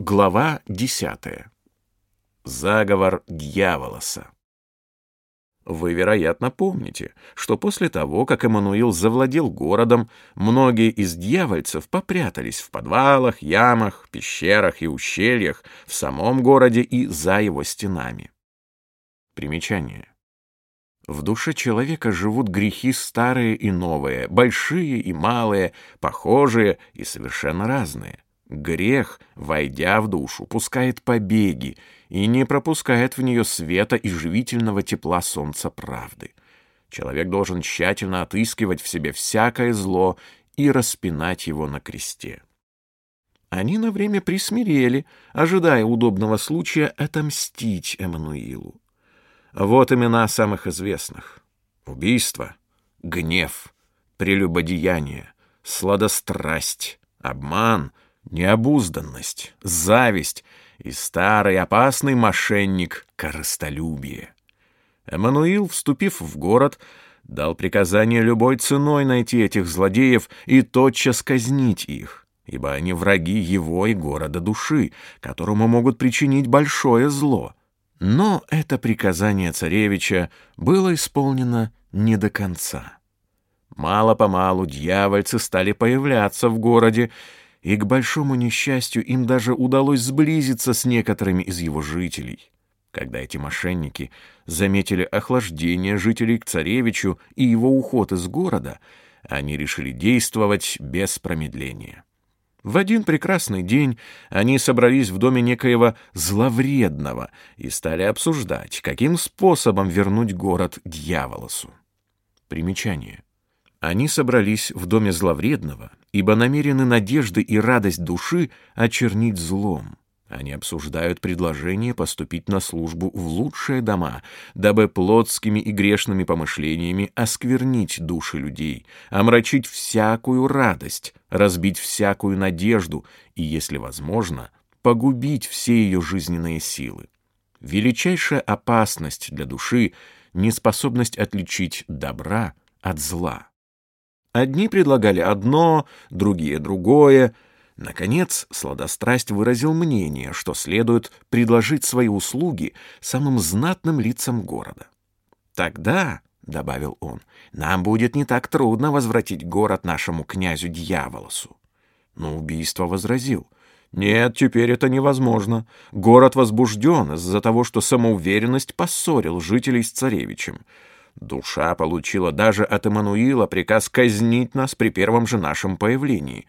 Глава десятая. Заговор дьяволоса. Вы, вероятно, помните, что после того, как Эммануил завладел городом, многие из дьявольцев попрятались в подвалах, ямах, пещерах и ущельях в самом городе и за его стенами. Примечание. В душе человека живут грехи старые и новые, большие и малые, похожие и совершенно разные. Грех, войдя в душу, пускает побеги и не пропускает в нее света и живительного тепла солнца правды. Человек должен тщательно отыскивать в себе всякое зло и распинать его на кресте. Они на время присмирели, ожидая удобного случая отомстить Эммануилу. Вот имена самых известных. Убийство, гнев, прелюбодеяние, сладострасть, обман — необузданность, зависть и старый опасный мошенник корыстолюбие. Эммануил, вступив в город, дал приказание любой ценой найти этих злодеев и тотчас казнить их, ибо они враги его и города души, которому могут причинить большое зло. Но это приказание царевича было исполнено не до конца. Мало-помалу дьявольцы стали появляться в городе, и к большому несчастью им даже удалось сблизиться с некоторыми из его жителей. Когда эти мошенники заметили охлаждение жителей к царевичу и его уход из города, они решили действовать без промедления. В один прекрасный день они собрались в доме некоего зловредного и стали обсуждать, каким способом вернуть город дьяволосу. Примечание. Они собрались в доме зловредного, ибо намерены надежды и радость души очернить злом. Они обсуждают предложение поступить на службу в лучшие дома, дабы плотскими и грешными помышлениями осквернить души людей, омрачить всякую радость, разбить всякую надежду и, если возможно, погубить все ее жизненные силы. Величайшая опасность для души — неспособность отличить добра от зла. Одни предлагали одно, другие — другое. Наконец, сладострасть выразил мнение, что следует предложить свои услуги самым знатным лицам города. «Тогда», — добавил он, — «нам будет не так трудно возвратить город нашему князю Дьяволосу». Но убийство возразил. «Нет, теперь это невозможно. Город возбужден из-за того, что самоуверенность поссорил жителей с царевичем. Душа получила даже от Эммануила приказ казнить нас при первом же нашем появлении.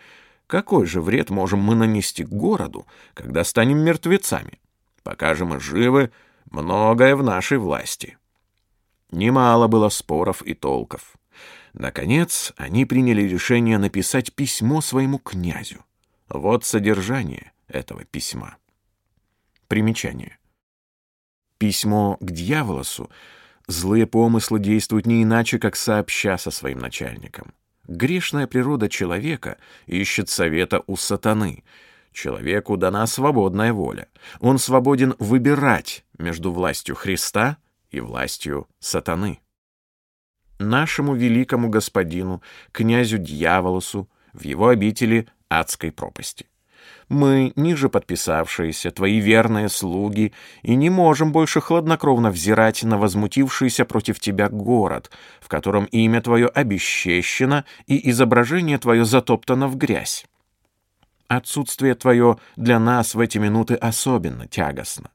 Какой же вред можем мы нанести городу, когда станем мертвецами? Пока же мы живы, многое в нашей власти. Немало было споров и толков. Наконец, они приняли решение написать письмо своему князю. Вот содержание этого письма. Примечание. Письмо к дьяволосу Злые помыслы действуют не иначе, как сообща со своим начальником. Грешная природа человека ищет совета у сатаны. Человеку дана свободная воля. Он свободен выбирать между властью Христа и властью сатаны. Нашему великому господину, князю Дьяволосу, в его обители адской пропасти. Мы, ниже подписавшиеся, твои верные слуги, и не можем больше хладнокровно взирать на возмутившийся против тебя город, в котором имя твое обесчещено и изображение твое затоптано в грязь. Отсутствие твое для нас в эти минуты особенно тягостно.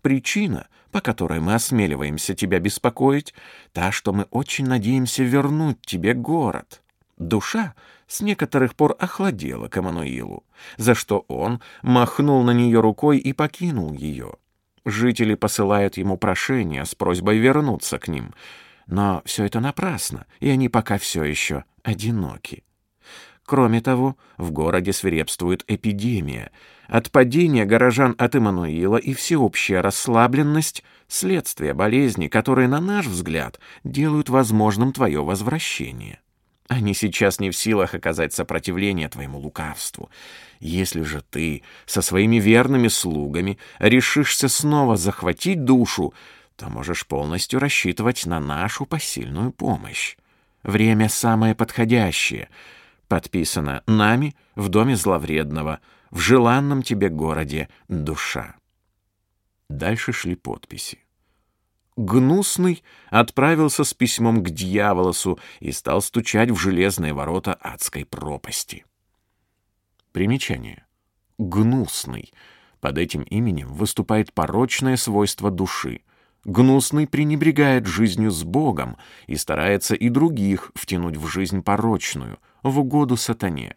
Причина, по которой мы осмеливаемся тебя беспокоить, та, что мы очень надеемся вернуть тебе город. Душа с некоторых пор охладела к Эммануилу, за что он махнул на нее рукой и покинул ее. Жители посылают ему прошение с просьбой вернуться к ним, но все это напрасно, и они пока все еще одиноки. Кроме того, в городе свирепствует эпидемия. Отпадение горожан от Эммануила и всеобщая расслабленность — следствие болезни, которые, на наш взгляд, делают возможным твое возвращение. Они сейчас не в силах оказать сопротивление твоему лукавству. Если же ты со своими верными слугами решишься снова захватить душу, то можешь полностью рассчитывать на нашу посильную помощь. Время самое подходящее. Подписано нами в доме зловредного. в желанном тебе городе душа. Дальше шли подписи. Гнусный отправился с письмом к дьяволосу и стал стучать в железные ворота адской пропасти. Примечание. Гнусный. Под этим именем выступает порочное свойство души. Гнусный пренебрегает жизнью с Богом и старается и других втянуть в жизнь порочную, в угоду сатане.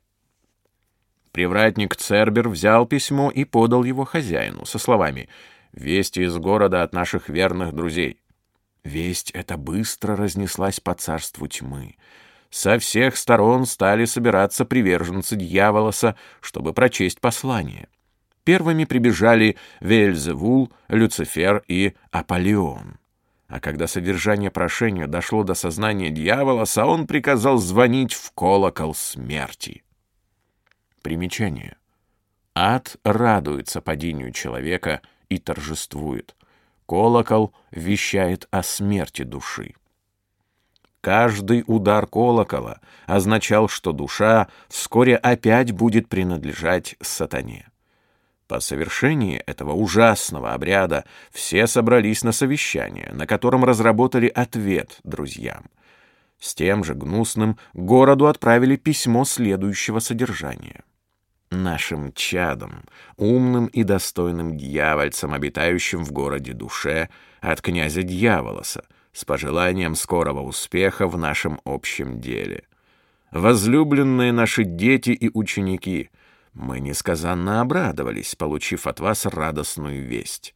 Привратник Цербер взял письмо и подал его хозяину со словами «Вести из города от наших верных друзей». Весть эта быстро разнеслась по царству тьмы. Со всех сторон стали собираться приверженцы дьяволоса, чтобы прочесть послание. Первыми прибежали Вельзевул, Люцифер и Аполеон. А когда содержание прошения дошло до сознания дьяволоса, он приказал звонить в колокол смерти. Примечание. Ад радуется падению человека и торжествует. Колокол вещает о смерти души. Каждый удар колокола означал, что душа вскоре опять будет принадлежать сатане. По совершении этого ужасного обряда все собрались на совещание, на котором разработали ответ друзьям. С тем же гнусным городу отправили письмо следующего содержания. «Нашим чадом, умным и достойным дьявольцам, обитающим в городе душе, от князя Дьяволоса, с пожеланием скорого успеха в нашем общем деле. Возлюбленные наши дети и ученики, мы несказанно обрадовались, получив от вас радостную весть».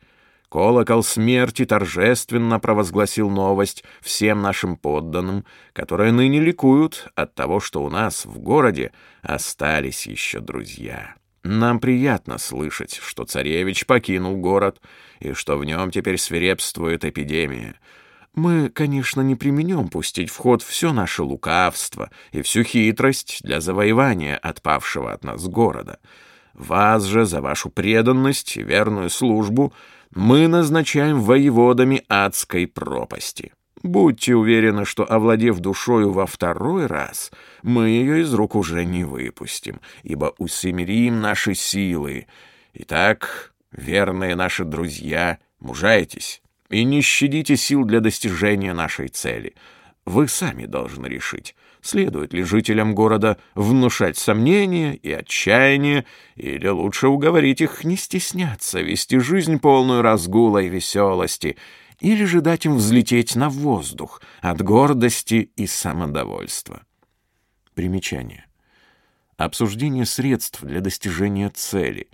Колокол смерти торжественно провозгласил новость всем нашим подданным, которые ныне ликуют от того, что у нас в городе остались еще друзья. Нам приятно слышать, что царевич покинул город и что в нем теперь свирепствует эпидемия. Мы, конечно, не применем пустить в ход все наше лукавство и всю хитрость для завоевания отпавшего от нас города. Вас же за вашу преданность и верную службу — мы назначаем воеводами адской пропасти. Будьте уверены, что, овладев душою во второй раз, мы ее из рук уже не выпустим, ибо усемерим наши силы. Итак, верные наши друзья, мужайтесь и не щадите сил для достижения нашей цели. Вы сами должны решить, Следует ли жителям города внушать сомнения и отчаяние, или лучше уговорить их не стесняться, вести жизнь полную разгула и веселости, или же дать им взлететь на воздух от гордости и самодовольства? Примечание. Обсуждение средств для достижения цели.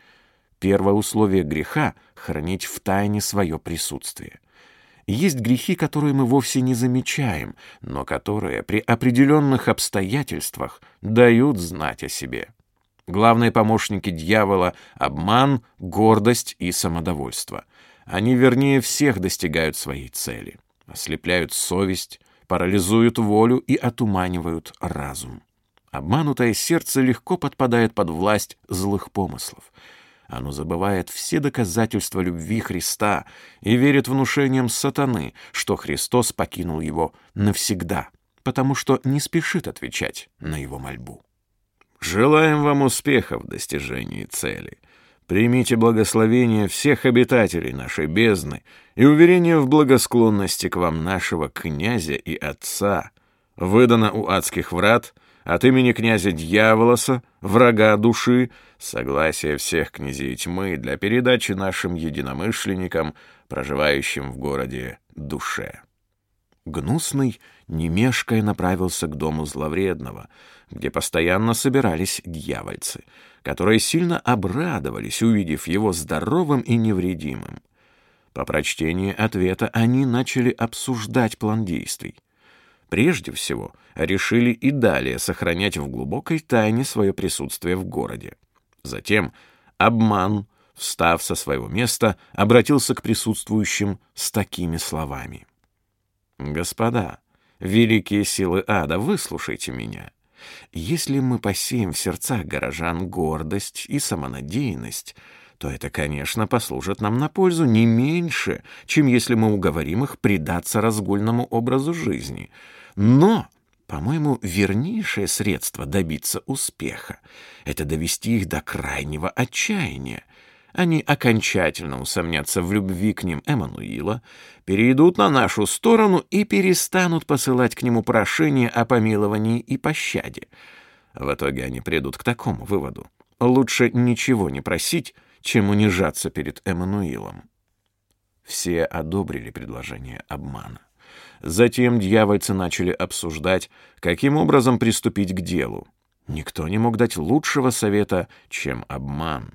Первое условие греха — хранить в тайне свое присутствие. Есть грехи, которые мы вовсе не замечаем, но которые при определенных обстоятельствах дают знать о себе. Главные помощники дьявола — обман, гордость и самодовольство. Они вернее всех достигают своей цели, ослепляют совесть, парализуют волю и отуманивают разум. Обманутое сердце легко подпадает под власть злых помыслов — оно забывает все доказательства любви Христа и верит внушениям сатаны, что Христос покинул его навсегда, потому что не спешит отвечать на его мольбу. Желаем вам успеха в достижении цели. Примите благословение всех обитателей нашей бездны и уверение в благосклонности к вам нашего князя и отца. Выдано у адских врат — от имени князя Дьяволоса, врага души, согласие всех князей тьмы для передачи нашим единомышленникам, проживающим в городе душе. Гнусный, не мешкая, направился к дому зловредного, где постоянно собирались дьявольцы, которые сильно обрадовались, увидев его здоровым и невредимым. По прочтении ответа они начали обсуждать план действий. Прежде всего, решили и далее сохранять в глубокой тайне свое присутствие в городе. Затем обман, встав со своего места, обратился к присутствующим с такими словами. «Господа, великие силы ада, выслушайте меня. Если мы посеем в сердцах горожан гордость и самонадеянность, то это, конечно, послужит нам на пользу не меньше, чем если мы уговорим их предаться разгульному образу жизни. Но По-моему, вернейшее средство добиться успеха — это довести их до крайнего отчаяния. Они окончательно усомнятся в любви к ним Эммануила, перейдут на нашу сторону и перестанут посылать к нему прошения о помиловании и пощаде. В итоге они придут к такому выводу. Лучше ничего не просить, чем унижаться перед Эммануилом. Все одобрили предложение обмана. Затем дьявольцы начали обсуждать, каким образом приступить к делу. Никто не мог дать лучшего совета, чем обман.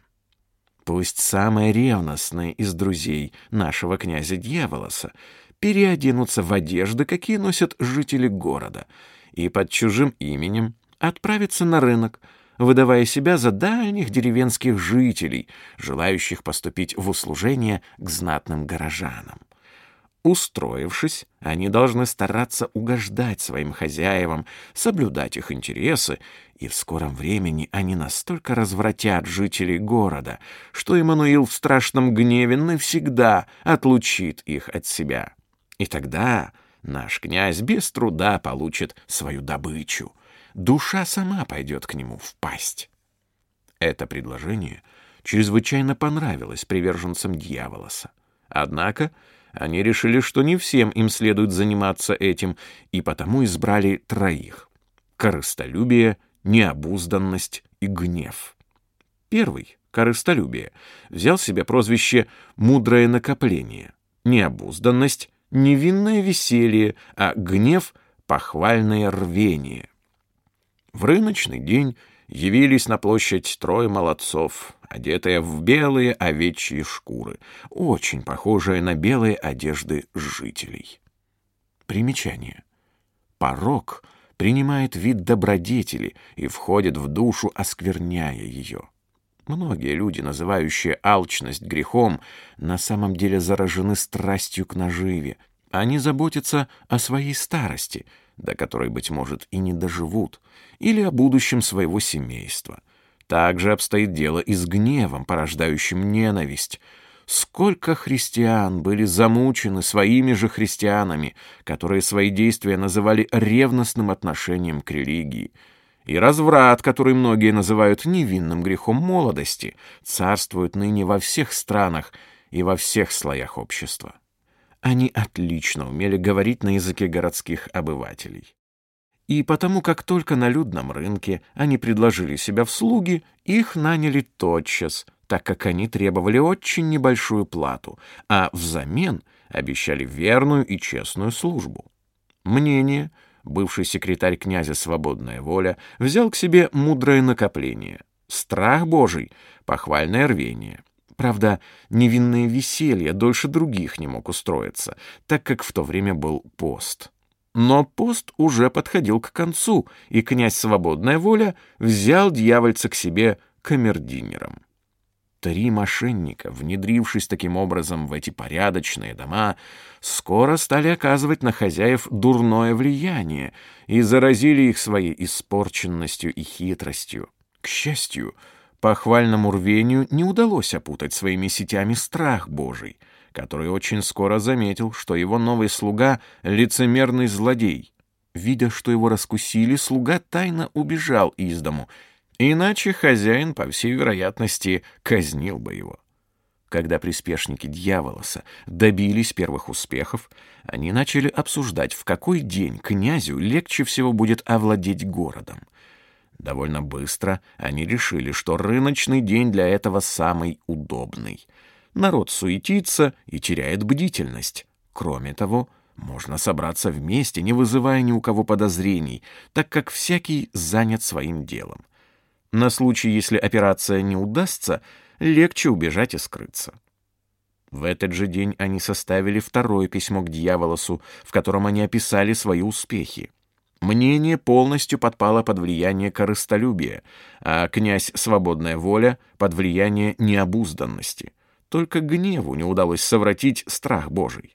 Пусть самые ревностные из друзей нашего князя Дьяволоса переоденутся в одежды, какие носят жители города, и под чужим именем отправятся на рынок, выдавая себя за дальних деревенских жителей, желающих поступить в услужение к знатным горожанам. Устроившись, они должны стараться угождать своим хозяевам, соблюдать их интересы, и в скором времени они настолько развратят жителей города, что Эммануил в страшном гневе навсегда отлучит их от себя. И тогда наш князь без труда получит свою добычу. Душа сама пойдет к нему в пасть. Это предложение чрезвычайно понравилось приверженцам дьяволоса. Однако они решили, что не всем им следует заниматься этим, и потому избрали троих — корыстолюбие, необузданность и гнев. Первый, корыстолюбие, взял себе прозвище «мудрое накопление», необузданность — невинное веселье, а гнев — похвальное рвение. В рыночный день явились на площадь трое молодцов, одетые в белые овечьи шкуры, очень похожие на белые одежды жителей. Примечание. Порог принимает вид добродетели и входит в душу, оскверняя ее. Многие люди, называющие алчность грехом, на самом деле заражены страстью к наживе. Они заботятся о своей старости, до которой, быть может, и не доживут, или о будущем своего семейства — также обстоит дело и с гневом, порождающим ненависть. Сколько христиан были замучены своими же христианами, которые свои действия называли ревностным отношением к религии. И разврат, который многие называют невинным грехом молодости, царствует ныне во всех странах и во всех слоях общества. Они отлично умели говорить на языке городских обывателей. И потому как только на людном рынке они предложили себя в слуги, их наняли тотчас, так как они требовали очень небольшую плату, а взамен обещали верную и честную службу. Мнение, бывший секретарь князя «Свободная воля», взял к себе мудрое накопление, страх Божий, похвальное рвение. Правда, невинное веселье дольше других не мог устроиться, так как в то время был пост. Но пост уже подходил к концу, и князь Свободная Воля взял дьявольца к себе камердинером. Три мошенника, внедрившись таким образом в эти порядочные дома, скоро стали оказывать на хозяев дурное влияние и заразили их своей испорченностью и хитростью. К счастью, похвальному рвению не удалось опутать своими сетями страх Божий — который очень скоро заметил, что его новый слуга — лицемерный злодей. Видя, что его раскусили, слуга тайно убежал из дому, иначе хозяин, по всей вероятности, казнил бы его. Когда приспешники дьяволоса добились первых успехов, они начали обсуждать, в какой день князю легче всего будет овладеть городом. Довольно быстро они решили, что рыночный день для этого самый удобный — народ суетится и теряет бдительность. Кроме того, можно собраться вместе, не вызывая ни у кого подозрений, так как всякий занят своим делом. На случай, если операция не удастся, легче убежать и скрыться. В этот же день они составили второе письмо к дьяволосу, в котором они описали свои успехи. Мнение полностью подпало под влияние корыстолюбия, а князь Свободная Воля — под влияние необузданности — только гневу не удалось совратить страх Божий.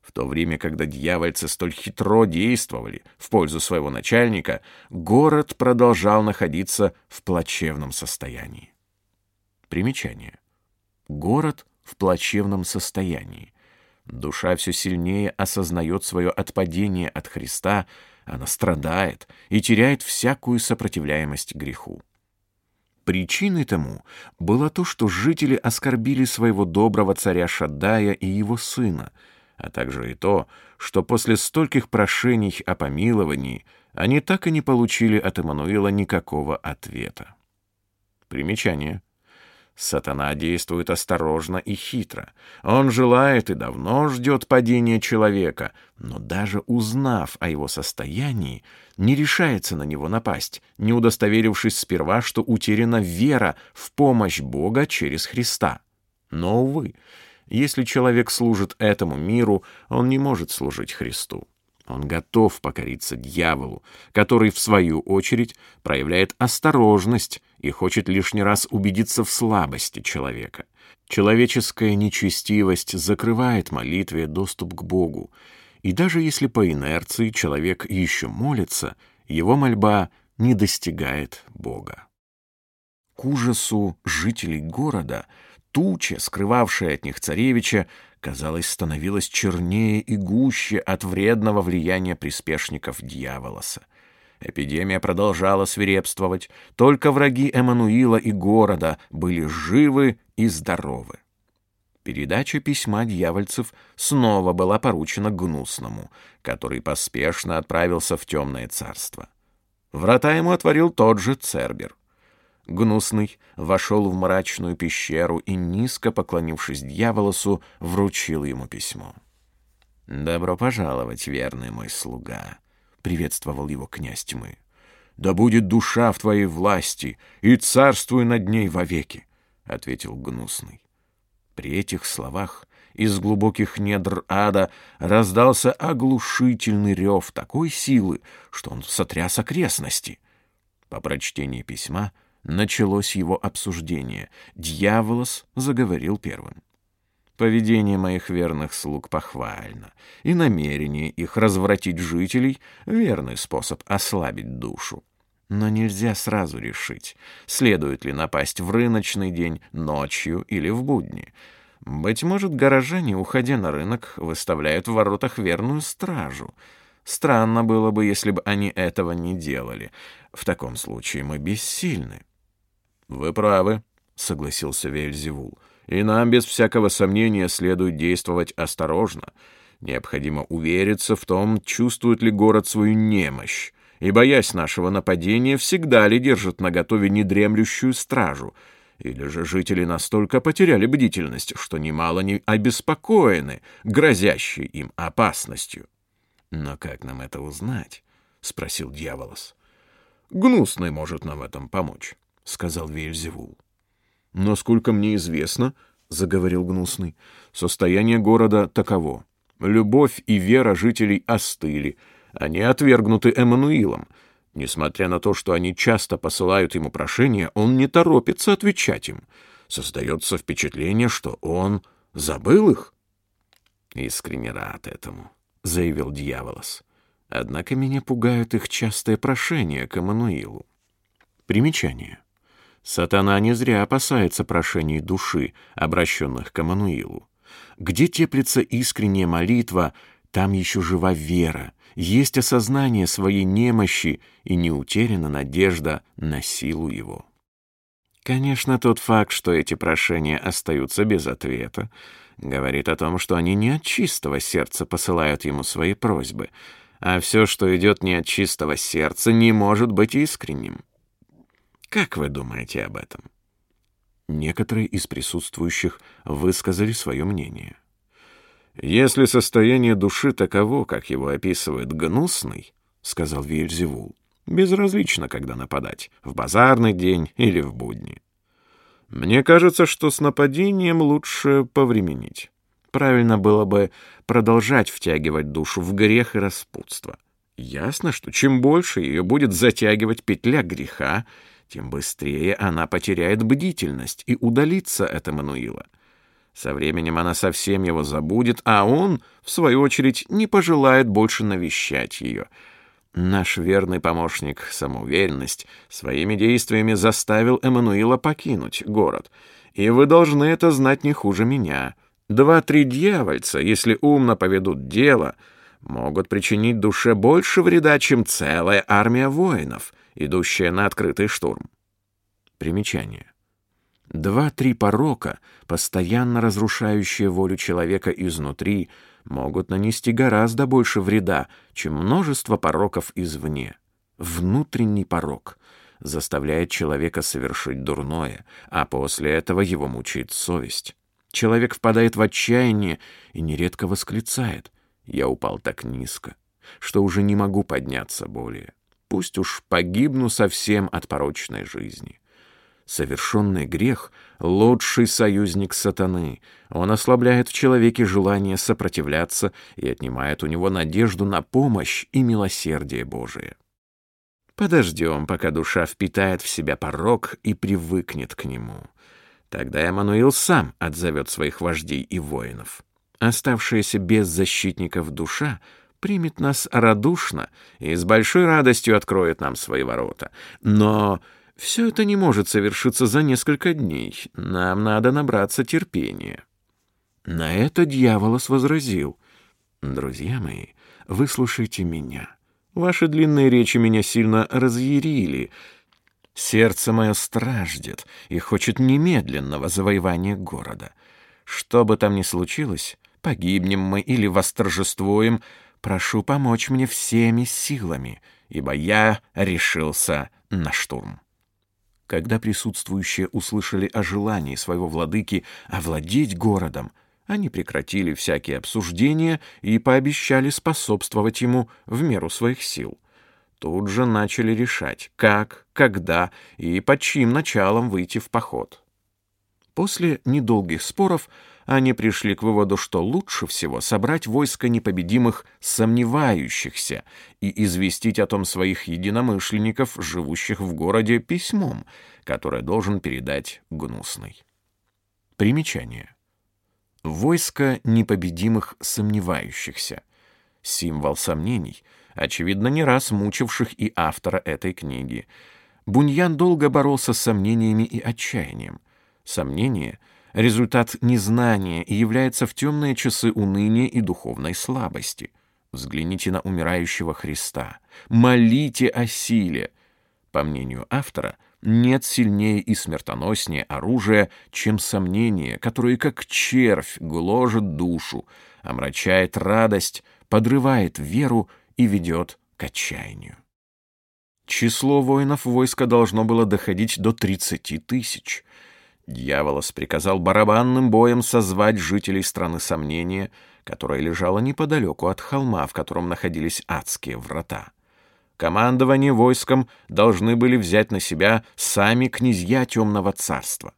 В то время, когда дьявольцы столь хитро действовали в пользу своего начальника, город продолжал находиться в плачевном состоянии. Примечание. Город в плачевном состоянии. Душа все сильнее осознает свое отпадение от Христа, она страдает и теряет всякую сопротивляемость греху. Причиной тому было то, что жители оскорбили своего доброго царя Шаддая и его сына, а также и то, что после стольких прошений о помиловании они так и не получили от Эммануила никакого ответа. Примечание. Сатана действует осторожно и хитро. Он желает и давно ждет падения человека, но даже узнав о его состоянии, не решается на него напасть, не удостоверившись сперва, что утеряна вера в помощь Бога через Христа. Но, увы, если человек служит этому миру, он не может служить Христу. Он готов покориться дьяволу, который, в свою очередь, проявляет осторожность и хочет лишний раз убедиться в слабости человека. Человеческая нечестивость закрывает молитве доступ к Богу, и даже если по инерции человек еще молится, его мольба не достигает Бога. К ужасу жителей города туча, скрывавшая от них царевича, казалось, становилась чернее и гуще от вредного влияния приспешников дьяволоса. Эпидемия продолжала свирепствовать, только враги Эммануила и города были живы и здоровы. Передача письма дьявольцев снова была поручена Гнусному, который поспешно отправился в темное царство. Врата ему отворил тот же Цербер. Гнусный вошел в мрачную пещеру и, низко поклонившись дьяволосу, вручил ему письмо. «Добро пожаловать, верный мой слуга», — приветствовал его князь тьмы. «Да будет душа в твоей власти, и царствуй над ней вовеки», — ответил Гнусный. При этих словах из глубоких недр ада раздался оглушительный рев такой силы, что он сотряс окрестности. По прочтении письма — Началось его обсуждение. Дьяволос заговорил первым. Поведение моих верных слуг похвально, и намерение их развратить жителей — верный способ ослабить душу. Но нельзя сразу решить, следует ли напасть в рыночный день, ночью или в будни. Быть может, горожане, уходя на рынок, выставляют в воротах верную стражу. Странно было бы, если бы они этого не делали. В таком случае мы бессильны. «Вы правы», — согласился Вельзевул. «И нам без всякого сомнения следует действовать осторожно. Необходимо увериться в том, чувствует ли город свою немощь, и, боясь нашего нападения, всегда ли держит наготове недремлющую стражу, или же жители настолько потеряли бдительность, что немало не обеспокоены грозящей им опасностью. «Но как нам это узнать?» — спросил дьяволос. «Гнусный может нам в этом помочь сказал Вельзевул. «Насколько мне известно, — заговорил Гнусный, — состояние города таково. Любовь и вера жителей остыли, они отвергнуты Эммануилом. Несмотря на то, что они часто посылают ему прошения, он не торопится отвечать им. Создается впечатление, что он забыл их». «Искренне рад этому», — заявил Дьяволос. «Однако меня пугают их частые прошения к Эммануилу». Примечание. Сатана не зря опасается прошений души, обращенных к Амануилу. Где теплится искренняя молитва, там еще жива вера, есть осознание своей немощи и не утеряна надежда на силу его. Конечно, тот факт, что эти прошения остаются без ответа, говорит о том, что они не от чистого сердца посылают ему свои просьбы, а все, что идет не от чистого сердца, не может быть искренним. Как вы думаете об этом? Некоторые из присутствующих высказали свое мнение. «Если состояние души таково, как его описывает Гнусный, — сказал Вильзевул, — безразлично, когда нападать, в базарный день или в будни. Мне кажется, что с нападением лучше повременить. Правильно было бы продолжать втягивать душу в грех и распутство. Ясно, что чем больше ее будет затягивать петля греха, тем быстрее она потеряет бдительность и удалится от Эммануила. Со временем она совсем его забудет, а он, в свою очередь, не пожелает больше навещать ее. Наш верный помощник, самоуверенность, своими действиями заставил Эммануила покинуть город. И вы должны это знать не хуже меня. Два-три дьявольца, если умно поведут дело, могут причинить душе больше вреда, чем целая армия воинов, идущая на открытый штурм. Примечание. Два-три порока, постоянно разрушающие волю человека изнутри, могут нанести гораздо больше вреда, чем множество пороков извне. Внутренний порок заставляет человека совершить дурное, а после этого его мучает совесть. Человек впадает в отчаяние и нередко восклицает «Я упал так низко, что уже не могу подняться более. Пусть уж погибну совсем от порочной жизни». Совершенный грех — лучший союзник сатаны. Он ослабляет в человеке желание сопротивляться и отнимает у него надежду на помощь и милосердие Божие. Подождем, пока душа впитает в себя порог и привыкнет к нему. Тогда Эммануил сам отзовет своих вождей и воинов. Оставшаяся без защитников душа примет нас радушно и с большой радостью откроет нам свои ворота. Но все это не может совершиться за несколько дней. Нам надо набраться терпения». На это дьяволос возразил. «Друзья мои, выслушайте меня. Ваши длинные речи меня сильно разъярили. Сердце мое страждет и хочет немедленного завоевания города. Что бы там ни случилось, погибнем мы или восторжествуем, прошу помочь мне всеми силами, ибо я решился на штурм». Когда присутствующие услышали о желании своего владыки овладеть городом, они прекратили всякие обсуждения и пообещали способствовать ему в меру своих сил. Тут же начали решать, как, когда и под чьим началом выйти в поход. После недолгих споров они пришли к выводу, что лучше всего собрать войско непобедимых сомневающихся и известить о том своих единомышленников, живущих в городе, письмом, которое должен передать Гнусный. Примечание. Войско непобедимых сомневающихся. Символ сомнений, очевидно, не раз мучивших и автора этой книги. Буньян долго боролся с сомнениями и отчаянием. Сомнение — результат незнания и является в темные часы уныния и духовной слабости. Взгляните на умирающего Христа. Молите о силе. По мнению автора, нет сильнее и смертоноснее оружия, чем сомнение, которое как червь гложет душу, омрачает радость, подрывает веру и ведет к отчаянию. Число воинов войска должно было доходить до 30 тысяч. Дьяволос приказал барабанным боем созвать жителей страны сомнения, которая лежала неподалеку от холма, в котором находились адские врата. Командование войском должны были взять на себя сами князья Темного Царства.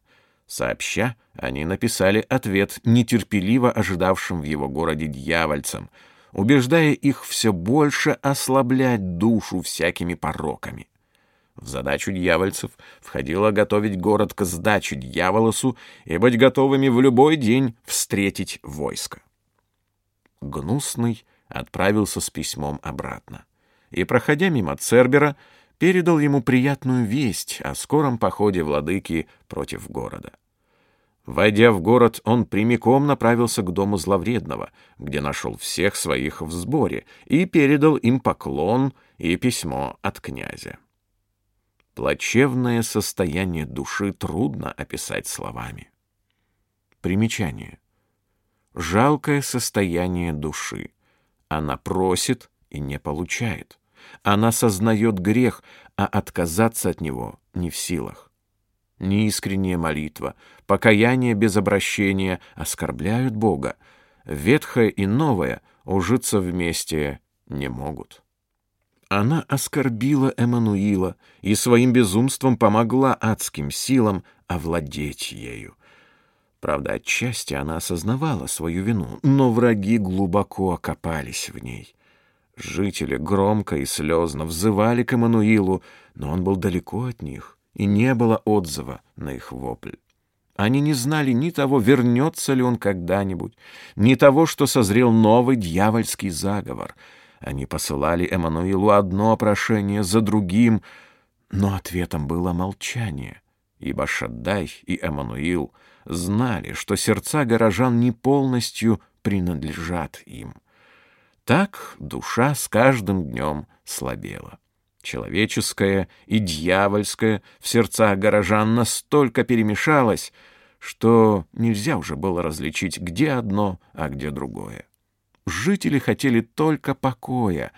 Сообща, они написали ответ нетерпеливо ожидавшим в его городе дьявольцам, убеждая их все больше ослаблять душу всякими пороками. В задачу дьявольцев входило готовить город к сдаче дьяволосу и быть готовыми в любой день встретить войско. Гнусный отправился с письмом обратно и, проходя мимо Цербера, передал ему приятную весть о скором походе владыки против города. Войдя в город, он прямиком направился к дому зловредного, где нашел всех своих в сборе, и передал им поклон и письмо от князя. Плачевное состояние души трудно описать словами. Примечание. Жалкое состояние души. Она просит и не получает. Она сознает грех, а отказаться от него не в силах. Неискренняя молитва, покаяние без обращения оскорбляют Бога. Ветхое и новое ужиться вместе не могут. Она оскорбила Эммануила и своим безумством помогла адским силам овладеть ею. Правда, отчасти она осознавала свою вину, но враги глубоко окопались в ней. Жители громко и слезно взывали к Эммануилу, но он был далеко от них, и не было отзыва на их вопль. Они не знали ни того, вернется ли он когда-нибудь, ни того, что созрел новый дьявольский заговор — они посылали Эммануилу одно прошение за другим, но ответом было молчание, ибо Шаддай и Эммануил знали, что сердца горожан не полностью принадлежат им. Так душа с каждым днем слабела. Человеческое и дьявольское в сердцах горожан настолько перемешалось, что нельзя уже было различить, где одно, а где другое. Жители хотели только покоя,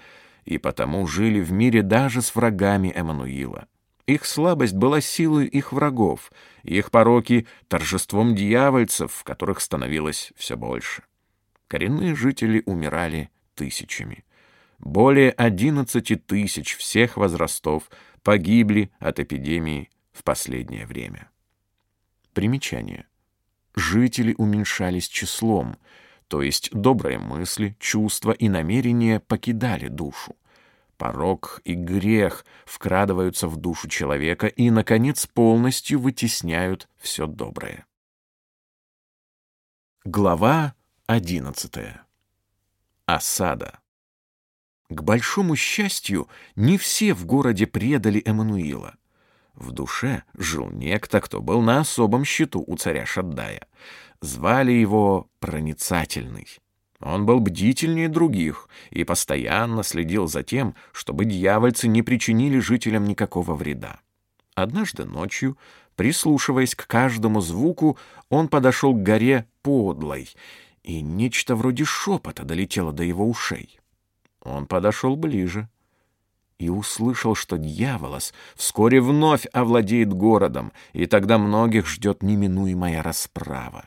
и потому жили в мире даже с врагами Эммануила. Их слабость была силой их врагов, их пороки — торжеством дьявольцев, которых становилось все больше. Коренные жители умирали тысячами. Более 11 тысяч всех возрастов погибли от эпидемии в последнее время. Примечание. Жители уменьшались числом, то есть добрые мысли, чувства и намерения покидали душу. Порок и грех вкрадываются в душу человека и, наконец, полностью вытесняют все доброе. Глава одиннадцатая. Осада. К большому счастью, не все в городе предали Эммануила. В душе жил некто, кто был на особом счету у царя Шаддая. Звали его Проницательный. Он был бдительнее других и постоянно следил за тем, чтобы дьявольцы не причинили жителям никакого вреда. Однажды ночью, прислушиваясь к каждому звуку, он подошел к горе Подлой, и нечто вроде шепота долетело до его ушей. Он подошел ближе и услышал, что дьяволос вскоре вновь овладеет городом, и тогда многих ждет неминуемая расправа.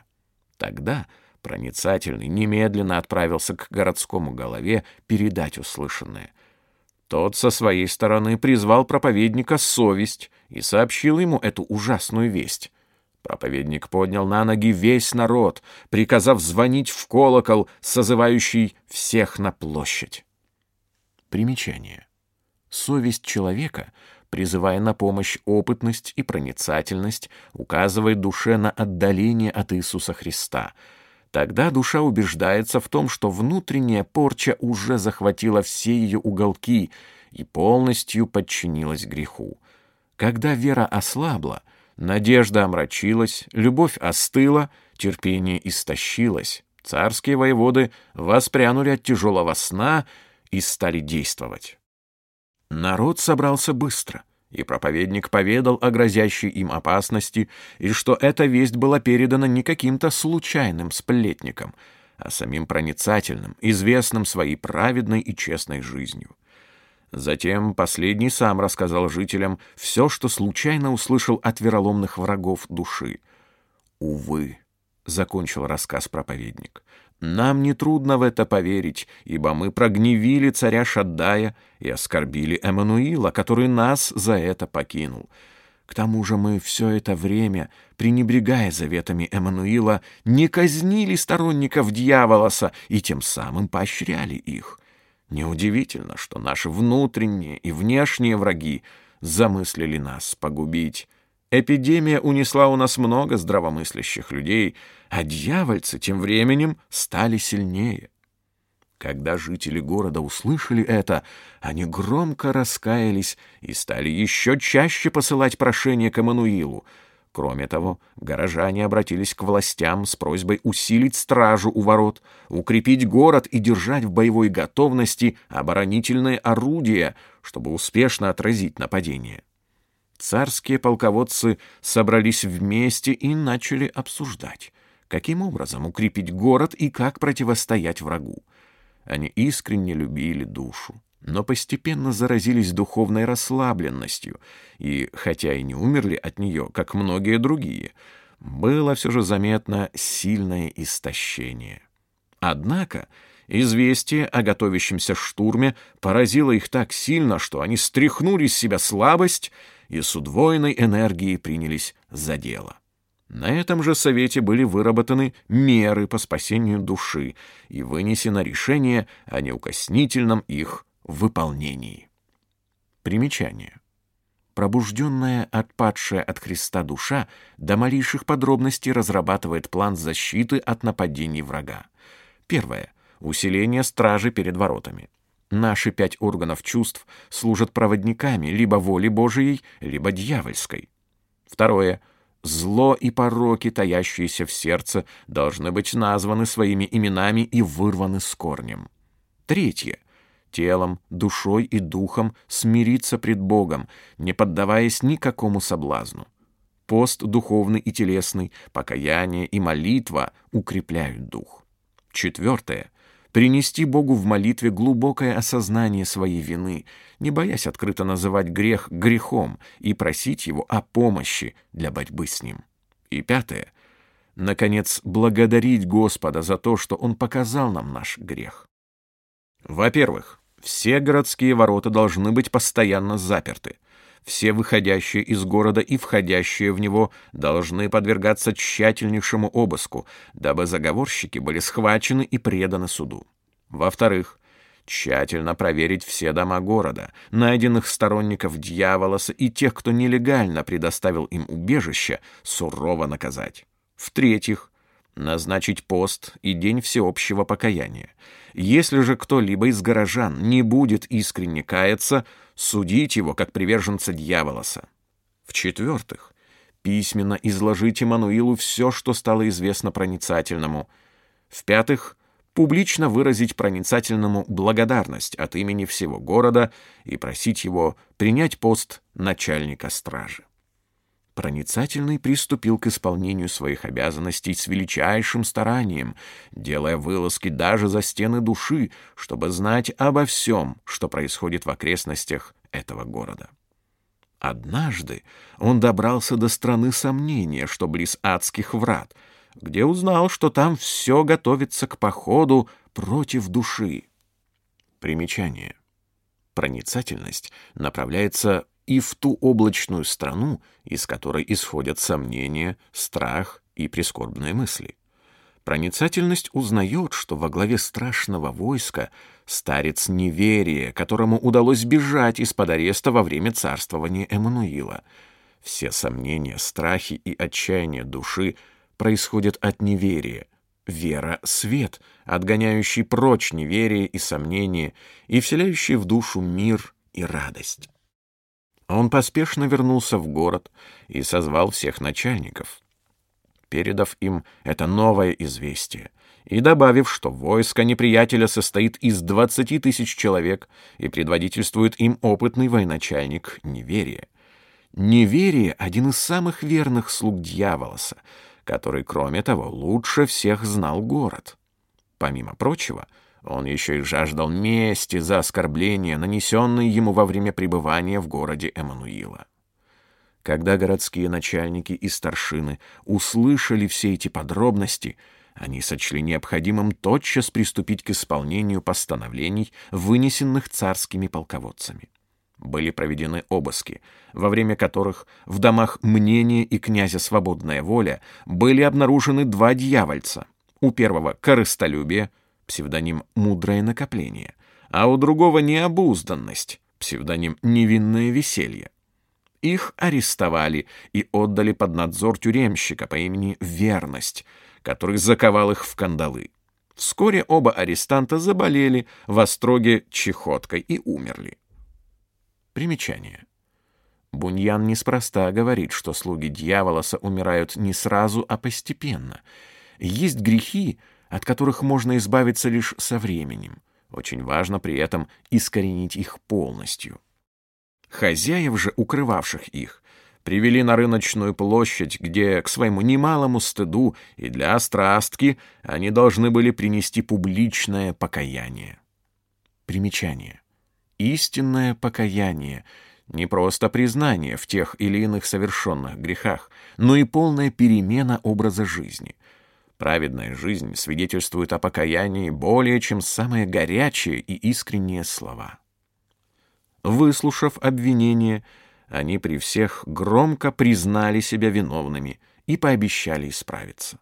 Тогда проницательный немедленно отправился к городскому голове передать услышанное. Тот со своей стороны призвал проповедника совесть и сообщил ему эту ужасную весть. Проповедник поднял на ноги весь народ, приказав звонить в колокол, созывающий всех на площадь. Примечание. Совесть человека, призывая на помощь опытность и проницательность, указывает душе на отдаление от Иисуса Христа. Тогда душа убеждается в том, что внутренняя порча уже захватила все ее уголки и полностью подчинилась греху. Когда вера ослабла, надежда омрачилась, любовь остыла, терпение истощилось. Царские воеводы воспрянули от тяжелого сна — и стали действовать. Народ собрался быстро, и проповедник поведал о грозящей им опасности, и что эта весть была передана не каким-то случайным сплетникам, а самим проницательным, известным своей праведной и честной жизнью. Затем последний сам рассказал жителям все, что случайно услышал от вероломных врагов души. «Увы», — закончил рассказ проповедник, — нам нетрудно в это поверить, ибо мы прогневили царя Шаддая и оскорбили Эммануила, который нас за это покинул. К тому же мы все это время, пренебрегая заветами Эммануила, не казнили сторонников дьяволоса и тем самым поощряли их. Неудивительно, что наши внутренние и внешние враги замыслили нас погубить. Эпидемия унесла у нас много здравомыслящих людей, а дьявольцы тем временем стали сильнее. Когда жители города услышали это, они громко раскаялись и стали еще чаще посылать прошения к Эммануилу. Кроме того, горожане обратились к властям с просьбой усилить стражу у ворот, укрепить город и держать в боевой готовности оборонительные орудия, чтобы успешно отразить нападение. Царские полководцы собрались вместе и начали обсуждать, каким образом укрепить город и как противостоять врагу. Они искренне любили душу, но постепенно заразились духовной расслабленностью, и, хотя и не умерли от нее, как многие другие, было все же заметно сильное истощение. Однако известие о готовящемся штурме поразило их так сильно, что они стряхнули с себя слабость — и с удвоенной энергией принялись за дело. На этом же совете были выработаны меры по спасению души и вынесено решение о неукоснительном их выполнении. Примечание. Пробужденная, отпадшая от Христа душа до малейших подробностей разрабатывает план защиты от нападений врага. Первое. Усиление стражи перед воротами. Наши пять органов чувств служат проводниками либо воли Божией, либо дьявольской. Второе. Зло и пороки, таящиеся в сердце, должны быть названы своими именами и вырваны с корнем. Третье. Телом, душой и духом смириться пред Богом, не поддаваясь никакому соблазну. Пост духовный и телесный, покаяние и молитва укрепляют дух. Четвертое принести Богу в молитве глубокое осознание своей вины, не боясь открыто называть грех грехом и просить Его о помощи для борьбы с ним. И пятое. Наконец, благодарить Господа за то, что Он показал нам наш грех. Во-первых, все городские ворота должны быть постоянно заперты. Все выходящие из города и входящие в него должны подвергаться тщательнейшему обыску, дабы заговорщики были схвачены и преданы суду. Во-вторых, тщательно проверить все дома города, найденных сторонников дьяволоса и тех, кто нелегально предоставил им убежище, сурово наказать. В-третьих, назначить пост и день всеобщего покаяния. Если же кто-либо из горожан не будет искренне каяться, судить его как приверженца дьяволоса. В-четвертых, письменно изложить Эммануилу все, что стало известно проницательному. В-пятых, публично выразить проницательному благодарность от имени всего города и просить его принять пост начальника стражи. Проницательный приступил к исполнению своих обязанностей с величайшим старанием, делая вылазки даже за стены души, чтобы знать обо всем, что происходит в окрестностях этого города. Однажды он добрался до страны сомнения, что близ адских врат, где узнал, что там все готовится к походу против души. Примечание. Проницательность направляется и в ту облачную страну, из которой исходят сомнения, страх и прискорбные мысли. Проницательность узнает, что во главе страшного войска старец неверия, которому удалось бежать из-под ареста во время царствования Эммануила. Все сомнения, страхи и отчаяние души происходят от неверия. Вера — свет, отгоняющий прочь неверие и сомнения и вселяющий в душу мир и радость. Он поспешно вернулся в город и созвал всех начальников, передав им это новое известие, и добавив, что войско неприятеля состоит из двадцати тысяч человек и предводительствует им опытный военачальник Неверие. Неверие — один из самых верных слуг дьяволоса, который, кроме того, лучше всех знал город. Помимо прочего, — он еще и жаждал мести за оскорбления, нанесенные ему во время пребывания в городе Эммануила. Когда городские начальники и старшины услышали все эти подробности, они сочли необходимым тотчас приступить к исполнению постановлений, вынесенных царскими полководцами. Были проведены обыски, во время которых в домах мнения и князя «Свободная воля» были обнаружены два дьявольца. У первого — корыстолюбие — псевдоним «Мудрое накопление», а у другого «Необузданность», псевдоним «Невинное веселье». Их арестовали и отдали под надзор тюремщика по имени Верность, который заковал их в кандалы. Вскоре оба арестанта заболели в остроге чехоткой и умерли. Примечание. Буньян неспроста говорит, что слуги дьяволоса умирают не сразу, а постепенно. Есть грехи, от которых можно избавиться лишь со временем. Очень важно при этом искоренить их полностью. Хозяев же, укрывавших их, привели на рыночную площадь, где, к своему немалому стыду и для острастки, они должны были принести публичное покаяние. Примечание. Истинное покаяние — не просто признание в тех или иных совершенных грехах, но и полная перемена образа жизни — Праведная жизнь свидетельствует о покаянии более, чем самые горячие и искренние слова. Выслушав обвинение, они при всех громко признали себя виновными и пообещали исправиться.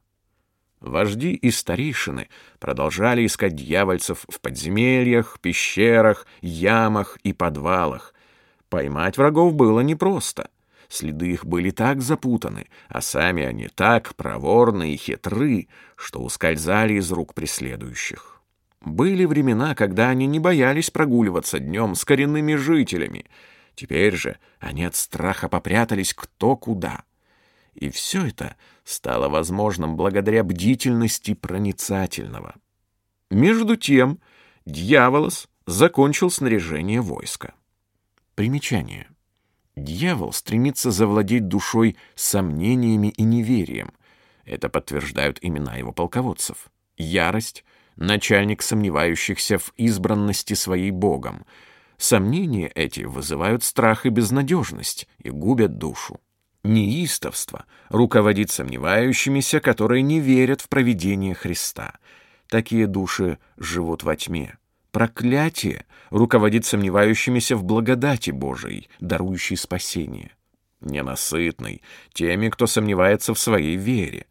Вожди и старейшины продолжали искать дьявольцев в подземельях, пещерах, ямах и подвалах. Поймать врагов было непросто. Следы их были так запутаны, а сами они так проворны и хитры, что ускользали из рук преследующих. Были времена, когда они не боялись прогуливаться днем с коренными жителями. Теперь же они от страха попрятались кто куда. И все это стало возможным благодаря бдительности проницательного. Между тем, дьяволос закончил снаряжение войска. Примечание. Дьявол стремится завладеть душой сомнениями и неверием. Это подтверждают имена его полководцев. Ярость — начальник сомневающихся в избранности своей Богом. Сомнения эти вызывают страх и безнадежность и губят душу. Неистовство руководит сомневающимися, которые не верят в провидение Христа. Такие души живут во тьме. Проклятие руководит сомневающимися в благодати Божией, дарующей спасение. Ненасытный теми, кто сомневается в своей вере.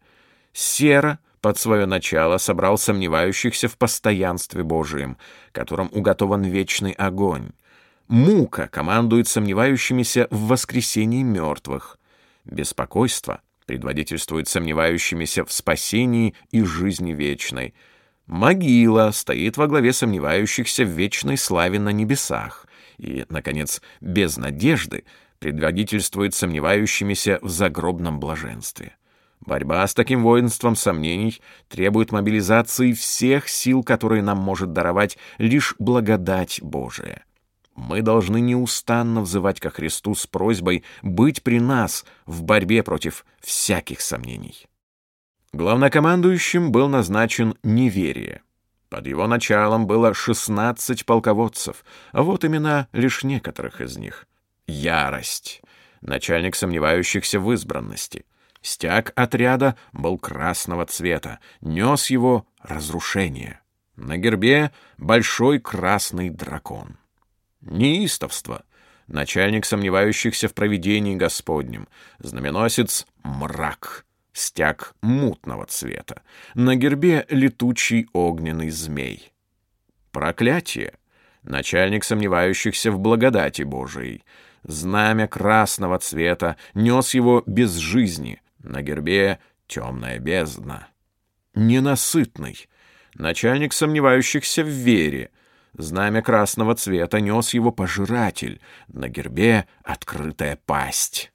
Сера под свое начало собрал сомневающихся в постоянстве Божием, которым уготован вечный огонь. Мука командует сомневающимися в воскресении мертвых. Беспокойство предводительствует сомневающимися в спасении и жизни вечной — Могила стоит во главе сомневающихся в вечной славе на небесах. И, наконец, без надежды предводительствует сомневающимися в загробном блаженстве. Борьба с таким воинством сомнений требует мобилизации всех сил, которые нам может даровать лишь благодать Божия. Мы должны неустанно взывать ко Христу с просьбой быть при нас в борьбе против всяких сомнений. Главнокомандующим был назначен Неверие. Под его началом было 16 полководцев, а вот имена лишь некоторых из них. Ярость, начальник сомневающихся в избранности. Стяг отряда был красного цвета, нес его разрушение. На гербе большой красный дракон. Неистовство, начальник сомневающихся в провидении Господнем, знаменосец мрак — стяг мутного цвета, на гербе летучий огненный змей. Проклятие. Начальник сомневающихся в благодати Божией. Знамя красного цвета нес его без жизни, на гербе темная бездна. Ненасытный. Начальник сомневающихся в вере. Знамя красного цвета нес его пожиратель, на гербе открытая пасть.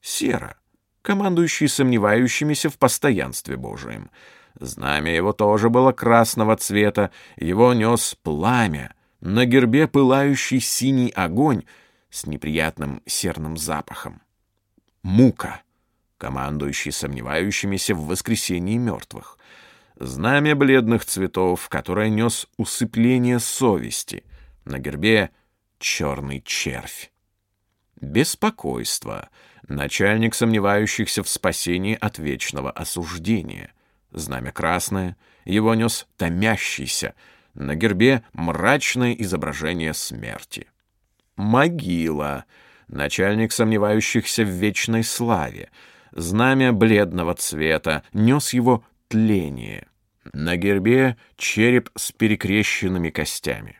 Сера командующий сомневающимися в постоянстве Божием. Знамя его тоже было красного цвета, его нес пламя, на гербе пылающий синий огонь с неприятным серным запахом. Мука, командующий сомневающимися в воскресении мертвых. Знамя бледных цветов, которое нес усыпление совести. На гербе черный червь. Беспокойство — начальник сомневающихся в спасении от вечного осуждения. Знамя красное, его нес томящийся, на гербе мрачное изображение смерти. Могила, начальник сомневающихся в вечной славе, знамя бледного цвета, нес его тление. На гербе череп с перекрещенными костями.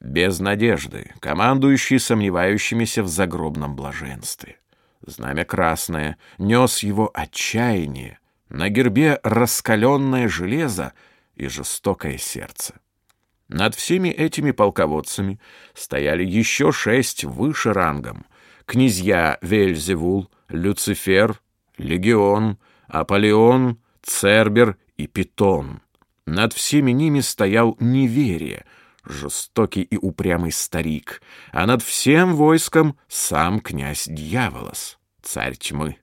Без надежды, командующий сомневающимися в загробном блаженстве. Знамя красное нес его отчаяние, на гербе раскаленное железо и жестокое сердце. Над всеми этими полководцами стояли еще шесть выше рангом. Князья Вельзевул, Люцифер, Легион, Аполеон, Цербер и Питон. Над всеми ними стоял неверие — жестокий и упрямый старик, а над всем войском сам князь Дьяволос, царь тьмы.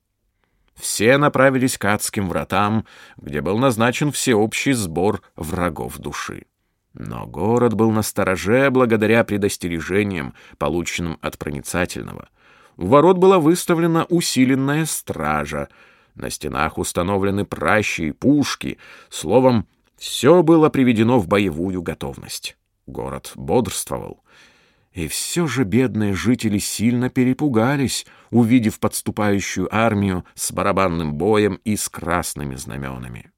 Все направились к адским вратам, где был назначен всеобщий сбор врагов души. Но город был на стороже благодаря предостережениям, полученным от проницательного. У ворот была выставлена усиленная стража, на стенах установлены пращи и пушки, словом, все было приведено в боевую готовность. Город бодрствовал. И все же бедные жители сильно перепугались, увидев подступающую армию с барабанным боем и с красными знаменами.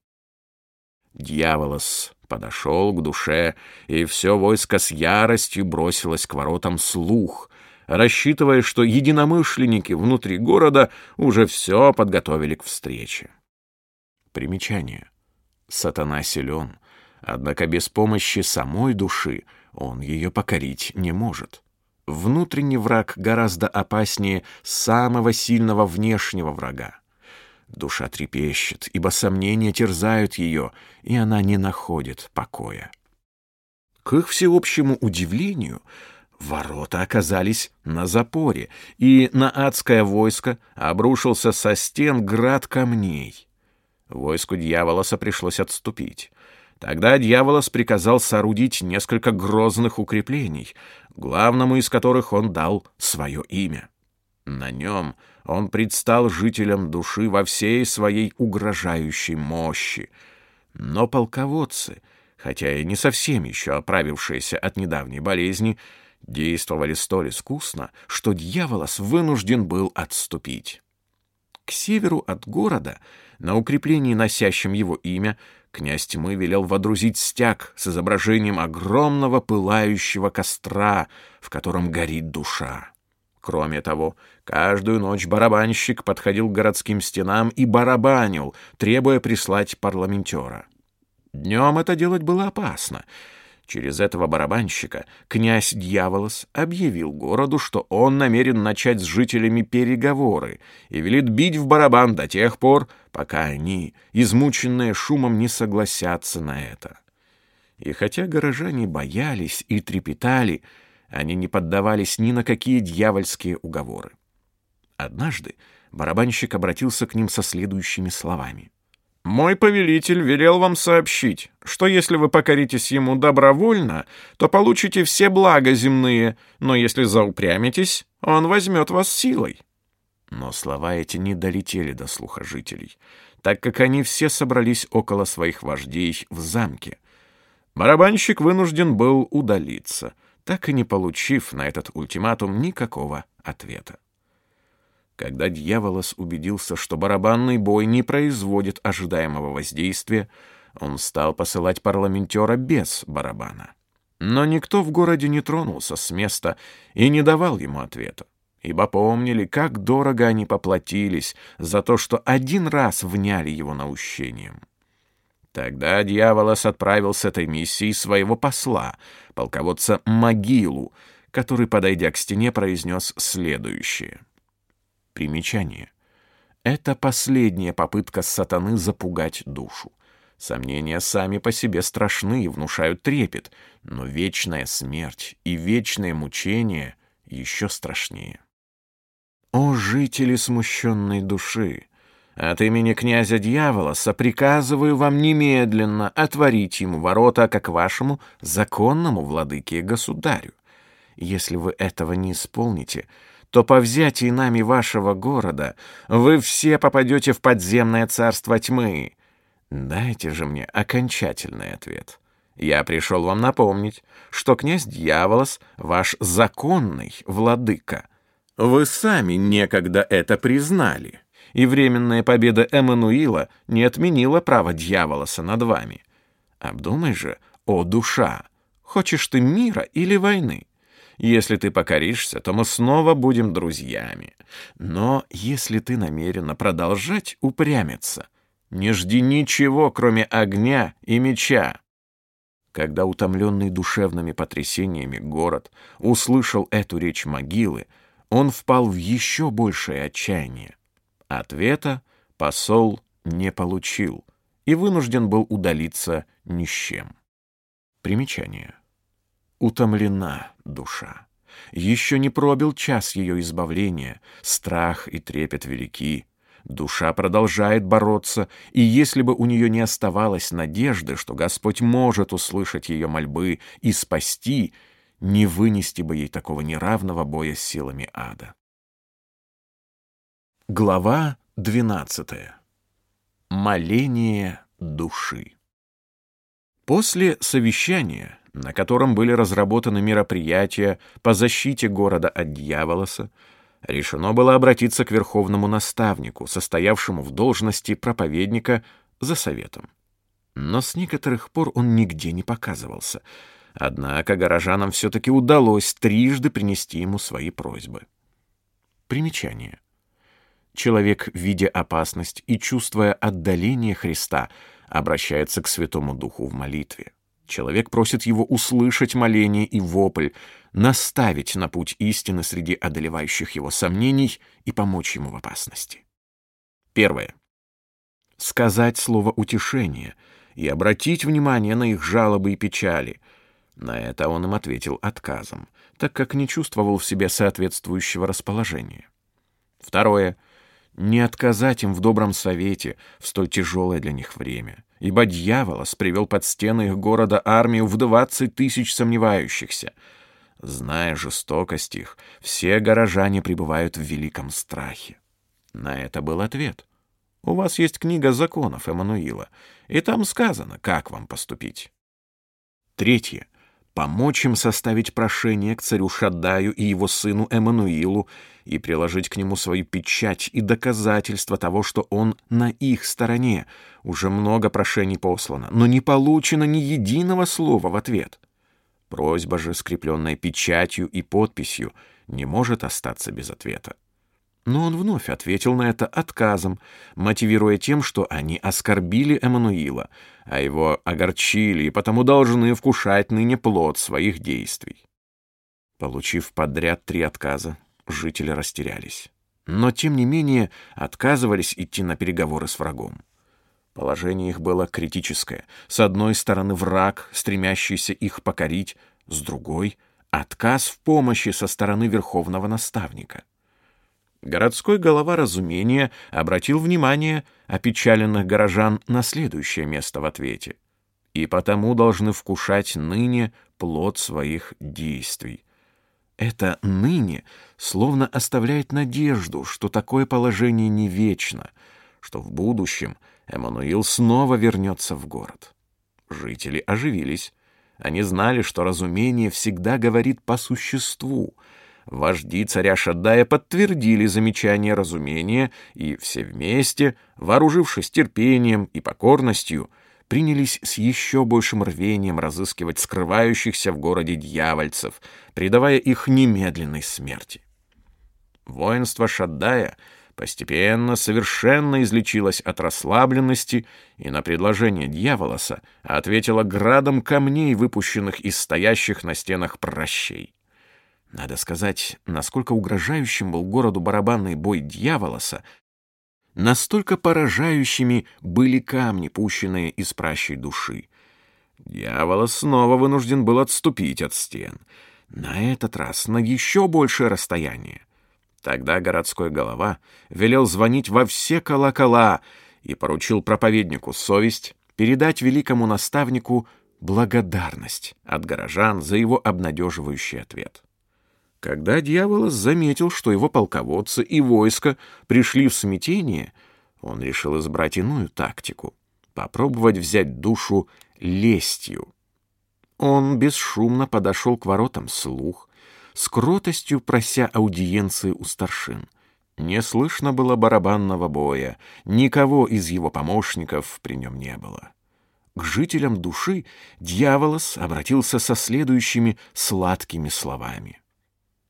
Дьяволос подошел к душе, и все войско с яростью бросилось к воротам слух, рассчитывая, что единомышленники внутри города уже все подготовили к встрече. Примечание. Сатана силен, Однако без помощи самой души он ее покорить не может. Внутренний враг гораздо опаснее самого сильного внешнего врага. Душа трепещет, ибо сомнения терзают ее, и она не находит покоя. К их всеобщему удивлению, ворота оказались на запоре, и на адское войско обрушился со стен град камней. Войску дьяволоса пришлось отступить. Тогда дьяволос приказал соорудить несколько грозных укреплений, главному из которых он дал свое имя. На нем он предстал жителям души во всей своей угрожающей мощи. Но полководцы, хотя и не совсем еще оправившиеся от недавней болезни, действовали столь искусно, что дьяволос вынужден был отступить. К северу от города, на укреплении, носящем его имя, князь тьмы велел водрузить стяг с изображением огромного пылающего костра, в котором горит душа. Кроме того, каждую ночь барабанщик подходил к городским стенам и барабанил, требуя прислать парламентера. Днем это делать было опасно. Через этого барабанщика князь Дьяволос объявил городу, что он намерен начать с жителями переговоры и велит бить в барабан до тех пор, пока они, измученные шумом, не согласятся на это. И хотя горожане боялись и трепетали, они не поддавались ни на какие дьявольские уговоры. Однажды барабанщик обратился к ним со следующими словами. «Мой повелитель велел вам сообщить, что если вы покоритесь ему добровольно, то получите все блага земные, но если заупрямитесь, он возьмет вас силой». Но слова эти не долетели до слуха жителей, так как они все собрались около своих вождей в замке. Барабанщик вынужден был удалиться — так и не получив на этот ультиматум никакого ответа. Когда дьяволос убедился, что барабанный бой не производит ожидаемого воздействия, он стал посылать парламентера без барабана. Но никто в городе не тронулся с места и не давал ему ответа, ибо помнили, как дорого они поплатились за то, что один раз вняли его наущением. Тогда дьяволос отправил с этой миссией своего посла, полководца Могилу, который, подойдя к стене, произнес следующее. Примечание. Это последняя попытка сатаны запугать душу. Сомнения сами по себе страшны и внушают трепет, но вечная смерть и вечное мучение еще страшнее. О, жители смущенной души! От имени князя дьявола соприказываю вам немедленно отворить ему ворота, как вашему законному владыке и государю. Если вы этого не исполните, то по взятии нами вашего города вы все попадете в подземное царство тьмы. Дайте же мне окончательный ответ. Я пришел вам напомнить, что князь Дьяволос — ваш законный владыка. Вы сами некогда это признали» и временная победа Эммануила не отменила право дьяволоса над вами. Обдумай же, о душа, хочешь ты мира или войны? Если ты покоришься, то мы снова будем друзьями. Но если ты намерена продолжать упрямиться, не жди ничего, кроме огня и меча. Когда утомленный душевными потрясениями город услышал эту речь могилы, он впал в еще большее отчаяние. Ответа посол не получил и вынужден был удалиться ни с чем. Примечание. Утомлена душа. Еще не пробил час ее избавления, страх и трепет велики. Душа продолжает бороться, и если бы у нее не оставалось надежды, что Господь может услышать ее мольбы и спасти, не вынести бы ей такого неравного боя с силами ада. Глава 12. Моление души. После совещания, на котором были разработаны мероприятия по защите города от дьяволоса, решено было обратиться к верховному наставнику, состоявшему в должности проповедника, за советом. Но с некоторых пор он нигде не показывался. Однако горожанам все-таки удалось трижды принести ему свои просьбы. Примечание. Человек, видя опасность и чувствуя отдаление Христа, обращается к Святому Духу в молитве. Человек просит его услышать моление и вопль, наставить на путь истины среди одолевающих его сомнений и помочь ему в опасности. Первое. сказать слово утешения и обратить внимание на их жалобы и печали. На это он им ответил отказом, так как не чувствовал в себе соответствующего расположения. Второе. Не отказать им в добром совете в столь тяжелое для них время, ибо дьяволос привел под стены их города армию в двадцать тысяч сомневающихся. Зная жестокость их, все горожане пребывают в великом страхе. На это был ответ. У вас есть книга законов Эммануила, и там сказано, как вам поступить. Третье помочь им составить прошение к царю Шаддаю и его сыну Эммануилу и приложить к нему свою печать и доказательство того, что он на их стороне. Уже много прошений послано, но не получено ни единого слова в ответ. Просьба же, скрепленная печатью и подписью, не может остаться без ответа. Но он вновь ответил на это отказом, мотивируя тем, что они оскорбили Эммануила, а его огорчили и потому должны вкушать ныне плод своих действий. Получив подряд три отказа, жители растерялись. Но, тем не менее, отказывались идти на переговоры с врагом. Положение их было критическое. С одной стороны враг, стремящийся их покорить, с другой — отказ в помощи со стороны верховного наставника — Городской голова разумения обратил внимание опечаленных горожан на следующее место в ответе. И потому должны вкушать ныне плод своих действий. Это «ныне» словно оставляет надежду, что такое положение не вечно, что в будущем Эммануил снова вернется в город. Жители оживились. Они знали, что разумение всегда говорит по существу — Вожди царя Шаддая подтвердили замечание разумения, и все вместе, вооружившись терпением и покорностью, принялись с еще большим рвением разыскивать скрывающихся в городе дьявольцев, предавая их немедленной смерти. Воинство Шаддая постепенно совершенно излечилось от расслабленности и на предложение дьяволоса ответило градом камней, выпущенных из стоящих на стенах прощей. Надо сказать, насколько угрожающим был городу барабанный бой дьяволоса, настолько поражающими были камни, пущенные из пращей души. Дьяволос снова вынужден был отступить от стен, на этот раз на еще большее расстояние. Тогда городской голова велел звонить во все колокола и поручил проповеднику совесть передать великому наставнику благодарность от горожан за его обнадеживающий ответ. Когда дьяволос заметил, что его полководцы и войско пришли в смятение, он решил избрать иную тактику — попробовать взять душу лестью. Он бесшумно подошел к воротам слух, с кротостью прося аудиенции у старшин. Не слышно было барабанного боя, никого из его помощников при нем не было. К жителям души дьяволос обратился со следующими сладкими словами —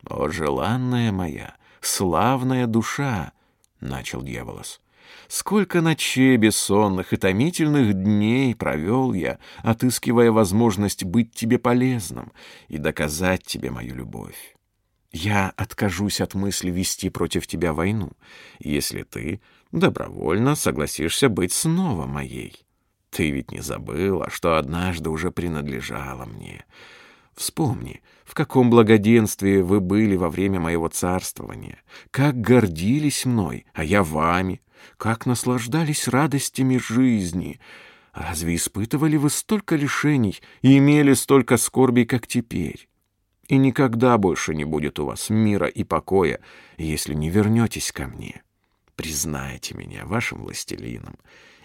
«О, желанная моя, славная душа!» — начал дьяволос. «Сколько ночей бессонных и томительных дней провел я, отыскивая возможность быть тебе полезным и доказать тебе мою любовь. Я откажусь от мысли вести против тебя войну, если ты добровольно согласишься быть снова моей. Ты ведь не забыла, что однажды уже принадлежала мне». Вспомни, в каком благоденствии вы были во время моего царствования, как гордились мной, а я вами, как наслаждались радостями жизни. Разве испытывали вы столько лишений и имели столько скорби, как теперь? И никогда больше не будет у вас мира и покоя, если не вернетесь ко мне. Признайте меня вашим властелином,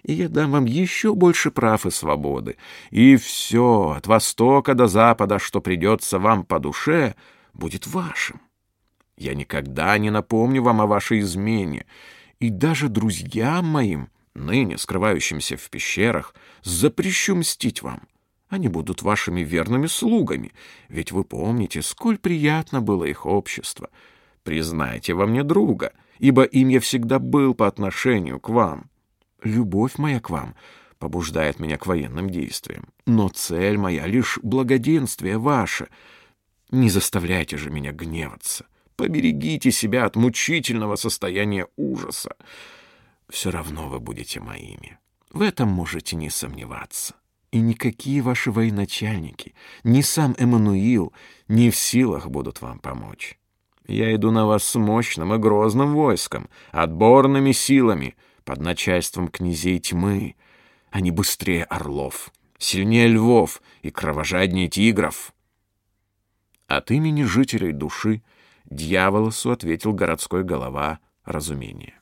и я дам вам еще больше прав и свободы. И все, от востока до запада, что придется вам по душе, будет вашим. Я никогда не напомню вам о вашей измене, и даже друзьям моим, ныне скрывающимся в пещерах, запрещу мстить вам. Они будут вашими верными слугами, ведь вы помните, сколь приятно было их общество. Признайте во мне друга, ибо им я всегда был по отношению к вам. Любовь моя к вам побуждает меня к военным действиям, но цель моя — лишь благоденствие ваше. Не заставляйте же меня гневаться. Поберегите себя от мучительного состояния ужаса. все равно вы будете моими. В этом можете не сомневаться. И никакие ваши военачальники, ни сам Эммануил не в силах будут вам помочь. Я иду на вас с мощным и грозным войском, отборными силами, под начальством князей тьмы. Они быстрее орлов, сильнее львов и кровожаднее тигров. От имени жителей души дьяволосу ответил городской голова разумения.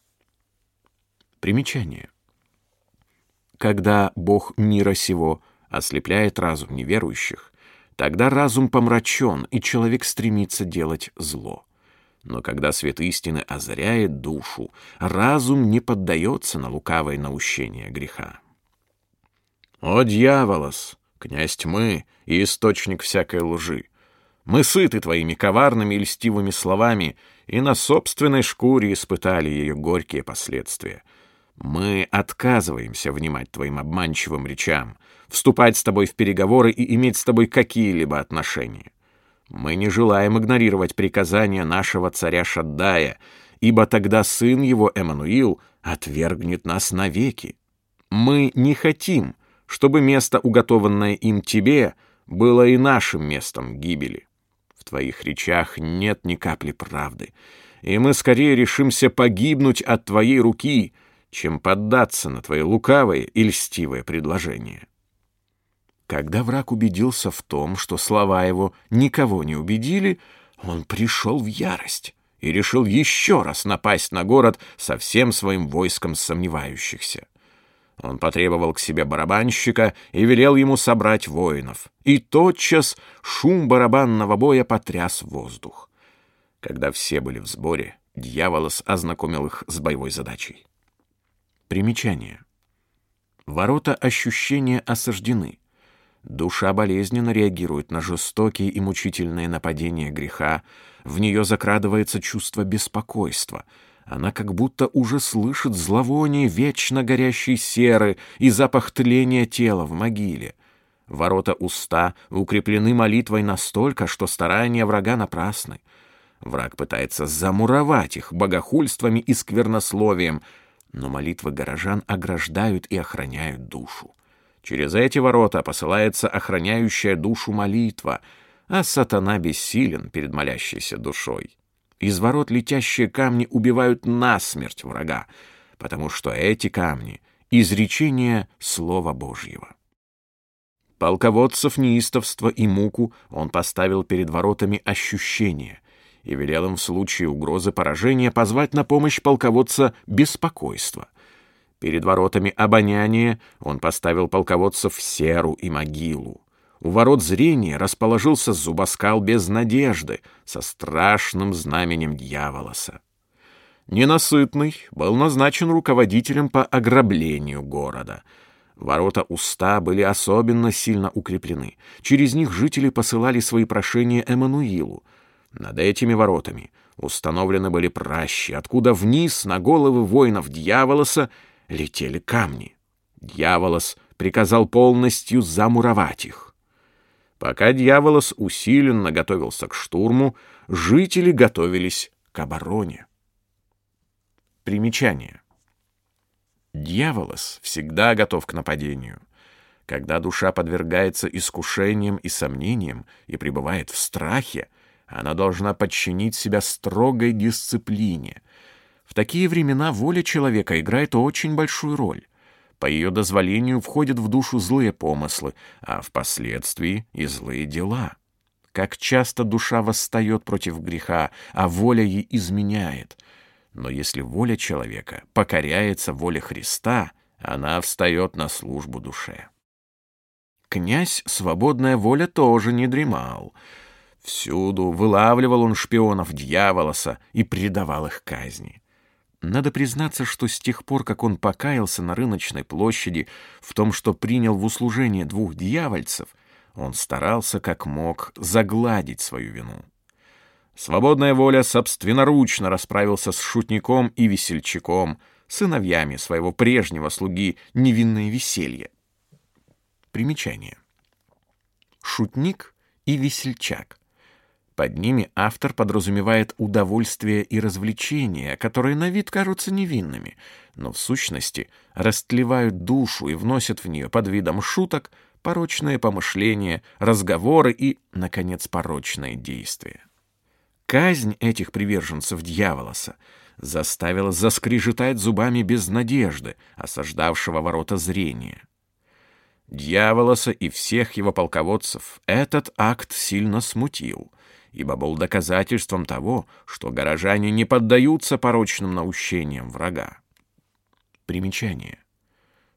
Примечание. Когда Бог мира сего ослепляет разум неверующих, тогда разум помрачен, и человек стремится делать зло. Но когда свет истины озаряет душу, разум не поддается на лукавое наущение греха. «О, дьяволос, князь тьмы и источник всякой лжи! Мы сыты твоими коварными и льстивыми словами и на собственной шкуре испытали ее горькие последствия. Мы отказываемся внимать твоим обманчивым речам, вступать с тобой в переговоры и иметь с тобой какие-либо отношения. Мы не желаем игнорировать приказания нашего царя Шаддая, ибо тогда сын его, Эммануил, отвергнет нас навеки. Мы не хотим, чтобы место, уготованное им тебе, было и нашим местом гибели. В твоих речах нет ни капли правды, и мы скорее решимся погибнуть от твоей руки, чем поддаться на твои лукавые и льстивые предложения. Когда враг убедился в том, что слова его никого не убедили, он пришел в ярость и решил еще раз напасть на город со всем своим войском сомневающихся. Он потребовал к себе барабанщика и велел ему собрать воинов. И тотчас шум барабанного боя потряс воздух. Когда все были в сборе, дьяволос ознакомил их с боевой задачей. Примечание. Ворота ощущения осаждены. Душа болезненно реагирует на жестокие и мучительные нападения греха, в нее закрадывается чувство беспокойства — она как будто уже слышит зловоние вечно горящей серы и запах тления тела в могиле. Ворота уста укреплены молитвой настолько, что старания врага напрасны. Враг пытается замуровать их богохульствами и сквернословием, но молитвы горожан ограждают и охраняют душу. Через эти ворота посылается охраняющая душу молитва, а сатана бессилен перед молящейся душой. Из ворот летящие камни убивают насмерть врага, потому что эти камни — изречение Слова Божьего. Полководцев неистовства и муку он поставил перед воротами ощущения и велел им в случае угрозы поражения позвать на помощь полководца беспокойства. Перед воротами обоняния он поставил полководцев серу и могилу. У ворот зрения расположился зубоскал без надежды со страшным знаменем дьяволоса. Ненасытный был назначен руководителем по ограблению города. Ворота уста были особенно сильно укреплены. Через них жители посылали свои прошения Эммануилу. Над этими воротами установлены были пращи, откуда вниз на головы воинов дьяволоса летели камни. Дьяволос приказал полностью замуровать их. Пока дьяволос усиленно готовился к штурму, жители готовились к обороне. Примечание. Дьяволос всегда готов к нападению. Когда душа подвергается искушениям и сомнениям и пребывает в страхе, она должна подчинить себя строгой дисциплине. В такие времена воля человека играет очень большую роль. По ее дозволению входят в душу злые помыслы, а впоследствии и злые дела. Как часто душа восстает против греха, а воля ей изменяет. Но если воля человека покоряется воле Христа, она встает на службу душе. Князь «Свободная воля» тоже не дремал. Всюду вылавливал он шпионов дьяволоса и предавал их казни. Надо признаться, что с тех пор, как он покаялся на рыночной площади в том, что принял в услужение двух дьявольцев, он старался как мог загладить свою вину. Свободная воля собственноручно расправился с шутником и весельчаком, сыновьями своего прежнего слуги невинное веселье. Примечание. Шутник и весельчак. Под ними автор подразумевает удовольствие и развлечения, которые на вид кажутся невинными, но в сущности растлевают душу и вносят в нее под видом шуток порочные помышления, разговоры и, наконец, порочные действия. Казнь этих приверженцев дьяволоса заставила заскрежетать зубами без надежды, осаждавшего ворота зрения. Дьяволоса и всех его полководцев этот акт сильно смутил, ибо был доказательством того, что горожане не поддаются порочным наущениям врага. Примечание.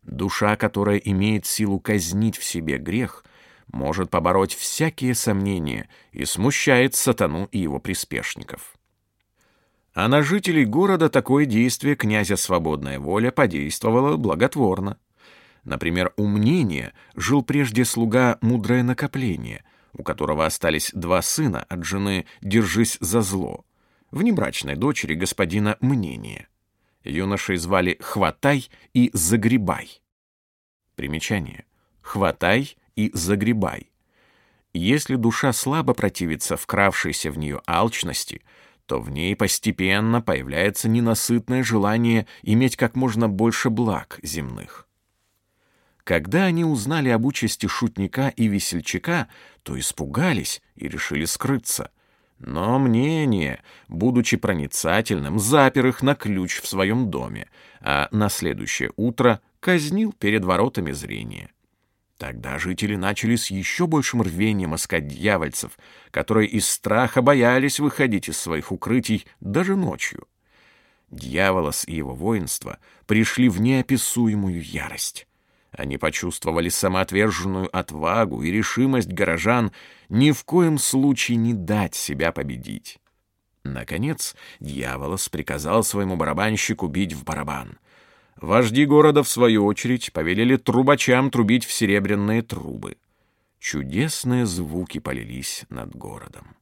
Душа, которая имеет силу казнить в себе грех, может побороть всякие сомнения и смущает сатану и его приспешников. А на жителей города такое действие князя «Свободная воля» подействовало благотворно. Например, у мнения жил прежде слуга «Мудрое накопление», у которого остались два сына от жены «Держись за зло», внебрачной дочери господина Мнения. Юношей звали «Хватай» и «Загребай». Примечание. «Хватай» и «Загребай». Если душа слабо противится вкравшейся в нее алчности, то в ней постепенно появляется ненасытное желание иметь как можно больше благ земных. Когда они узнали об участи шутника и весельчака, то испугались и решили скрыться. Но мнение, будучи проницательным, запер их на ключ в своем доме, а на следующее утро казнил перед воротами зрения. Тогда жители начали с еще большим рвением искать дьявольцев, которые из страха боялись выходить из своих укрытий даже ночью. Дьяволос и его воинство пришли в неописуемую ярость. Они почувствовали самоотверженную отвагу и решимость горожан ни в коем случае не дать себя победить. Наконец, дьяволос приказал своему барабанщику бить в барабан. Вожди города, в свою очередь, повелели трубачам трубить в серебряные трубы. Чудесные звуки полились над городом.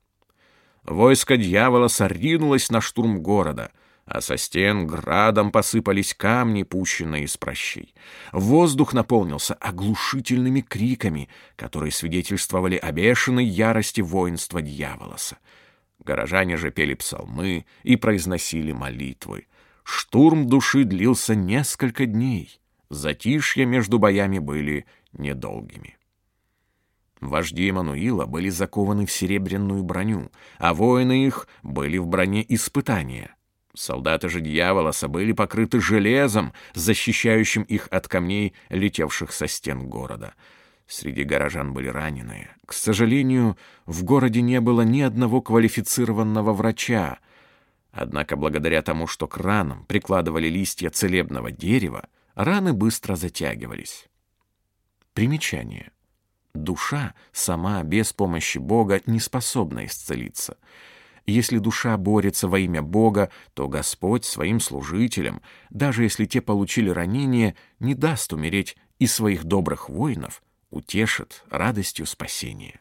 Войско дьявола соринулось на штурм города — а со стен градом посыпались камни, пущенные из прощей. Воздух наполнился оглушительными криками, которые свидетельствовали о бешеной ярости воинства дьяволоса. Горожане же пели псалмы и произносили молитвы. Штурм души длился несколько дней. Затишья между боями были недолгими. Вожди Эммануила были закованы в серебряную броню, а воины их были в броне испытания — Солдаты же дьяволоса были покрыты железом, защищающим их от камней, летевших со стен города. Среди горожан были раненые. К сожалению, в городе не было ни одного квалифицированного врача. Однако благодаря тому, что к ранам прикладывали листья целебного дерева, раны быстро затягивались. Примечание. Душа сама без помощи Бога не способна исцелиться — если душа борется во имя Бога, то Господь своим служителям, даже если те получили ранение, не даст умереть и своих добрых воинов утешит радостью спасения.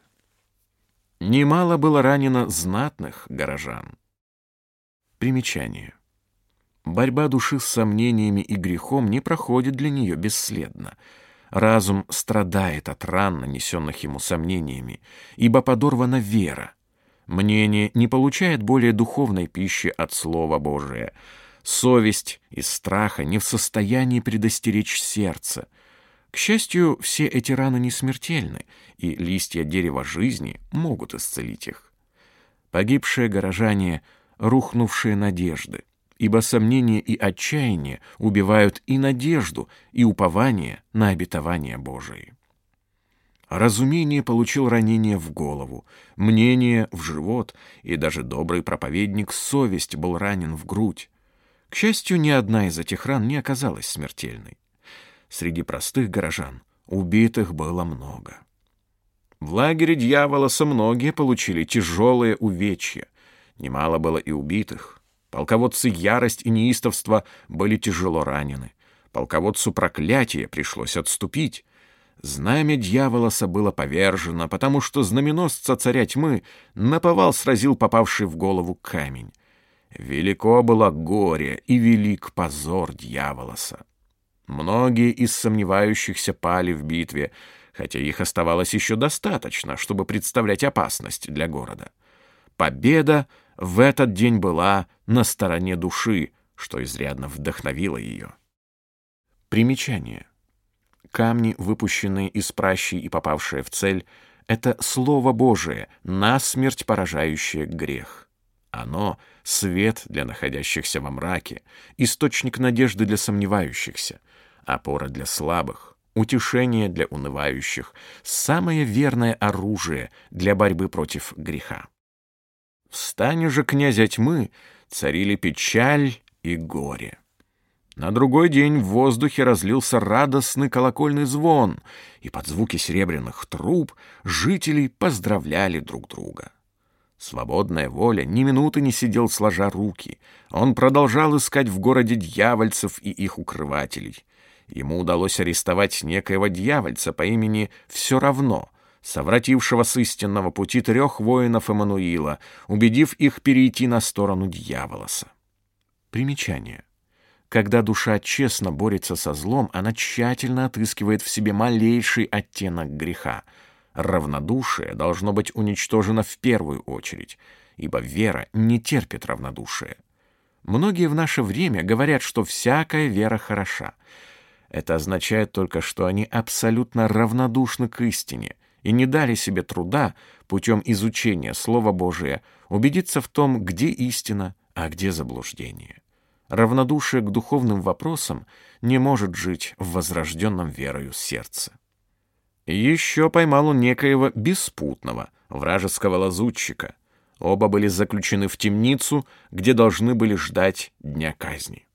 Немало было ранено знатных горожан. Примечание. Борьба души с сомнениями и грехом не проходит для нее бесследно. Разум страдает от ран, нанесенных ему сомнениями, ибо подорвана вера — Мнение не получает более духовной пищи от Слова Божия. Совесть из страха не в состоянии предостеречь сердце. К счастью, все эти раны не смертельны, и листья дерева жизни могут исцелить их. Погибшие горожане — рухнувшие надежды, ибо сомнения и отчаяние убивают и надежду, и упование на обетование Божие. Разумение получил ранение в голову, мнение — в живот, и даже добрый проповедник совесть был ранен в грудь. К счастью, ни одна из этих ран не оказалась смертельной. Среди простых горожан убитых было много. В лагере дьяволоса многие получили тяжелые увечья. Немало было и убитых. Полководцы ярость и неистовство были тяжело ранены. Полководцу проклятие пришлось отступить. Знамя дьяволоса было повержено, потому что знаменосца царя тьмы наповал сразил попавший в голову камень. Велико было горе и велик позор дьяволоса. Многие из сомневающихся пали в битве, хотя их оставалось еще достаточно, чтобы представлять опасность для города. победа в этот день была на стороне души, что изрядно вдохновило ее. Примечание. Камни, выпущенные из пращи и попавшие в цель, это Слово Божие, насмерть поражающее грех. Оно — свет для находящихся во мраке, источник надежды для сомневающихся, опора для слабых, утешение для унывающих, самое верное оружие для борьбы против греха. В стане же князя тьмы царили печаль и горе. На другой день в воздухе разлился радостный колокольный звон, и под звуки серебряных труб жители поздравляли друг друга. Свободная воля ни минуты не сидел сложа руки. Он продолжал искать в городе дьявольцев и их укрывателей. Ему удалось арестовать некоего дьявольца по имени «Все равно», совратившего с истинного пути трех воинов Эммануила, убедив их перейти на сторону дьяволоса. Примечание. Когда душа честно борется со злом, она тщательно отыскивает в себе малейший оттенок греха — Равнодушие должно быть уничтожено в первую очередь, ибо вера не терпит равнодушия. Многие в наше время говорят, что всякая вера хороша. Это означает только, что они абсолютно равнодушны к истине и не дали себе труда путем изучения Слова Божия убедиться в том, где истина, а где заблуждение. Равнодушие к духовным вопросам не может жить в возрожденном верою сердце. Еще поймал он некоего беспутного, вражеского лазутчика. Оба были заключены в темницу, где должны были ждать дня казни.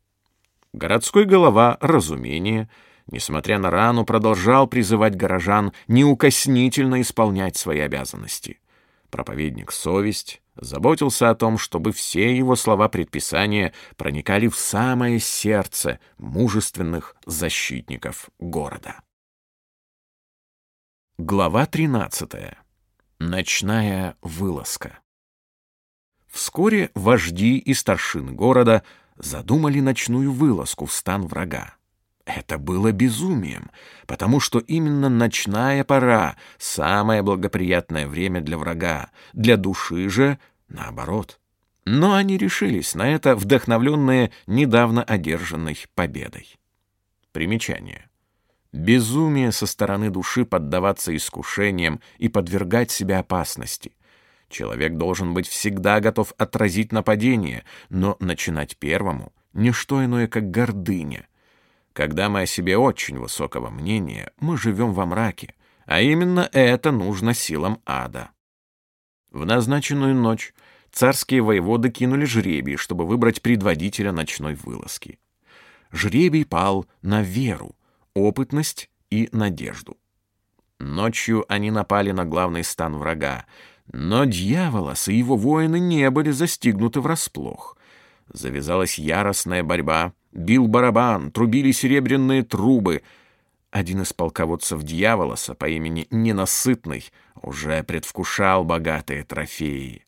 Городской голова, разумение, несмотря на рану, продолжал призывать горожан неукоснительно исполнять свои обязанности. Проповедник совесть заботился о том, чтобы все его слова предписания проникали в самое сердце мужественных защитников города. Глава 13. Ночная вылазка. Вскоре вожди и старшины города задумали ночную вылазку в стан врага. Это было безумием, потому что именно ночная пора — самое благоприятное время для врага, для души же — наоборот. Но они решились на это, вдохновленные недавно одержанной победой. Примечание. Безумие со стороны души поддаваться искушениям и подвергать себя опасности. Человек должен быть всегда готов отразить нападение, но начинать первому — не что иное, как гордыня. Когда мы о себе очень высокого мнения, мы живем во мраке, а именно это нужно силам ада. В назначенную ночь царские воеводы кинули жребий, чтобы выбрать предводителя ночной вылазки. Жребий пал на веру — опытность и надежду. Ночью они напали на главный стан врага, но дьяволос и его воины не были застигнуты врасплох. Завязалась яростная борьба, бил барабан, трубили серебряные трубы. Один из полководцев дьяволоса по имени Ненасытный уже предвкушал богатые трофеи.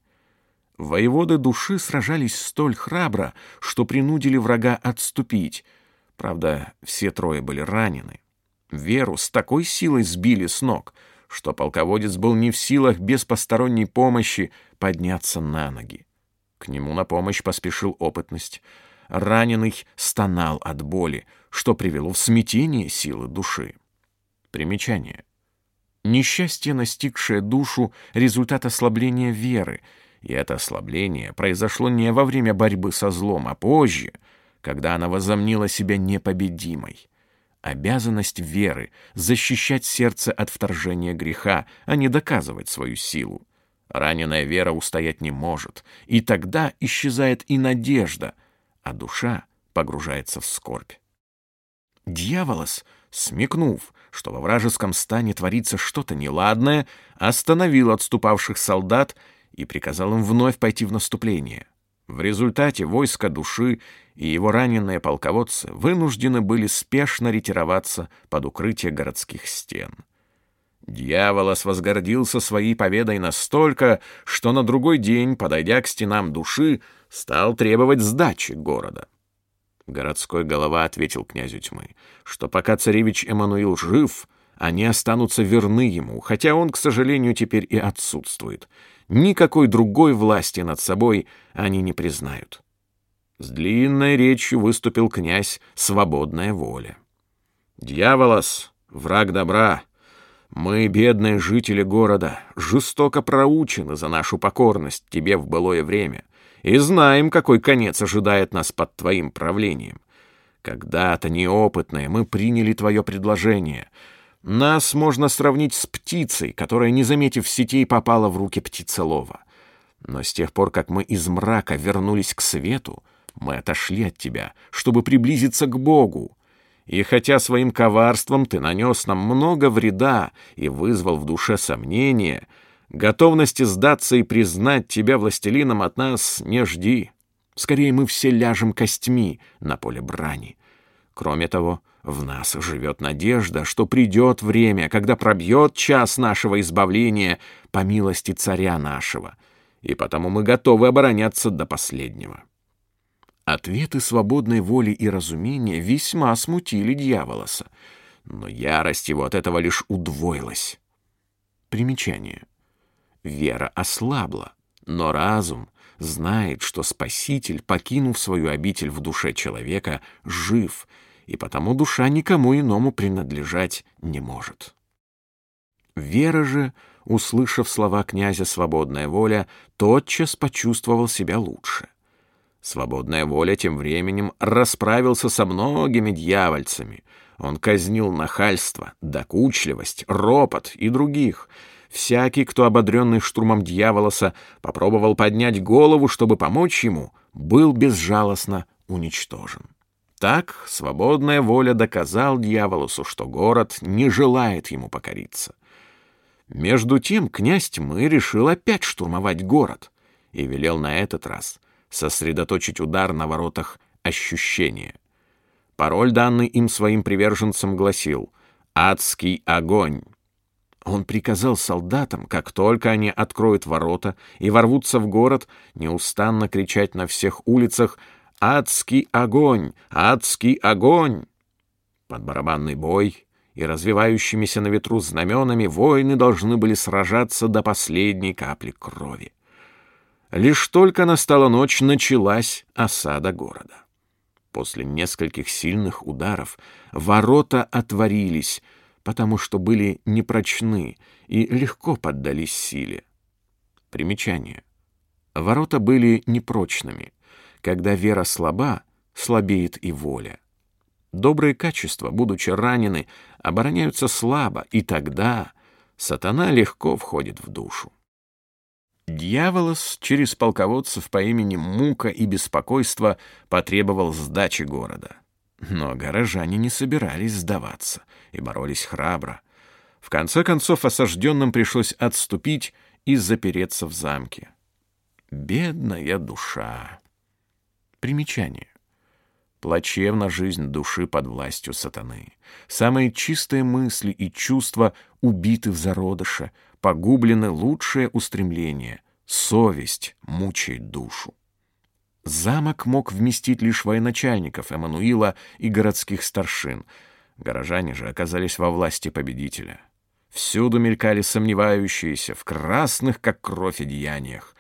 Воеводы души сражались столь храбро, что принудили врага отступить — Правда, все трое были ранены. Веру с такой силой сбили с ног, что полководец был не в силах без посторонней помощи подняться на ноги. К нему на помощь поспешил опытность. Раненый стонал от боли, что привело в смятение силы души. Примечание. Несчастье, настигшее душу, результат ослабления веры, и это ослабление произошло не во время борьбы со злом, а позже — когда она возомнила себя непобедимой. Обязанность веры — защищать сердце от вторжения греха, а не доказывать свою силу. Раненая вера устоять не может, и тогда исчезает и надежда, а душа погружается в скорбь. Дьяволос, смекнув, что во вражеском стане творится что-то неладное, остановил отступавших солдат и приказал им вновь пойти в наступление. В результате войско души и его раненые полководцы вынуждены были спешно ретироваться под укрытие городских стен. Дьяволос возгордился своей победой настолько, что на другой день, подойдя к стенам души, стал требовать сдачи города. Городской голова ответил князю тьмы, что пока царевич Эммануил жив, они останутся верны ему, хотя он, к сожалению, теперь и отсутствует. Никакой другой власти над собой они не признают. С длинной речью выступил князь «Свободная воля». «Дьяволос, враг добра, мы, бедные жители города, жестоко проучены за нашу покорность тебе в былое время и знаем, какой конец ожидает нас под твоим правлением. Когда-то неопытные мы приняли твое предложение. Нас можно сравнить с птицей, которая, не заметив сетей, попала в руки птицелова. Но с тех пор, как мы из мрака вернулись к свету, мы отошли от тебя, чтобы приблизиться к Богу. И хотя своим коварством ты нанес нам много вреда и вызвал в душе сомнения, готовности сдаться и признать тебя властелином от нас не жди. Скорее мы все ляжем костьми на поле брани. Кроме того, в нас живет надежда, что придет время, когда пробьет час нашего избавления по милости царя нашего, и потому мы готовы обороняться до последнего. Ответы свободной воли и разумения весьма смутили дьяволоса, но ярость его от этого лишь удвоилась. Примечание. Вера ослабла, но разум знает, что Спаситель, покинув свою обитель в душе человека, жив, и потому душа никому иному принадлежать не может. Вера же, услышав слова князя «Свободная воля», тотчас почувствовал себя лучше. Свободная воля тем временем расправился со многими дьявольцами. Он казнил нахальство, докучливость, ропот и других. Всякий, кто, ободренный штурмом дьяволоса, попробовал поднять голову, чтобы помочь ему, был безжалостно уничтожен. Так свободная воля доказал дьяволосу, что город не желает ему покориться. Между тем князь тьмы решил опять штурмовать город и велел на этот раз — сосредоточить удар на воротах ощущения. Пароль, данный им своим приверженцам, гласил «Адский огонь». Он приказал солдатам, как только они откроют ворота и ворвутся в город, неустанно кричать на всех улицах «Адский огонь! Адский огонь!». Под барабанный бой и развивающимися на ветру знаменами воины должны были сражаться до последней капли крови. Лишь только настала ночь, началась осада города. После нескольких сильных ударов ворота отворились, потому что были непрочны и легко поддались силе. Примечание. Ворота были непрочными. Когда вера слаба, слабеет и воля. Добрые качества, будучи ранены, обороняются слабо, и тогда сатана легко входит в душу. Дьяволос через полководцев по имени Мука и Беспокойство потребовал сдачи города. Но горожане не собирались сдаваться и боролись храбро. В конце концов осажденным пришлось отступить и запереться в замке. Бедная душа. Примечание. Плачевна жизнь души под властью сатаны. Самые чистые мысли и чувства убиты в зародыше, погублены лучшие устремления. Совесть мучает душу. Замок мог вместить лишь военачальников Эммануила и городских старшин. Горожане же оказались во власти победителя. Всюду мелькали сомневающиеся в красных, как кровь, одеяниях.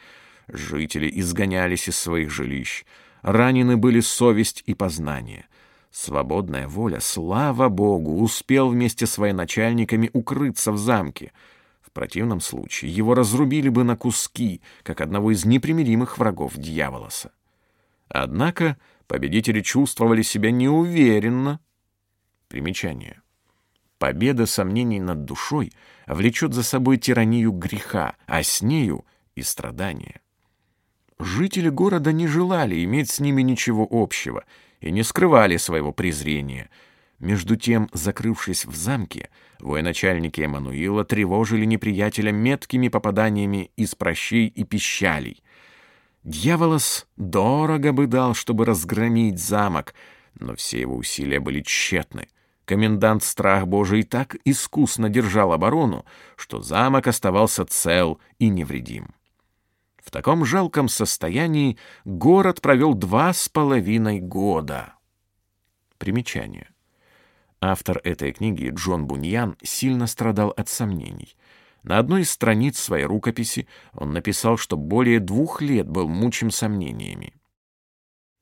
Жители изгонялись из своих жилищ. Ранены были совесть и познание. Свободная воля, слава богу, успел вместе с военачальниками укрыться в замке — противном случае его разрубили бы на куски, как одного из непримиримых врагов дьяволоса. Однако победители чувствовали себя неуверенно. Примечание. Победа сомнений над душой влечет за собой тиранию греха, а с нею и страдания. Жители города не желали иметь с ними ничего общего и не скрывали своего презрения — между тем, закрывшись в замке, военачальники Эммануила тревожили неприятеля меткими попаданиями из прощей и пищалей. Дьяволос дорого бы дал, чтобы разгромить замок, но все его усилия были тщетны. Комендант Страх Божий так искусно держал оборону, что замок оставался цел и невредим. В таком жалком состоянии город провел два с половиной года. Примечание. Автор этой книги, Джон Буньян, сильно страдал от сомнений. На одной из страниц своей рукописи он написал, что более двух лет был мучим сомнениями.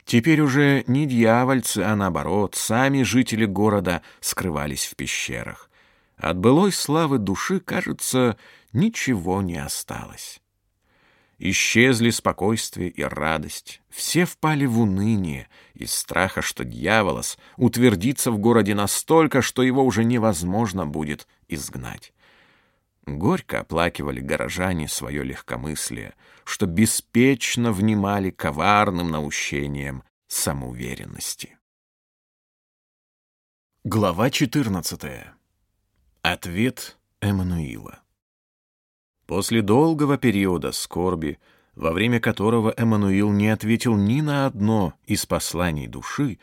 Теперь уже не дьявольцы, а наоборот, сами жители города скрывались в пещерах. От былой славы души, кажется, ничего не осталось. Исчезли спокойствие и радость. Все впали в уныние из страха, что дьяволос утвердится в городе настолько, что его уже невозможно будет изгнать. Горько оплакивали горожане свое легкомыслие, что беспечно внимали коварным наущениям самоуверенности. Глава 14. Ответ Эммануила. После долгого периода скорби, во время которого Эммануил не ответил ни на одно из посланий души,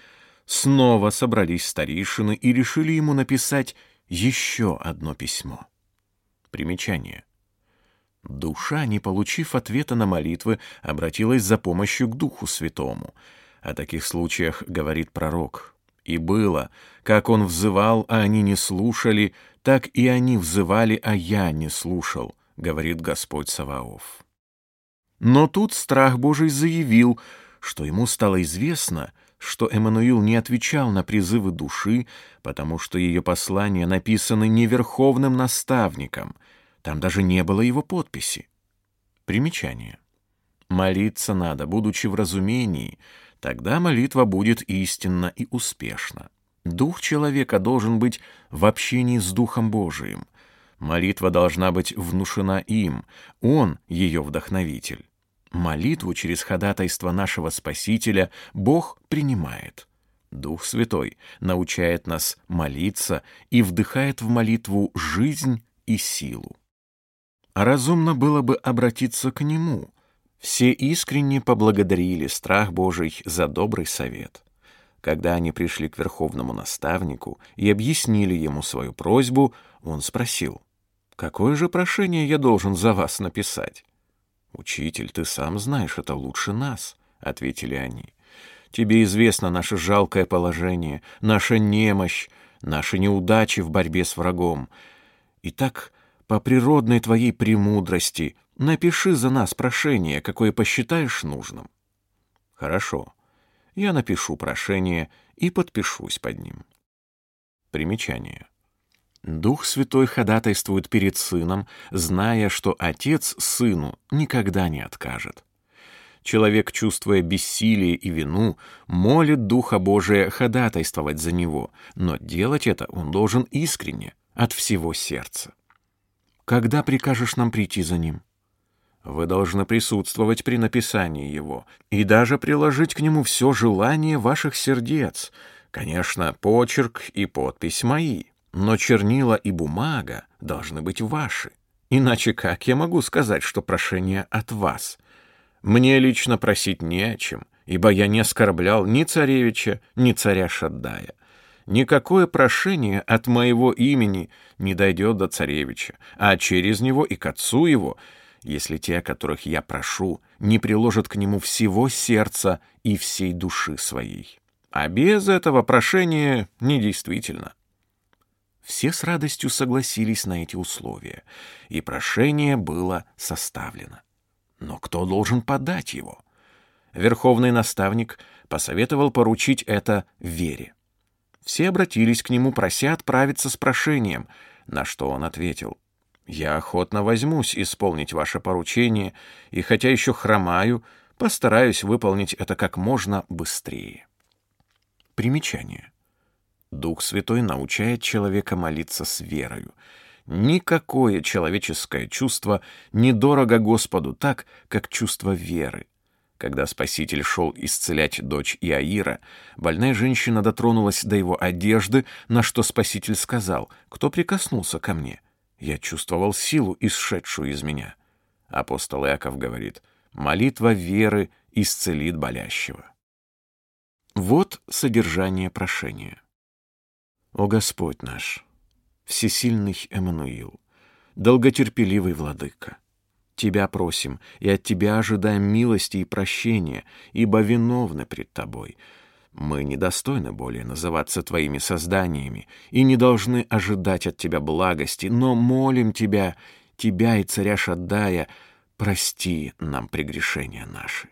снова собрались старейшины и решили ему написать еще одно письмо. Примечание. Душа, не получив ответа на молитвы, обратилась за помощью к Духу Святому. О таких случаях говорит пророк. «И было, как он взывал, а они не слушали, так и они взывали, а я не слушал говорит Господь Саваоф. Но тут страх Божий заявил, что ему стало известно, что Эммануил не отвечал на призывы души, потому что ее послания написаны не верховным наставником, там даже не было его подписи. Примечание. Молиться надо, будучи в разумении, тогда молитва будет истинна и успешна. Дух человека должен быть в общении с Духом Божиим. Молитва должна быть внушена им, он ее вдохновитель. Молитву через ходатайство нашего Спасителя Бог принимает. Дух Святой научает нас молиться и вдыхает в молитву жизнь и силу. Разумно было бы обратиться к Нему. Все искренне поблагодарили страх Божий за добрый совет. Когда они пришли к верховному наставнику и объяснили ему свою просьбу, он спросил — Какое же прошение я должен за вас написать? Учитель, ты сам знаешь это лучше нас, ответили они. Тебе известно наше жалкое положение, наша немощь, наши неудачи в борьбе с врагом. Итак, по природной твоей премудрости напиши за нас прошение, какое посчитаешь нужным. Хорошо. Я напишу прошение и подпишусь под ним. Примечание. Дух Святой ходатайствует перед Сыном, зная, что Отец Сыну никогда не откажет. Человек, чувствуя бессилие и вину, молит Духа Божия ходатайствовать за него, но делать это он должен искренне, от всего сердца. Когда прикажешь нам прийти за ним? Вы должны присутствовать при написании его и даже приложить к нему все желание ваших сердец, конечно, почерк и подпись мои. Но чернила и бумага должны быть ваши. Иначе как я могу сказать, что прошение от вас? Мне лично просить не о чем, ибо я не оскорблял ни царевича, ни царя Шаддая. Никакое прошение от моего имени не дойдет до царевича, а через него и к отцу его, если те, которых я прошу, не приложат к нему всего сердца и всей души своей. А без этого прошения недействительно. Все с радостью согласились на эти условия, и прошение было составлено. Но кто должен подать его? Верховный наставник посоветовал поручить это Вере. Все обратились к нему, прося отправиться с прошением, на что он ответил, «Я охотно возьмусь исполнить ваше поручение, и хотя еще хромаю, постараюсь выполнить это как можно быстрее». Примечание. Дух Святой научает человека молиться с верою. Никакое человеческое чувство недорого Господу так, как чувство веры. Когда Спаситель шел исцелять дочь Иаира, больная женщина дотронулась до его одежды, на что Спаситель сказал, «Кто прикоснулся ко мне?» Я чувствовал силу, исшедшую из меня. Апостол Иаков говорит, «Молитва веры исцелит болящего». Вот содержание прошения. О Господь наш, всесильный Эммануил, долготерпеливый владыка, Тебя просим и от Тебя ожидаем милости и прощения, ибо виновны пред Тобой. Мы недостойны более называться твоими созданиями и не должны ожидать от тебя благости, но молим тебя, тебя и царя Шаддая, прости нам прегрешения наши.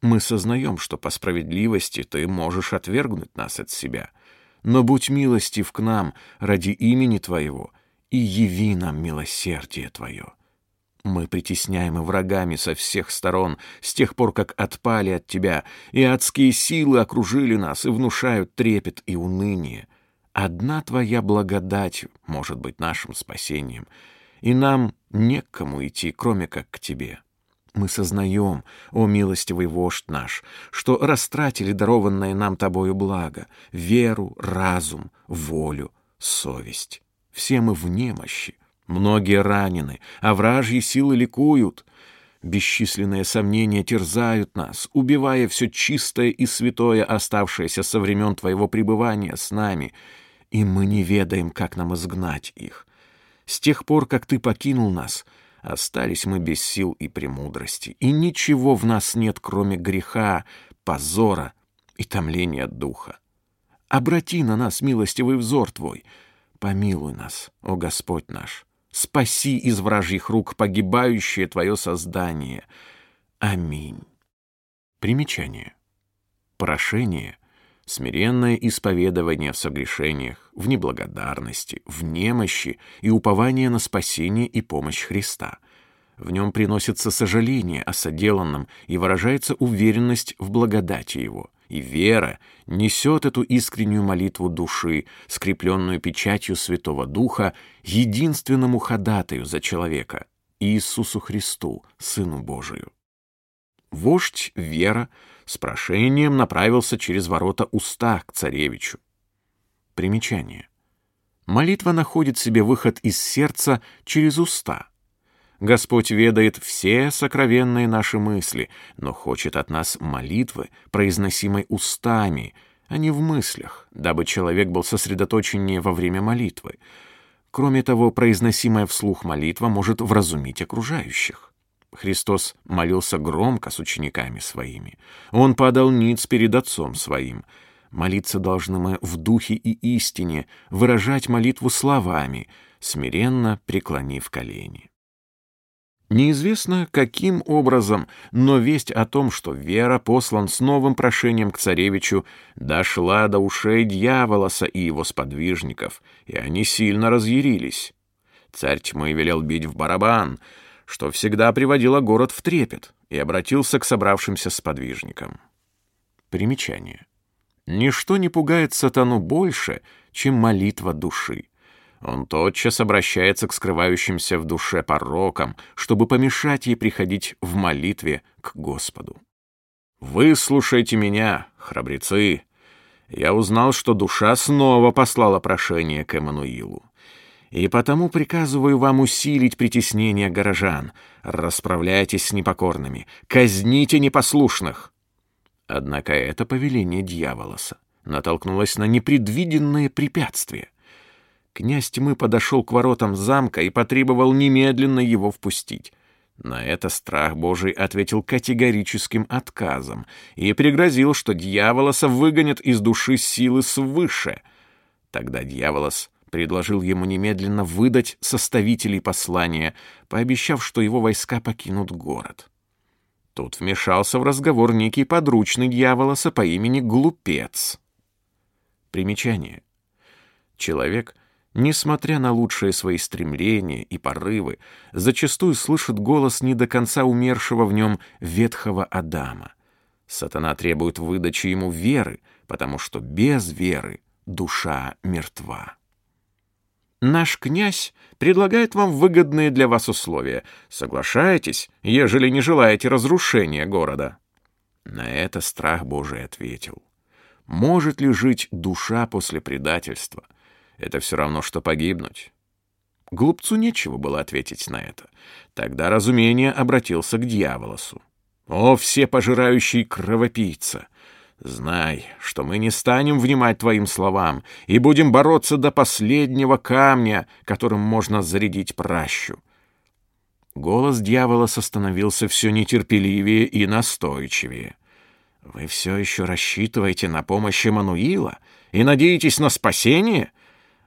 Мы сознаем, что по справедливости ты можешь отвергнуть нас от себя, но будь милостив к нам ради имени Твоего и яви нам милосердие Твое. Мы притесняемы врагами со всех сторон, с тех пор, как отпали от Тебя, и адские силы окружили нас и внушают трепет и уныние. Одна Твоя благодать может быть нашим спасением, и нам не к кому идти, кроме как к Тебе. Мы сознаем, о милостивый вождь наш, что растратили дарованное нам Тобою благо, веру, разум, волю, совесть. Все мы в немощи, многие ранены, а вражьи силы ликуют. Бесчисленные сомнения терзают нас, убивая все чистое и святое, оставшееся со времен Твоего пребывания с нами, и мы не ведаем, как нам изгнать их. С тех пор, как Ты покинул нас — Остались мы без сил и премудрости, и ничего в нас нет, кроме греха, позора и томления духа. Обрати на нас милостивый взор Твой, помилуй нас, о Господь наш, спаси из вражьих рук погибающее Твое создание. Аминь. Примечание. Прошение — смиренное исповедование в согрешениях, в неблагодарности, в немощи и упование на спасение и помощь Христа. В нем приносится сожаление о соделанном и выражается уверенность в благодати Его. И вера несет эту искреннюю молитву души, скрепленную печатью Святого Духа, единственному ходатаю за человека, Иисусу Христу, Сыну Божию. Вождь Вера с прошением направился через ворота уста к царевичу. Примечание. Молитва находит себе выход из сердца через уста. Господь ведает все сокровенные наши мысли, но хочет от нас молитвы, произносимой устами, а не в мыслях, дабы человек был сосредоточеннее во время молитвы. Кроме того, произносимая вслух молитва может вразумить окружающих. Христос молился громко с учениками своими. Он падал ниц перед Отцом своим. Молиться должны мы в духе и истине, выражать молитву словами, смиренно преклонив колени. Неизвестно, каким образом, но весть о том, что Вера послан с новым прошением к царевичу, дошла до ушей дьяволоса и его сподвижников, и они сильно разъярились. Царь тьмы велел бить в барабан — что всегда приводило город в трепет, и обратился к собравшимся сподвижникам. Примечание. Ничто не пугает сатану больше, чем молитва души. Он тотчас обращается к скрывающимся в душе порокам, чтобы помешать ей приходить в молитве к Господу. «Выслушайте меня, храбрецы!» Я узнал, что душа снова послала прошение к Эммануилу и потому приказываю вам усилить притеснение горожан. Расправляйтесь с непокорными, казните непослушных». Однако это повеление дьяволоса натолкнулось на непредвиденные препятствия. Князь тьмы подошел к воротам замка и потребовал немедленно его впустить. На это страх Божий ответил категорическим отказом и пригрозил, что дьяволоса выгонят из души силы свыше. Тогда дьяволос предложил ему немедленно выдать составителей послания, пообещав, что его войска покинут город. Тут вмешался в разговор некий подручный дьяволоса по имени Глупец. Примечание. Человек, несмотря на лучшие свои стремления и порывы, зачастую слышит голос не до конца умершего в нем ветхого Адама. Сатана требует выдачи ему веры, потому что без веры душа мертва. Наш князь предлагает вам выгодные для вас условия. Соглашайтесь, ежели не желаете разрушения города». На это страх Божий ответил. «Может ли жить душа после предательства? Это все равно, что погибнуть». Глупцу нечего было ответить на это. Тогда разумение обратился к дьяволосу. «О, все пожирающий кровопийца! Знай, что мы не станем внимать твоим словам и будем бороться до последнего камня, которым можно зарядить пращу. Голос дьявола становился все нетерпеливее и настойчивее. Вы все еще рассчитываете на помощь Эммануила и надеетесь на спасение?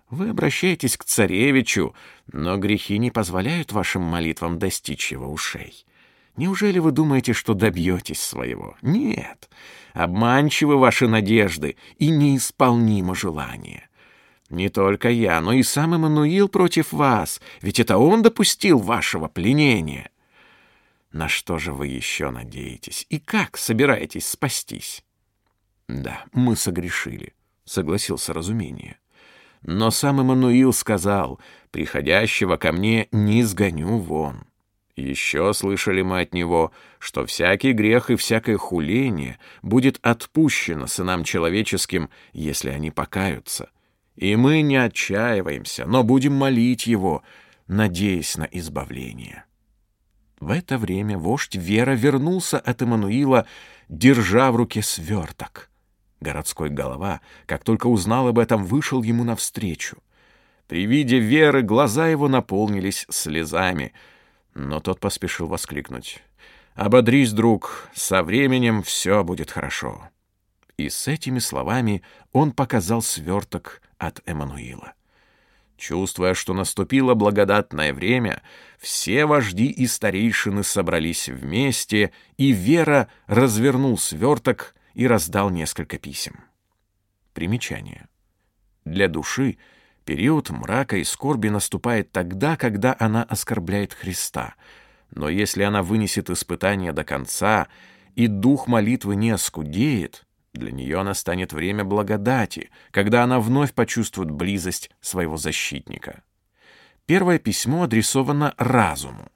Вы обращаетесь к царевичу, но грехи не позволяют вашим молитвам достичь его ушей. Неужели вы думаете, что добьетесь своего? Нет. Обманчивы ваши надежды и неисполнимо желание. Не только я, но и сам Эммануил против вас, ведь это он допустил вашего пленения. На что же вы еще надеетесь? И как собираетесь спастись? Да, мы согрешили, согласился разумение. Но сам Эммануил сказал, приходящего ко мне не сгоню вон. Еще слышали мы от него, что всякий грех и всякое хуление будет отпущено сынам человеческим, если они покаются. И мы не отчаиваемся, но будем молить его, надеясь на избавление. В это время вождь Вера вернулся от Эммануила, держа в руке сверток. Городской голова, как только узнал об этом, вышел ему навстречу. При виде Веры глаза его наполнились слезами, но тот поспешил воскликнуть. «Ободрись, друг, со временем все будет хорошо». И с этими словами он показал сверток от Эммануила. Чувствуя, что наступило благодатное время, все вожди и старейшины собрались вместе, и Вера развернул сверток и раздал несколько писем. Примечание. Для души период мрака и скорби наступает тогда, когда она оскорбляет Христа. Но если она вынесет испытание до конца, и дух молитвы не оскудеет, для нее настанет время благодати, когда она вновь почувствует близость своего защитника. Первое письмо адресовано разуму.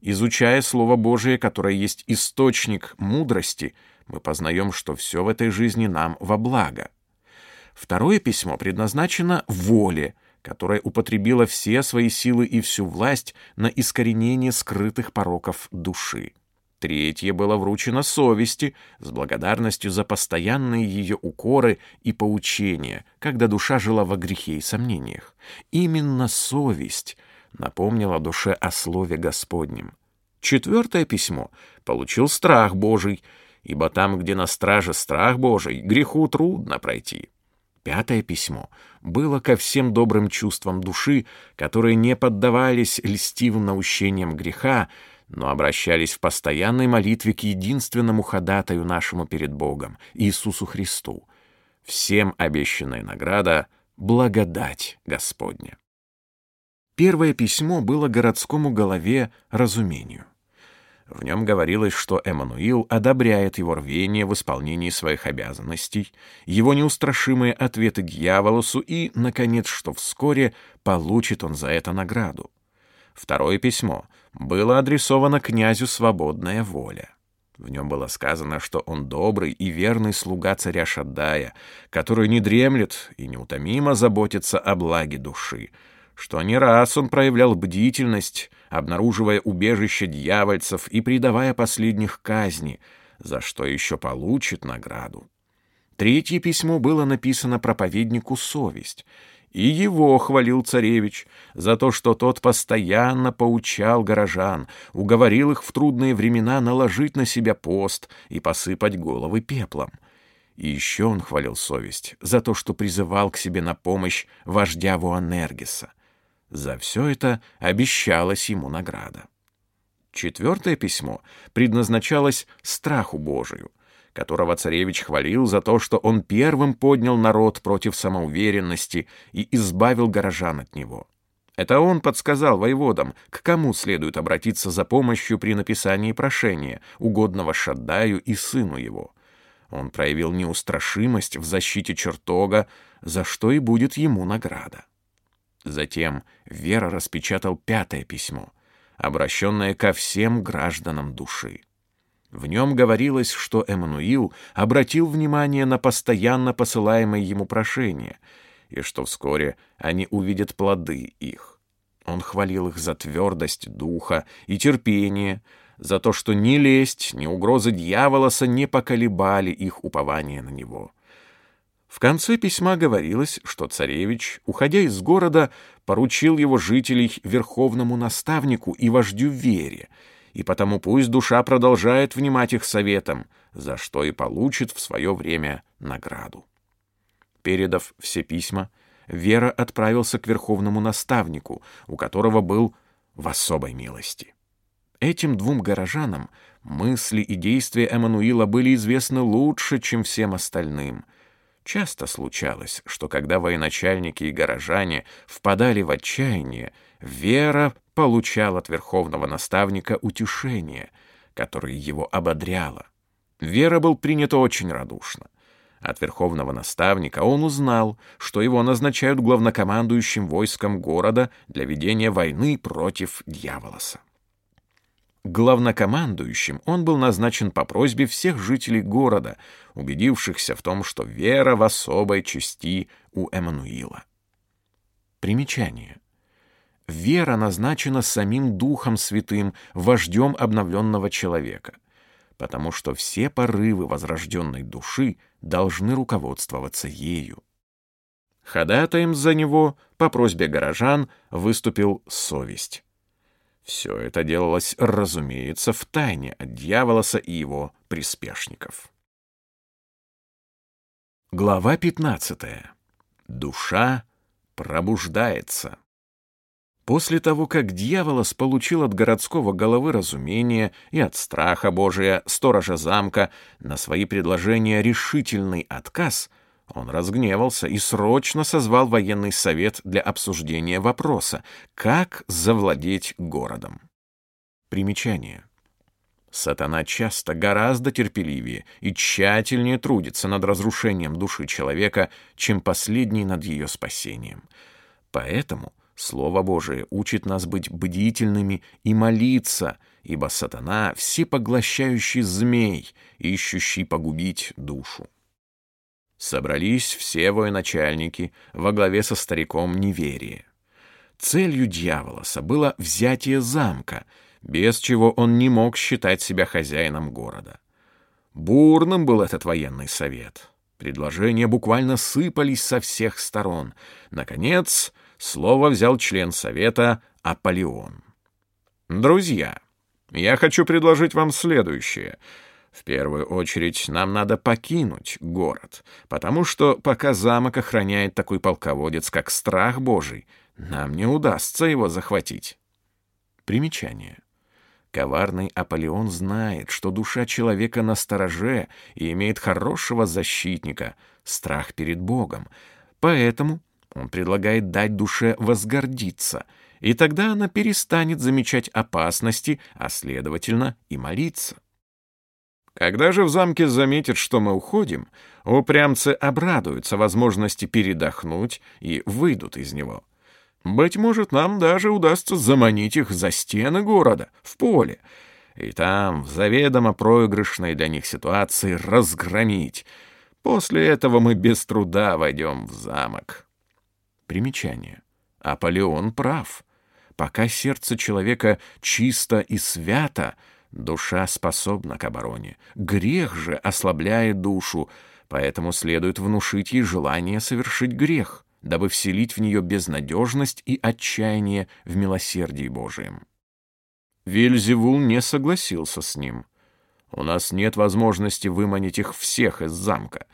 Изучая Слово Божие, которое есть источник мудрости, мы познаем, что все в этой жизни нам во благо. Второе письмо предназначено воле, которая употребила все свои силы и всю власть на искоренение скрытых пороков души. Третье было вручено совести с благодарностью за постоянные ее укоры и поучения, когда душа жила во грехе и сомнениях. Именно совесть напомнила душе о Слове Господнем. Четвертое письмо получил страх Божий, ибо там, где на страже страх Божий, греху трудно пройти. Пятое письмо было ко всем добрым чувствам души, которые не поддавались льстивым наущениям греха, но обращались в постоянной молитве к единственному ходатаю нашему перед Богом, Иисусу Христу. Всем обещанная награда — благодать Господня. Первое письмо было городскому голове разумению. В нем говорилось, что Эммануил одобряет его рвение в исполнении своих обязанностей, его неустрашимые ответы дьяволосу и, наконец, что вскоре получит он за это награду. Второе письмо было адресовано князю «Свободная воля». В нем было сказано, что он добрый и верный слуга царя Шаддая, который не дремлет и неутомимо заботится о благе души, что не раз он проявлял бдительность, обнаруживая убежище дьявольцев и предавая последних казни, за что еще получит награду. Третье письмо было написано проповеднику «Совесть», и его хвалил царевич за то, что тот постоянно поучал горожан, уговорил их в трудные времена наложить на себя пост и посыпать головы пеплом. И еще он хвалил совесть за то, что призывал к себе на помощь вождя Вуанергиса. За все это обещалась ему награда. Четвертое письмо предназначалось страху Божию — которого царевич хвалил за то, что он первым поднял народ против самоуверенности и избавил горожан от него. Это он подсказал воеводам, к кому следует обратиться за помощью при написании прошения, угодного Шаддаю и сыну его. Он проявил неустрашимость в защите чертога, за что и будет ему награда. Затем Вера распечатал пятое письмо, обращенное ко всем гражданам души. В нем говорилось, что Эммануил обратил внимание на постоянно посылаемые ему прошения, и что вскоре они увидят плоды их. Он хвалил их за твердость духа и терпение, за то, что ни лесть, ни угрозы дьяволоса не поколебали их упование на него. В конце письма говорилось, что царевич, уходя из города, поручил его жителей верховному наставнику и вождю Вере, и потому пусть душа продолжает внимать их советам, за что и получит в свое время награду. Передав все письма, Вера отправился к верховному наставнику, у которого был в особой милости. Этим двум горожанам мысли и действия Эммануила были известны лучше, чем всем остальным. Часто случалось, что когда военачальники и горожане впадали в отчаяние, Вера получал от верховного наставника утешение, которое его ободряло. Вера был принят очень радушно. От верховного наставника он узнал, что его назначают главнокомандующим войском города для ведения войны против дьяволоса. Главнокомандующим он был назначен по просьбе всех жителей города, убедившихся в том, что вера в особой части у Эммануила. Примечание. Вера назначена самим Духом Святым, вождем обновленного человека, потому что все порывы возрожденной души должны руководствоваться ею. Ходатаем за него по просьбе горожан выступил совесть. Все это делалось, разумеется, в тайне от дьяволоса и его приспешников. Глава 15. Душа пробуждается. После того, как дьяволос получил от городского головы разумение и от страха Божия, сторожа замка, на свои предложения решительный отказ, он разгневался и срочно созвал военный совет для обсуждения вопроса, как завладеть городом. Примечание. Сатана часто гораздо терпеливее и тщательнее трудится над разрушением души человека, чем последний над ее спасением. Поэтому Слово Божие учит нас быть бдительными и молиться, ибо сатана — всепоглощающий змей, ищущий погубить душу. Собрались все военачальники во главе со стариком неверия. Целью дьяволоса было взятие замка, без чего он не мог считать себя хозяином города. Бурным был этот военный совет. Предложения буквально сыпались со всех сторон. Наконец, слово взял член совета Аполеон. «Друзья, я хочу предложить вам следующее. В первую очередь нам надо покинуть город, потому что пока замок охраняет такой полководец, как Страх Божий, нам не удастся его захватить». Примечание. Коварный Аполеон знает, что душа человека на стороже и имеет хорошего защитника — страх перед Богом. Поэтому он предлагает дать душе возгордиться, и тогда она перестанет замечать опасности, а следовательно и молиться. Когда же в замке заметят, что мы уходим, упрямцы обрадуются возможности передохнуть и выйдут из него. Быть может, нам даже удастся заманить их за стены города, в поле, и там, в заведомо проигрышной для них ситуации, разгромить. После этого мы без труда войдем в замок. Примечание. Аполеон прав. Пока сердце человека чисто и свято, душа способна к обороне. Грех же ослабляет душу, поэтому следует внушить ей желание совершить грех, дабы вселить в нее безнадежность и отчаяние в милосердии Божием. Вильзевул не согласился с ним. «У нас нет возможности выманить их всех из замка.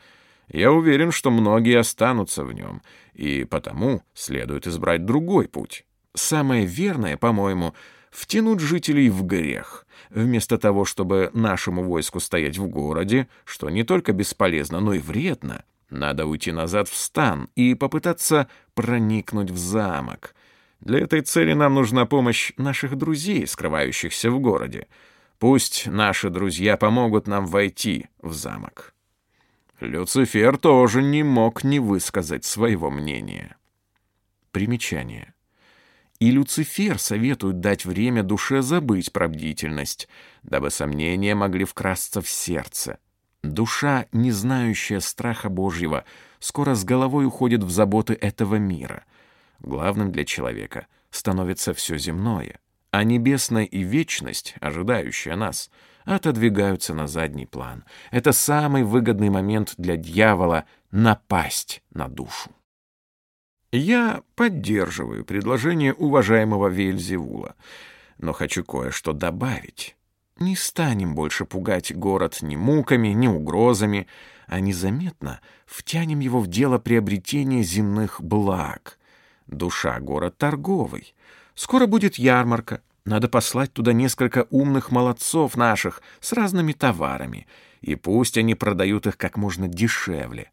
Я уверен, что многие останутся в нем, и потому следует избрать другой путь. Самое верное, по-моему, втянуть жителей в грех, вместо того, чтобы нашему войску стоять в городе, что не только бесполезно, но и вредно. Надо уйти назад в стан и попытаться проникнуть в замок. Для этой цели нам нужна помощь наших друзей, скрывающихся в городе. Пусть наши друзья помогут нам войти в замок. Люцифер тоже не мог не высказать своего мнения. Примечание. И Люцифер советует дать время душе забыть про бдительность, дабы сомнения могли вкрасться в сердце. Душа, не знающая страха Божьего, скоро с головой уходит в заботы этого мира. Главным для человека становится все земное, а небесная и вечность, ожидающая нас — отодвигаются на задний план. Это самый выгодный момент для дьявола напасть на душу. Я поддерживаю предложение уважаемого Вельзевула. но хочу кое-что добавить. Не станем больше пугать город ни муками, ни угрозами, а незаметно втянем его в дело приобретения земных благ. Душа — город торговый. Скоро будет ярмарка. Надо послать туда несколько умных молодцов наших с разными товарами, и пусть они продают их как можно дешевле.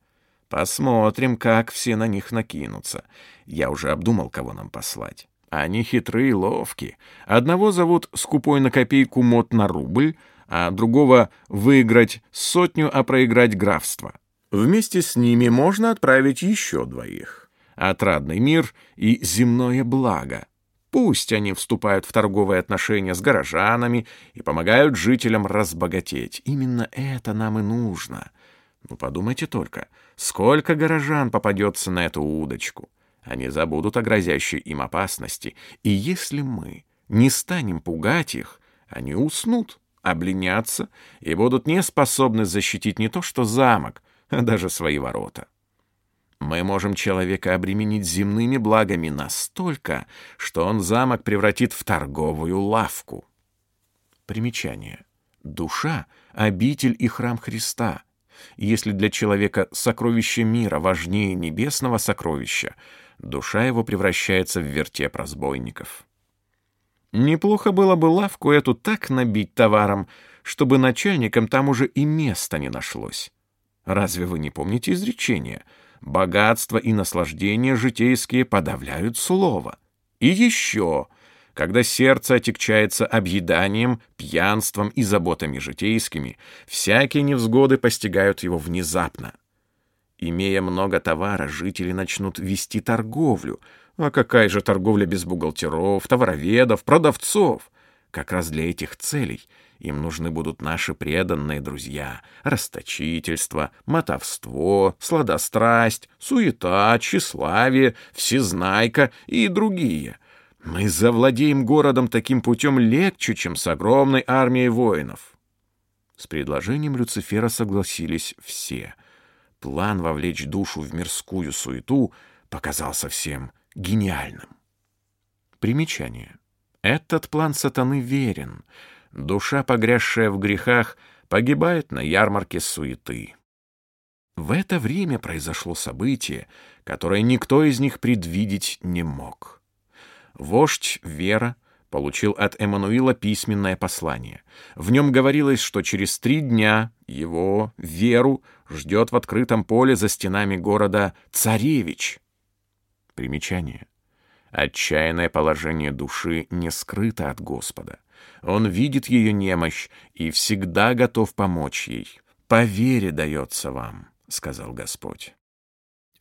Посмотрим, как все на них накинутся. Я уже обдумал, кого нам послать. Они хитрые и ловкие. Одного зовут скупой на копейку мод на рубль, а другого выиграть сотню, а проиграть графство. Вместе с ними можно отправить еще двоих. Отрадный мир и земное благо. Пусть они вступают в торговые отношения с горожанами и помогают жителям разбогатеть. Именно это нам и нужно. Ну, подумайте только, сколько горожан попадется на эту удочку. Они забудут о грозящей им опасности, и если мы не станем пугать их, они уснут, обленятся и будут не способны защитить не то что замок, а даже свои ворота. Мы можем человека обременить земными благами настолько, что он замок превратит в торговую лавку. Примечание. Душа — обитель и храм Христа. Если для человека сокровище мира важнее небесного сокровища, душа его превращается в вертеп разбойников. Неплохо было бы лавку эту так набить товаром, чтобы начальникам там уже и места не нашлось. Разве вы не помните изречение? Богатство и наслаждения житейские подавляют слово. И еще, когда сердце отягчается объеданием, пьянством и заботами житейскими, всякие невзгоды постигают его внезапно. Имея много товара, жители начнут вести торговлю. А какая же торговля без бухгалтеров, товароведов, продавцов? Как раз для этих целей им нужны будут наши преданные друзья. Расточительство, мотовство, сладострасть, суета, тщеславие, всезнайка и другие. Мы завладеем городом таким путем легче, чем с огромной армией воинов. С предложением Люцифера согласились все — План вовлечь душу в мирскую суету показался всем гениальным. Примечание. Этот план сатаны верен. Душа, погрязшая в грехах, погибает на ярмарке суеты. В это время произошло событие, которое никто из них предвидеть не мог. Вождь Вера получил от Эммануила письменное послание. В нем говорилось, что через три дня его, Веру, ждет в открытом поле за стенами города царевич. Примечание. Отчаянное положение души не скрыто от Господа. Он видит ее немощь и всегда готов помочь ей. «По вере дается вам», — сказал Господь.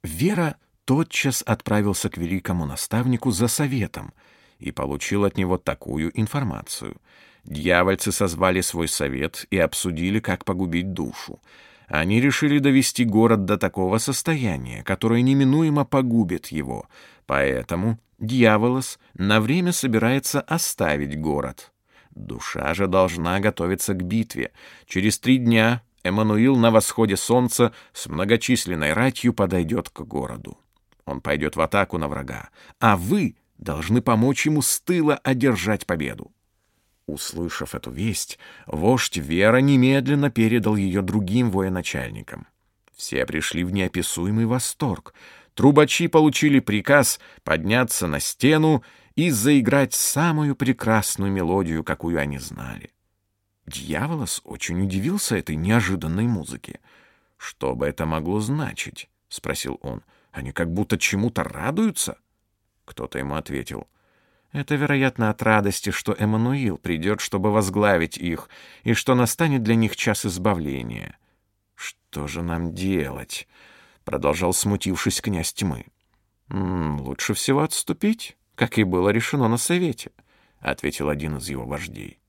Вера тотчас отправился к великому наставнику за советом и получил от него такую информацию. Дьявольцы созвали свой совет и обсудили, как погубить душу. Они решили довести город до такого состояния, которое неминуемо погубит его. Поэтому дьяволос на время собирается оставить город. Душа же должна готовиться к битве. Через три дня Эммануил на восходе солнца с многочисленной ратью подойдет к городу. Он пойдет в атаку на врага, а вы должны помочь ему с тыла одержать победу. Услышав эту весть, вождь Вера немедленно передал ее другим военачальникам. Все пришли в неописуемый восторг. Трубачи получили приказ подняться на стену и заиграть самую прекрасную мелодию, какую они знали. Дьяволос очень удивился этой неожиданной музыке. «Что бы это могло значить?» — спросил он. «Они как будто чему-то радуются?» Кто-то ему ответил — это, вероятно, от радости, что Эммануил придет, чтобы возглавить их, и что настанет для них час избавления. «Что же нам делать?» — продолжал смутившись князь тьмы. «М -м, «Лучше всего отступить, как и было решено на совете», — ответил один из его вождей.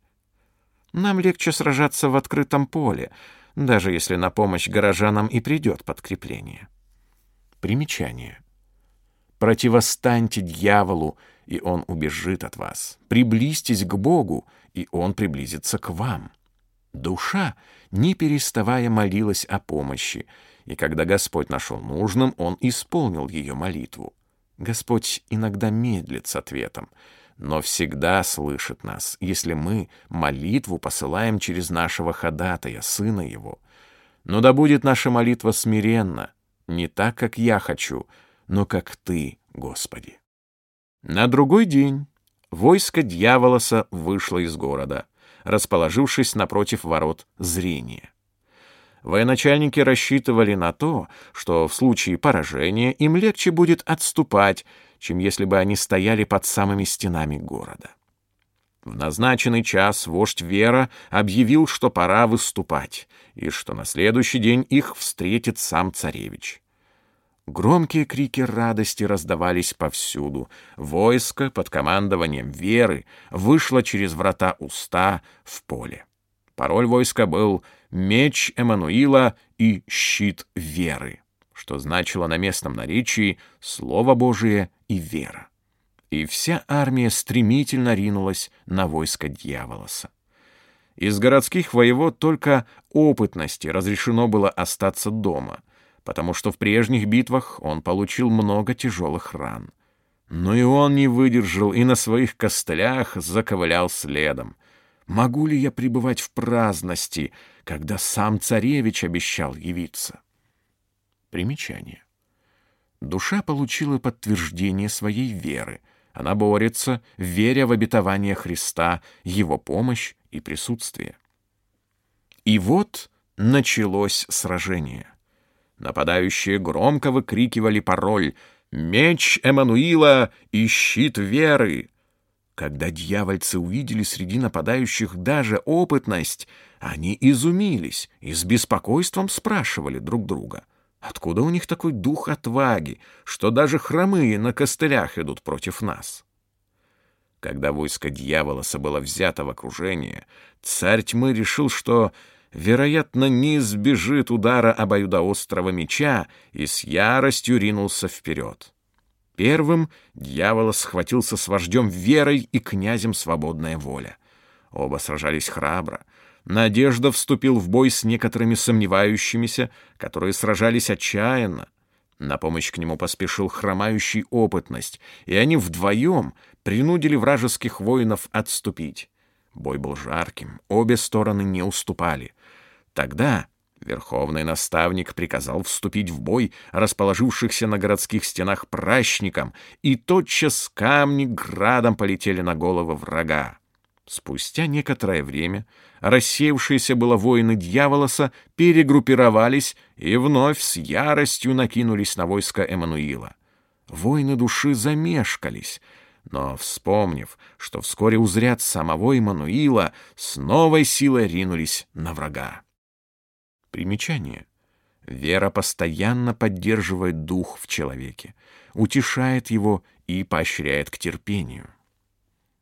«Нам легче сражаться в открытом поле, даже если на помощь горожанам и придет подкрепление». Примечание. «Противостаньте дьяволу, и он убежит от вас. Приблизьтесь к Богу, и он приблизится к вам. Душа, не переставая, молилась о помощи, и когда Господь нашел нужным, он исполнил ее молитву. Господь иногда медлит с ответом, но всегда слышит нас, если мы молитву посылаем через нашего ходатая, Сына Его. Но да будет наша молитва смиренна, не так, как я хочу, но как Ты, Господи. На другой день войско дьяволоса вышло из города, расположившись напротив ворот зрения. Военачальники рассчитывали на то, что в случае поражения им легче будет отступать, чем если бы они стояли под самыми стенами города. В назначенный час вождь Вера объявил, что пора выступать, и что на следующий день их встретит сам царевич. Громкие крики радости раздавались повсюду. Войско под командованием Веры вышло через врата уста в поле. Пароль войска был «Меч Эммануила и щит веры», что значило на местном наречии «Слово Божие и вера». И вся армия стремительно ринулась на войско дьяволоса. Из городских воевод только опытности разрешено было остаться дома, потому что в прежних битвах он получил много тяжелых ран. Но и он не выдержал и на своих костылях заковылял следом. Могу ли я пребывать в праздности, когда сам царевич обещал явиться? Примечание. Душа получила подтверждение своей веры. Она борется, веря в обетование Христа, Его помощь и присутствие. И вот началось сражение. Нападающие громко выкрикивали пароль «Меч Эммануила и щит веры!» Когда дьявольцы увидели среди нападающих даже опытность, они изумились и с беспокойством спрашивали друг друга, откуда у них такой дух отваги, что даже хромые на костылях идут против нас. Когда войско дьяволоса было взято в окружение, царь тьмы решил, что, вероятно, не избежит удара обоюдоострого меча и с яростью ринулся вперед. Первым дьявол схватился с вождем Верой и князем Свободная воля. Оба сражались храбро. Надежда вступил в бой с некоторыми сомневающимися, которые сражались отчаянно. На помощь к нему поспешил хромающий опытность, и они вдвоем принудили вражеских воинов отступить. Бой был жарким, обе стороны не уступали. Тогда Верховный наставник приказал вступить в бой расположившихся на городских стенах пращникам, и тотчас камни градом полетели на головы врага. Спустя некоторое время рассеявшиеся было воины дьяволоса перегруппировались и вновь с яростью накинулись на войско Эммануила. Воины души замешкались, но, вспомнив, что вскоре узрят самого Эммануила, с новой силой ринулись на врага. Примечание. Вера постоянно поддерживает дух в человеке, утешает его и поощряет к терпению.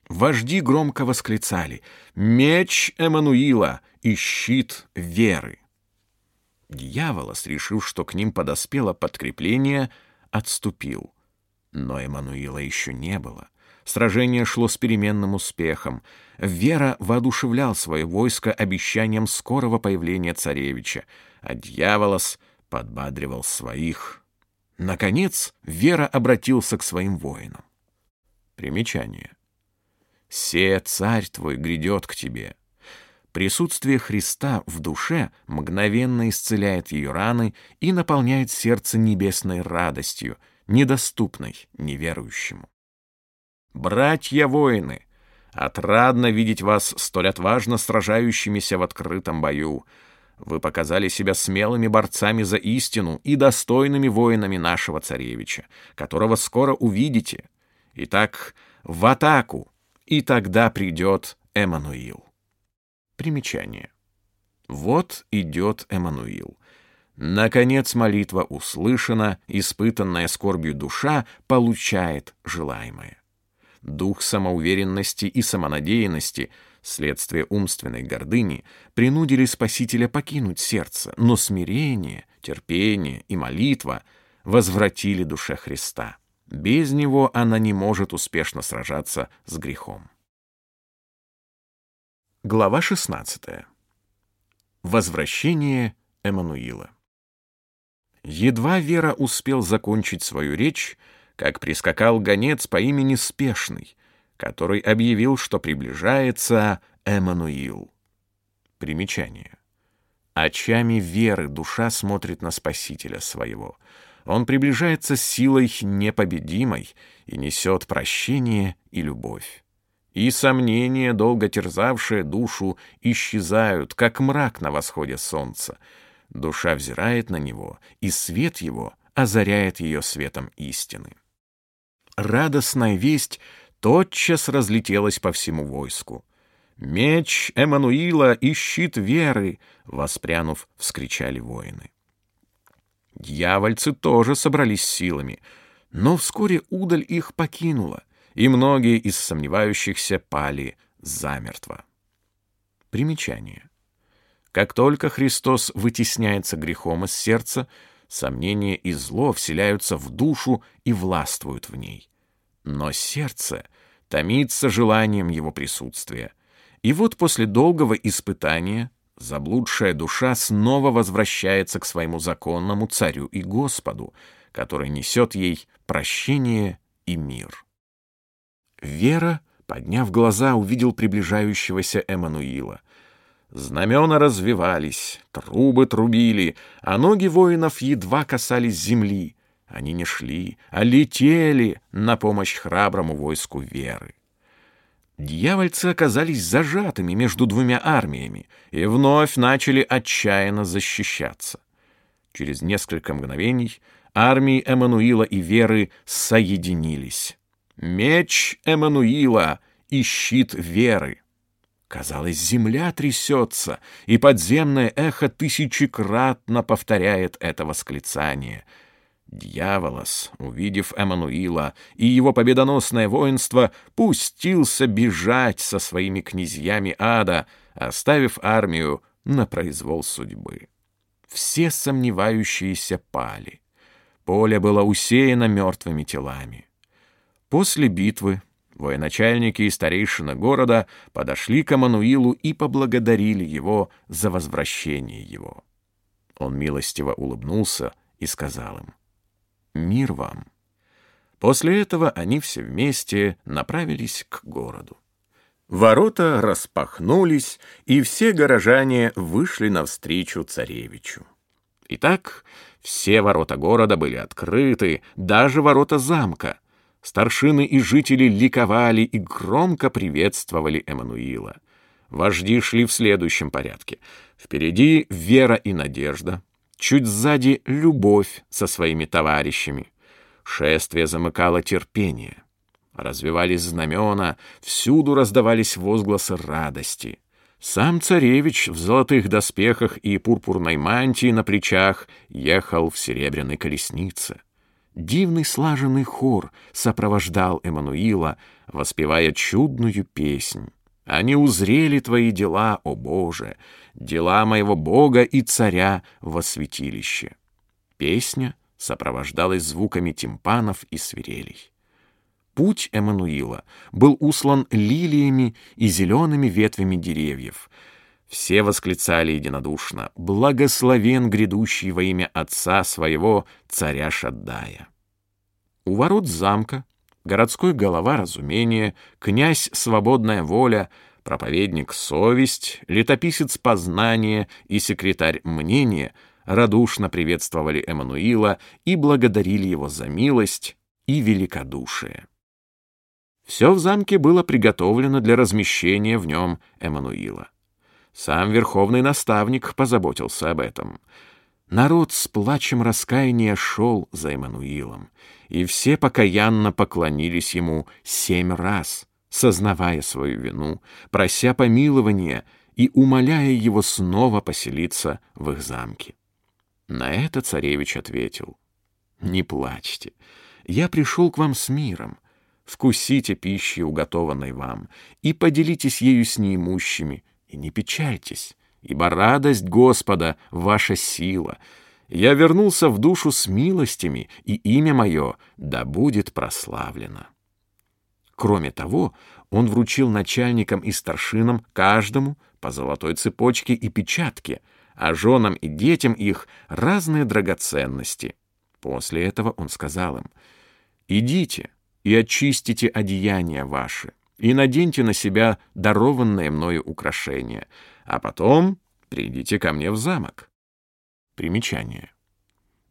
Вожди громко восклицали «Меч Эммануила и щит веры!» Дьяволос, решив, что к ним подоспело подкрепление, отступил. Но Эммануила еще не было. Сражение шло с переменным успехом. Вера воодушевлял свое войско обещанием скорого появления царевича, а дьяволос подбадривал своих. Наконец, Вера обратился к своим воинам. Примечание. «Се, царь твой, грядет к тебе». Присутствие Христа в душе мгновенно исцеляет ее раны и наполняет сердце небесной радостью, недоступной неверующему. Братья-воины, отрадно видеть вас столь отважно сражающимися в открытом бою. Вы показали себя смелыми борцами за истину и достойными воинами нашего царевича, которого скоро увидите. Итак, в атаку, и тогда придет Эммануил. Примечание. Вот идет Эммануил. Наконец молитва услышана, испытанная скорбью душа получает желаемое дух самоуверенности и самонадеянности, следствие умственной гордыни, принудили Спасителя покинуть сердце, но смирение, терпение и молитва возвратили душе Христа. Без него она не может успешно сражаться с грехом. Глава 16. Возвращение Эммануила. Едва Вера успел закончить свою речь, как прискакал гонец по имени Спешный, который объявил, что приближается Эммануил. Примечание. Очами веры душа смотрит на Спасителя своего. Он приближается с силой непобедимой и несет прощение и любовь. И сомнения, долго терзавшие душу, исчезают, как мрак на восходе солнца. Душа взирает на него, и свет его озаряет ее светом истины. Радостная весть тотчас разлетелась по всему войску. «Меч Эммануила и щит веры!» — воспрянув, вскричали воины. Дьявольцы тоже собрались силами, но вскоре удаль их покинула, и многие из сомневающихся пали замертво. Примечание. Как только Христос вытесняется грехом из сердца, сомнения и зло вселяются в душу и властвуют в ней. Но сердце томится желанием его присутствия, и вот после долгого испытания заблудшая душа снова возвращается к своему законному царю и Господу, который несет ей прощение и мир. Вера, подняв глаза, увидел приближающегося Эммануила. Знамена развивались, трубы трубили, а ноги воинов едва касались земли. Они не шли, а летели на помощь храброму войску веры. Дьявольцы оказались зажатыми между двумя армиями и вновь начали отчаянно защищаться. Через несколько мгновений армии Эммануила и Веры соединились. Меч Эммануила и щит Веры. Казалось, земля трясется, и подземное эхо тысячекратно повторяет это восклицание — Дьяволос, увидев Эммануила и его победоносное воинство, пустился бежать со своими князьями ада, оставив армию на произвол судьбы. Все сомневающиеся пали. Поле было усеяно мертвыми телами. После битвы военачальники и старейшины города подошли к Эммануилу и поблагодарили его за возвращение его. Он милостиво улыбнулся и сказал им, Мир вам. После этого они все вместе направились к городу. Ворота распахнулись, и все горожане вышли навстречу царевичу. Итак, все ворота города были открыты, даже ворота замка. Старшины и жители ликовали и громко приветствовали Эммануила. Вожди шли в следующем порядке. Впереди вера и надежда, Чуть сзади любовь со своими товарищами. Шествие замыкало терпение. Развивались знамена, всюду раздавались возгласы радости. Сам царевич в золотых доспехах и пурпурной мантии на плечах ехал в серебряной колеснице. Дивный слаженный хор сопровождал Эммануила, воспевая чудную песнь. Они узрели твои дела, о Боже, дела моего Бога и царя во святилище. Песня сопровождалась звуками тимпанов и свирелей. Путь Эммануила был услан лилиями и зелеными ветвями деревьев. Все восклицали единодушно «Благословен грядущий во имя отца своего, царя Шаддая». У ворот замка городской голова разумения, князь свободная воля, проповедник совесть, летописец познания и секретарь мнения радушно приветствовали Эммануила и благодарили его за милость и великодушие. Все в замке было приготовлено для размещения в нем Эммануила. Сам верховный наставник позаботился об этом — Народ с плачем раскаяния шел за Эммануилом, и все покаянно поклонились ему семь раз, сознавая свою вину, прося помилования и умоляя его снова поселиться в их замке. На это царевич ответил, «Не плачьте, я пришел к вам с миром, вкусите пищи, уготованной вам, и поделитесь ею с неимущими, и не печальтесь» ибо радость Господа — ваша сила. Я вернулся в душу с милостями, и имя мое да будет прославлено». Кроме того, он вручил начальникам и старшинам каждому по золотой цепочке и печатке, а женам и детям их разные драгоценности. После этого он сказал им, «Идите и очистите одеяния ваши, и наденьте на себя дарованное мною украшение, а потом придите ко мне в замок. Примечание.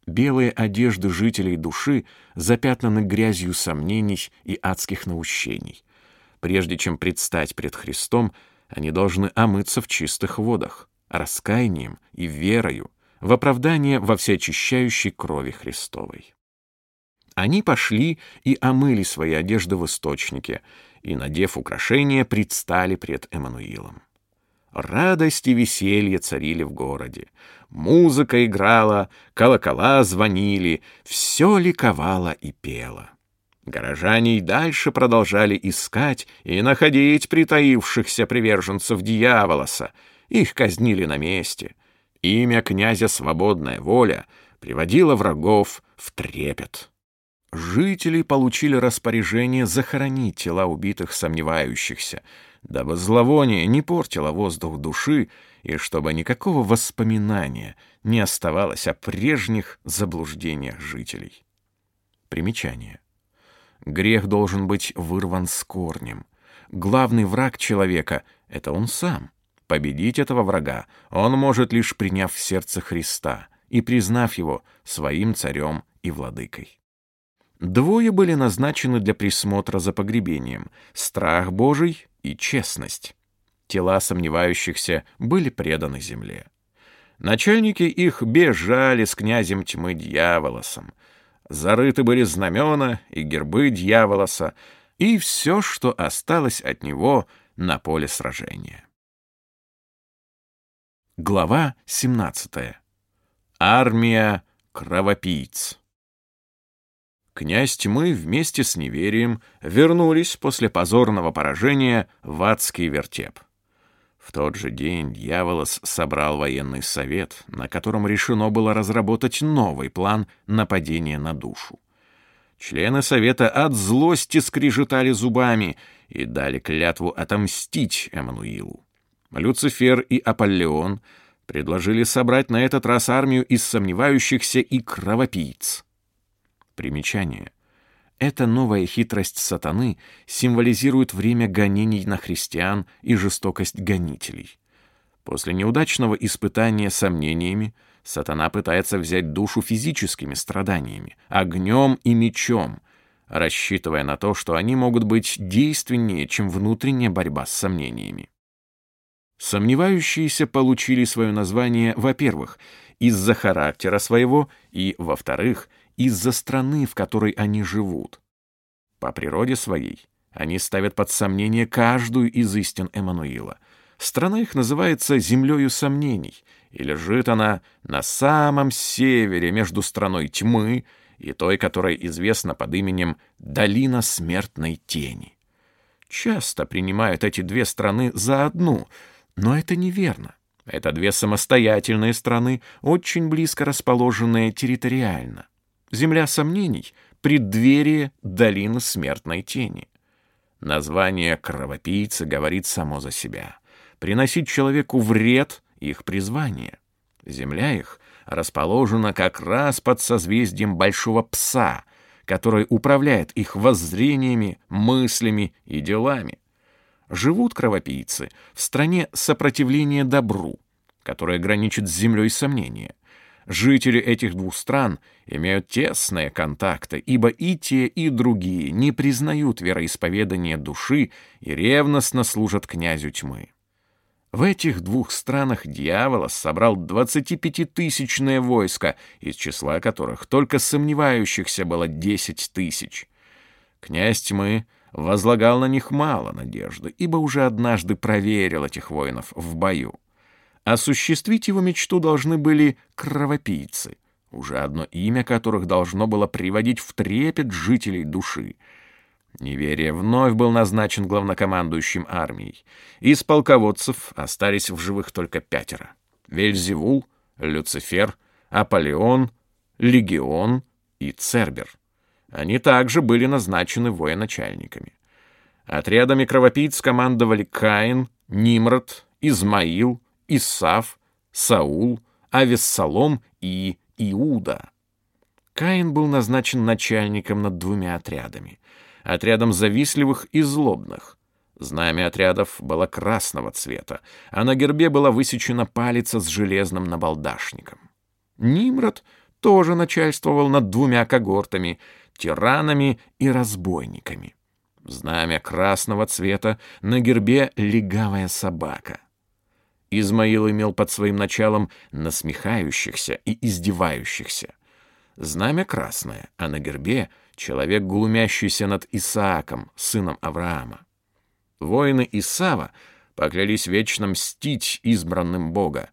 Белые одежды жителей души запятнаны грязью сомнений и адских наущений. Прежде чем предстать пред Христом, они должны омыться в чистых водах, раскаянием и верою, в оправдание во всеочищающей крови Христовой. Они пошли и омыли свои одежды в источнике, и, надев украшения, предстали пред Эммануилом. Радость и веселье царили в городе. Музыка играла, колокола звонили, все ликовало и пело. Горожане и дальше продолжали искать и находить притаившихся приверженцев дьяволоса. Их казнили на месте. Имя князя «Свободная воля» приводило врагов в трепет. Жители получили распоряжение захоронить тела убитых сомневающихся, дабы зловоние не портило воздух души и чтобы никакого воспоминания не оставалось о прежних заблуждениях жителей. Примечание. Грех должен быть вырван с корнем. Главный враг человека — это он сам. Победить этого врага он может лишь приняв в сердце Христа и признав его своим царем и владыкой. Двое были назначены для присмотра за погребением — страх Божий и честность. Тела сомневающихся были преданы земле. Начальники их бежали с князем тьмы дьяволосом. Зарыты были знамена и гербы дьяволоса, и все, что осталось от него на поле сражения. Глава 17. Армия кровопийц. Князь тьмы вместе с неверием вернулись после позорного поражения в адский вертеп. В тот же день Дьяволос собрал военный совет, на котором решено было разработать новый план нападения на душу. Члены совета от злости скрижетали зубами и дали клятву отомстить Эммануилу. Люцифер и Аполлион предложили собрать на этот раз армию из сомневающихся и кровопийц. Примечание. Эта новая хитрость сатаны символизирует время гонений на христиан и жестокость гонителей. После неудачного испытания сомнениями сатана пытается взять душу физическими страданиями, огнем и мечом, рассчитывая на то, что они могут быть действеннее, чем внутренняя борьба с сомнениями. Сомневающиеся получили свое название, во-первых, из-за характера своего, и, во-вторых, из-за страны, в которой они живут. По природе своей они ставят под сомнение каждую из истин Эммануила. Страна их называется «землею сомнений», и лежит она на самом севере между страной тьмы и той, которая известна под именем «Долина смертной тени». Часто принимают эти две страны за одну, но это неверно. Это две самостоятельные страны, очень близко расположенные территориально. Земля сомнений — преддверие долины смертной тени. Название кровопийцы говорит само за себя. Приносить человеку вред — их призвание. Земля их расположена как раз под созвездием большого пса, который управляет их воззрениями, мыслями и делами. Живут кровопийцы в стране сопротивления добру, которая граничит с землей сомнения — Жители этих двух стран имеют тесные контакты, ибо и те, и другие не признают вероисповедания души и ревностно служат князю тьмы. В этих двух странах дьявола собрал 25-тысячное войско, из числа которых только сомневающихся было 10 тысяч. Князь тьмы возлагал на них мало надежды, ибо уже однажды проверил этих воинов в бою. Осуществить его мечту должны были кровопийцы, уже одно имя которых должно было приводить в трепет жителей души. Неверие вновь был назначен главнокомандующим армией. Из полководцев остались в живых только пятеро. Вельзевул, Люцифер, Аполеон, Легион и Цербер. Они также были назначены военачальниками. Отрядами кровопийц командовали Каин, Нимрод, Измаил, Исав, Саул, Авессалом и Иуда. Каин был назначен начальником над двумя отрядами. Отрядом завистливых и злобных. Знамя отрядов было красного цвета, а на гербе была высечена палица с железным набалдашником. Нимрод тоже начальствовал над двумя когортами — тиранами и разбойниками. Знамя красного цвета, на гербе легавая собака. Измаил имел под своим началом насмехающихся и издевающихся. Знамя красное, а на гербе человек, глумящийся над Исааком, сыном Авраама. Воины Исава поклялись вечно мстить избранным Бога.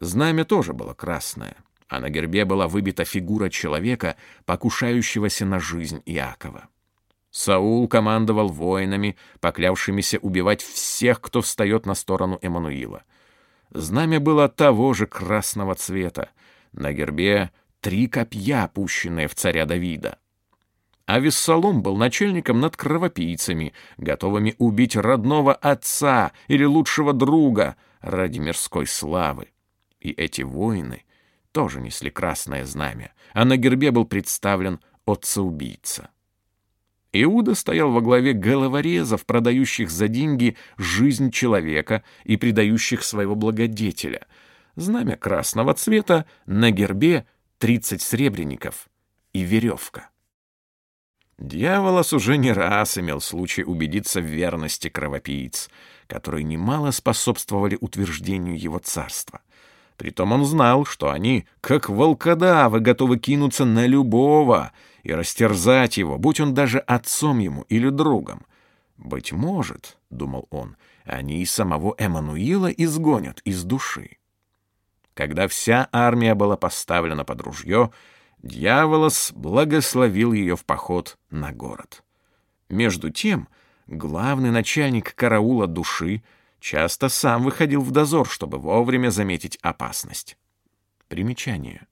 Знамя тоже было красное, а на гербе была выбита фигура человека, покушающегося на жизнь Иакова. Саул командовал воинами, поклявшимися убивать всех, кто встает на сторону Эммануила. Знамя было того же красного цвета. На гербе три копья, пущенные в царя Давида. А Виссалом был начальником над кровопийцами, готовыми убить родного отца или лучшего друга ради мирской славы. И эти воины тоже несли красное знамя, а на гербе был представлен отца-убийца. Иуда стоял во главе головорезов, продающих за деньги жизнь человека и предающих своего благодетеля. Знамя красного цвета, на гербе тридцать сребреников и веревка. Дьяволос уже не раз имел случай убедиться в верности кровопийц, которые немало способствовали утверждению его царства. Притом он знал, что они, как волкодавы, готовы кинуться на любого и растерзать его, будь он даже отцом ему или другом. «Быть может, — думал он, — они и самого Эммануила изгонят из души». Когда вся армия была поставлена под ружье, Дьяволос благословил ее в поход на город. Между тем, главный начальник караула души часто сам выходил в дозор, чтобы вовремя заметить опасность. Примечание.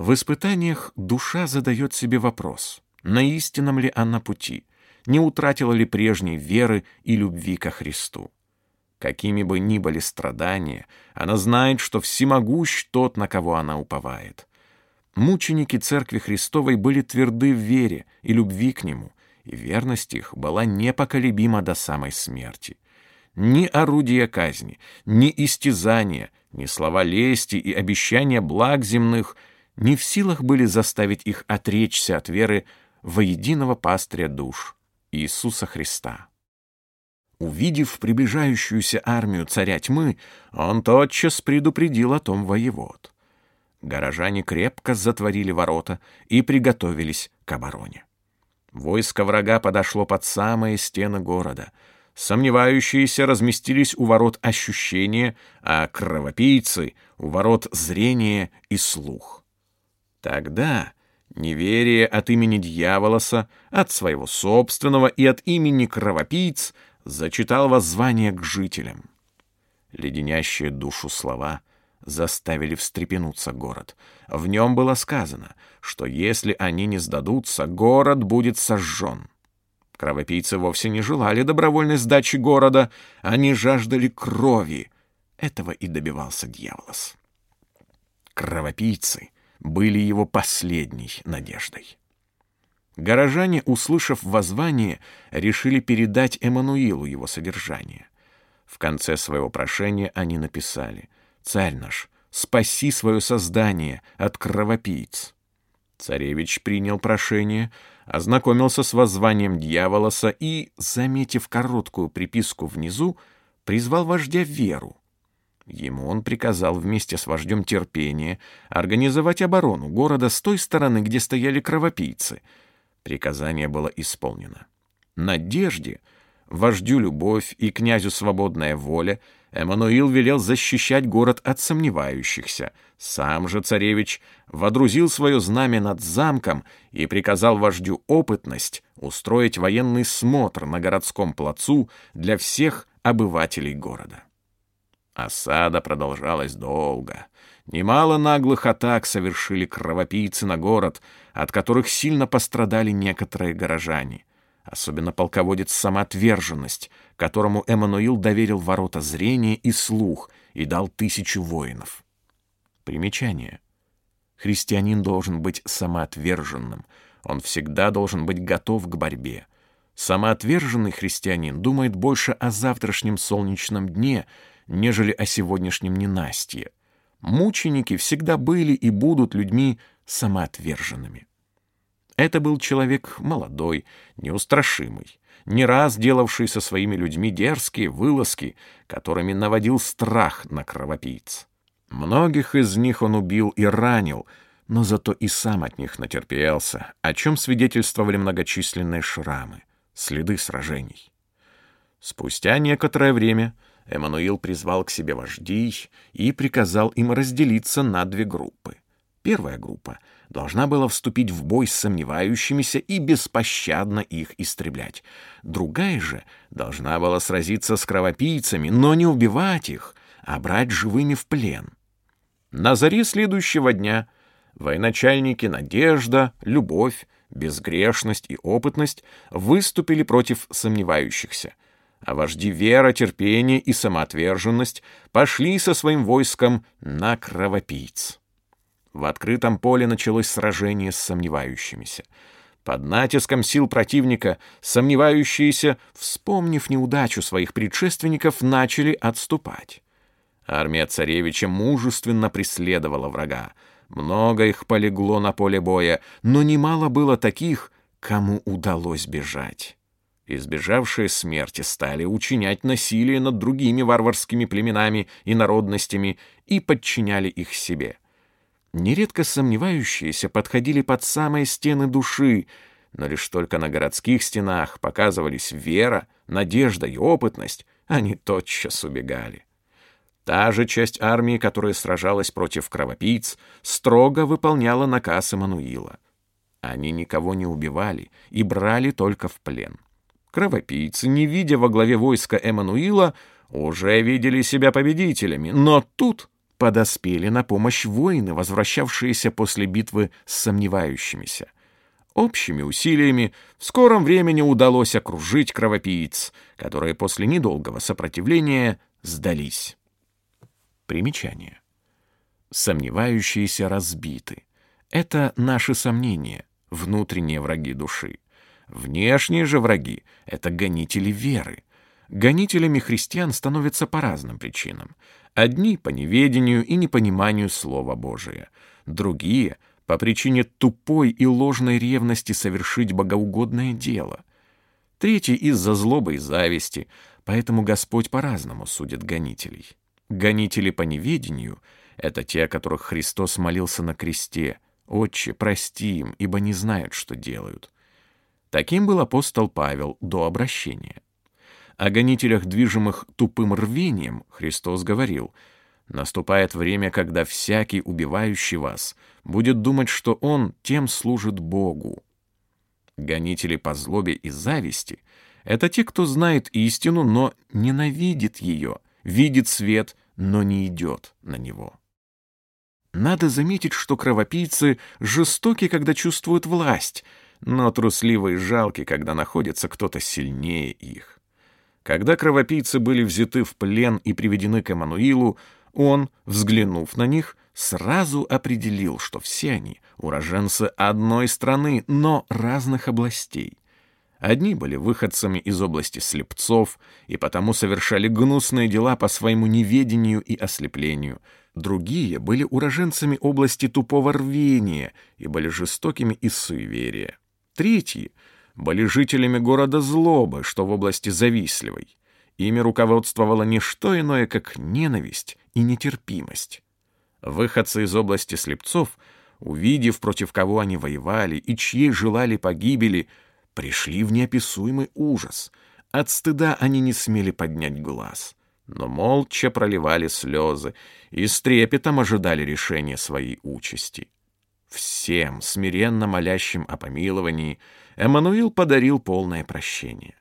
В испытаниях душа задает себе вопрос, на истинном ли она пути, не утратила ли прежней веры и любви ко Христу. Какими бы ни были страдания, она знает, что всемогущ тот, на кого она уповает. Мученики Церкви Христовой были тверды в вере и любви к Нему, и верность их была непоколебима до самой смерти. Ни орудия казни, ни истязания, ни слова лести и обещания благ земных не в силах были заставить их отречься от веры во единого пастыря душ, Иисуса Христа. Увидев приближающуюся армию царя тьмы, он тотчас предупредил о том воевод. Горожане крепко затворили ворота и приготовились к обороне. Войско врага подошло под самые стены города. Сомневающиеся разместились у ворот ощущения, а кровопийцы — у ворот зрения и слух. Тогда неверие от имени дьяволоса, от своего собственного и от имени кровопийц зачитал воззвание к жителям. Леденящие душу слова — заставили встрепенуться город. В нем было сказано, что если они не сдадутся, город будет сожжен. Кровопийцы вовсе не желали добровольной сдачи города, они жаждали крови. Этого и добивался дьяволос. Кровопийцы были его последней надеждой. Горожане, услышав воззвание, решили передать Эммануилу его содержание. В конце своего прошения они написали — Царь наш, спаси свое создание от кровопийц. Царевич принял прошение, ознакомился с воззванием дьяволоса и, заметив короткую приписку внизу, призвал вождя Веру. Ему он приказал вместе с вождем терпения организовать оборону города с той стороны, где стояли кровопийцы. Приказание было исполнено. Надежде, вождю любовь и князю свободная воля — Эммануил велел защищать город от сомневающихся. Сам же царевич водрузил свое знамя над замком и приказал вождю опытность устроить военный смотр на городском плацу для всех обывателей города. Осада продолжалась долго. Немало наглых атак совершили кровопийцы на город, от которых сильно пострадали некоторые горожане особенно полководец самоотверженность, которому Эммануил доверил ворота зрения и слух и дал тысячу воинов. Примечание. Христианин должен быть самоотверженным, он всегда должен быть готов к борьбе. Самоотверженный христианин думает больше о завтрашнем солнечном дне, нежели о сегодняшнем ненастье. Мученики всегда были и будут людьми самоотверженными. Это был человек молодой, неустрашимый, не раз делавший со своими людьми дерзкие вылазки, которыми наводил страх на кровопийц. Многих из них он убил и ранил, но зато и сам от них натерпелся, о чем свидетельствовали многочисленные шрамы, следы сражений. Спустя некоторое время Эммануил призвал к себе вождей и приказал им разделиться на две группы. Первая группа должна была вступить в бой с сомневающимися и беспощадно их истреблять. Другая же должна была сразиться с кровопийцами, но не убивать их, а брать живыми в плен. На заре следующего дня военачальники Надежда, Любовь, Безгрешность и Опытность выступили против сомневающихся, а вожди Вера, Терпение и Самоотверженность пошли со своим войском на кровопийц. В открытом поле началось сражение с сомневающимися. Под натиском сил противника сомневающиеся, вспомнив неудачу своих предшественников, начали отступать. Армия царевича мужественно преследовала врага. Много их полегло на поле боя, но немало было таких, кому удалось бежать. Избежавшие смерти стали учинять насилие над другими варварскими племенами и народностями и подчиняли их себе. Нередко сомневающиеся подходили под самые стены души, но лишь только на городских стенах показывались вера, надежда и опытность, они тотчас убегали. Та же часть армии, которая сражалась против кровопийц, строго выполняла наказ Эммануила. Они никого не убивали и брали только в плен. Кровопийцы, не видя во главе войска Эммануила, уже видели себя победителями, но тут подоспели на помощь воины, возвращавшиеся после битвы с сомневающимися. Общими усилиями в скором времени удалось окружить кровопийц, которые после недолгого сопротивления сдались. Примечание. Сомневающиеся разбиты. Это наши сомнения, внутренние враги души. Внешние же враги — это гонители веры. Гонителями христиан становятся по разным причинам. Одни — по неведению и непониманию Слова Божия. Другие — по причине тупой и ложной ревности совершить богоугодное дело. Третьи — из-за злобы и зависти, поэтому Господь по-разному судит гонителей. Гонители по неведению — это те, о которых Христос молился на кресте. «Отче, прости им, ибо не знают, что делают». Таким был апостол Павел до обращения. О гонителях, движимых тупым рвением, Христос говорил, «Наступает время, когда всякий, убивающий вас, будет думать, что он тем служит Богу». Гонители по злобе и зависти — это те, кто знает истину, но ненавидит ее — видит свет, но не идет на него. Надо заметить, что кровопийцы жестоки, когда чувствуют власть, но трусливы и жалки, когда находится кто-то сильнее их. Когда кровопийцы были взяты в плен и приведены к Эммануилу, он, взглянув на них, сразу определил, что все они уроженцы одной страны, но разных областей. Одни были выходцами из области слепцов и потому совершали гнусные дела по своему неведению и ослеплению. Другие были уроженцами области тупого рвения и были жестокими из суеверия. Третьи были жителями города злобы, что в области завистливой. Ими руководствовало не что иное, как ненависть и нетерпимость. Выходцы из области слепцов, увидев, против кого они воевали и чьей желали погибели, пришли в неописуемый ужас. От стыда они не смели поднять глаз, но молча проливали слезы и с трепетом ожидали решения своей участи. Всем, смиренно молящим о помиловании, Эммануил подарил полное прощение.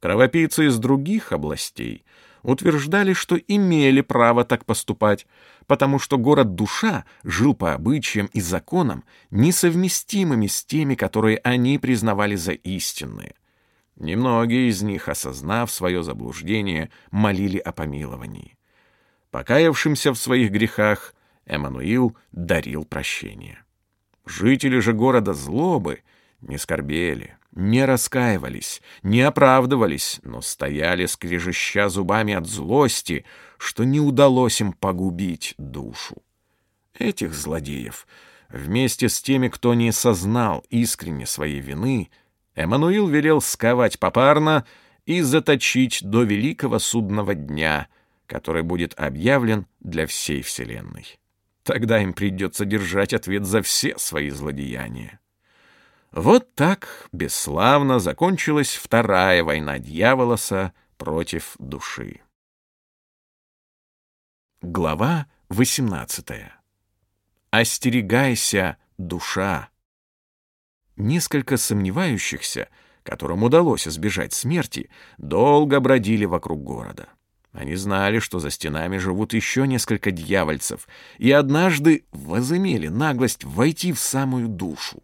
Кровопийцы из других областей утверждали, что имели право так поступать, потому что город-душа жил по обычаям и законам, несовместимыми с теми, которые они признавали за истинные. Немногие из них, осознав свое заблуждение, молили о помиловании. Покаявшимся в своих грехах, Эммануил дарил прощение. Жители же города злобы не скорбели, не раскаивались, не оправдывались, но стояли, скрежеща зубами от злости, что не удалось им погубить душу. Этих злодеев, вместе с теми, кто не сознал искренне своей вины, Эммануил велел сковать попарно и заточить до великого судного дня, который будет объявлен для всей Вселенной. Тогда им придется держать ответ за все свои злодеяния. Вот так бесславно закончилась вторая война дьяволоса против души. Глава 18. Остерегайся, душа. Несколько сомневающихся, которым удалось избежать смерти, долго бродили вокруг города. Они знали, что за стенами живут еще несколько дьявольцев, и однажды возымели наглость войти в самую душу.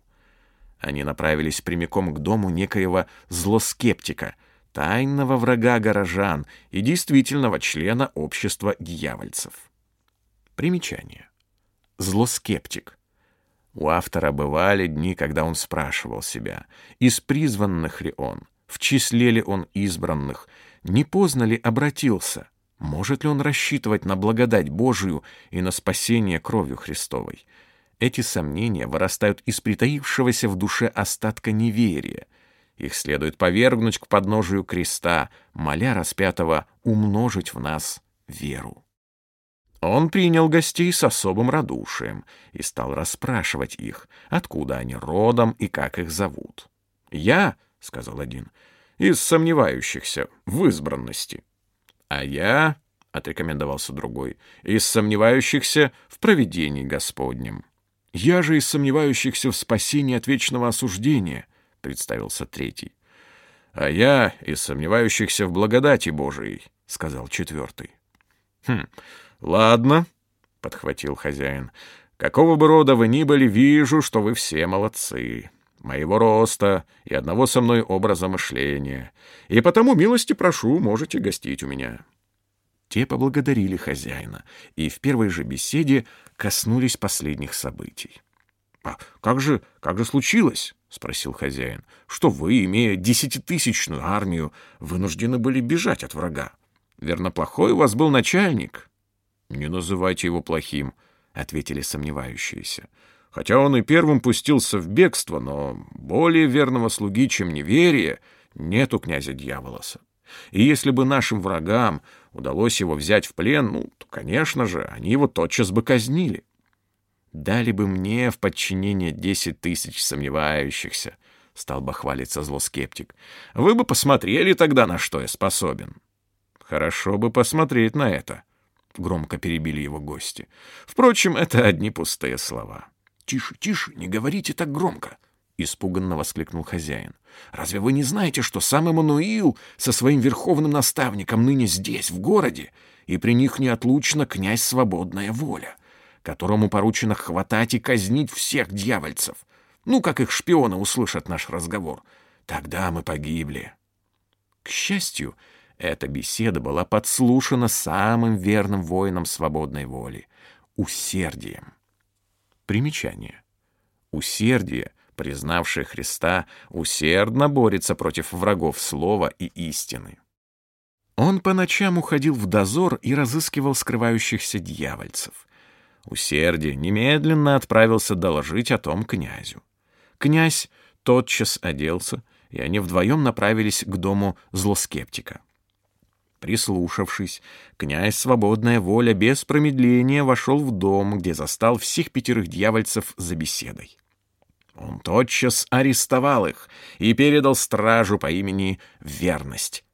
Они направились прямиком к дому некоего злоскептика, тайного врага горожан и действительного члена общества дьявольцев. Примечание. Злоскептик. У автора бывали дни, когда он спрашивал себя, из призванных ли он, в числе ли он избранных, не поздно ли обратился, может ли он рассчитывать на благодать Божию и на спасение кровью Христовой. Эти сомнения вырастают из притаившегося в душе остатка неверия. Их следует повергнуть к подножию креста, моля распятого умножить в нас веру. Он принял гостей с особым радушием и стал расспрашивать их, откуда они родом и как их зовут. «Я», — сказал один, — из сомневающихся в избранности. А я, — отрекомендовался другой, — из сомневающихся в провидении Господнем. Я же из сомневающихся в спасении от вечного осуждения, — представился третий. А я из сомневающихся в благодати Божией, — сказал четвертый. Хм, ладно, — подхватил хозяин, — какого бы рода вы ни были, вижу, что вы все молодцы моего роста и одного со мной образа мышления, и потому милости прошу, можете гостить у меня». Те поблагодарили хозяина и в первой же беседе коснулись последних событий. «А как же, как же случилось?» — спросил хозяин. «Что вы, имея десятитысячную армию, вынуждены были бежать от врага? Верно, плохой у вас был начальник?» «Не называйте его плохим», — ответили сомневающиеся. Хотя он и первым пустился в бегство, но более верного слуги, чем неверие, нет у князя Дьяволоса. И если бы нашим врагам удалось его взять в плен, ну, то, конечно же, они его тотчас бы казнили. Дали бы мне в подчинение десять тысяч сомневающихся, — стал бы хвалиться злоскептик. Вы бы посмотрели тогда, на что я способен. Хорошо бы посмотреть на это, — громко перебили его гости. Впрочем, это одни пустые слова. «Тише, тише, не говорите так громко!» — испуганно воскликнул хозяин. «Разве вы не знаете, что сам Эммануил со своим верховным наставником ныне здесь, в городе, и при них неотлучно князь Свободная Воля, которому поручено хватать и казнить всех дьявольцев? Ну, как их шпионы услышат наш разговор. Тогда мы погибли». К счастью, эта беседа была подслушана самым верным воином свободной воли — усердием. Примечание. Усердие, признавшее Христа, усердно борется против врагов слова и истины. Он по ночам уходил в дозор и разыскивал скрывающихся дьявольцев. Усердие немедленно отправился доложить о том князю. Князь тотчас оделся, и они вдвоем направились к дому злоскептика. Прислушавшись, князь Свободная Воля без промедления вошел в дом, где застал всех пятерых дьявольцев за беседой. Он тотчас арестовал их и передал стражу по имени Верность.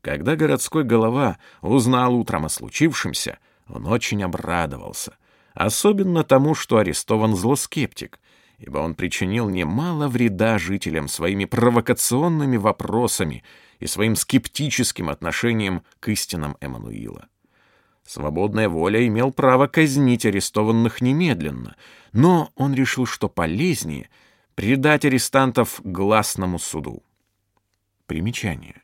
Когда городской голова узнал утром о случившемся, он очень обрадовался, особенно тому, что арестован злоскептик, ибо он причинил немало вреда жителям своими провокационными вопросами и своим скептическим отношением к истинам Эммануила. Свободная воля имел право казнить арестованных немедленно, но он решил, что полезнее предать арестантов гласному суду. Примечание.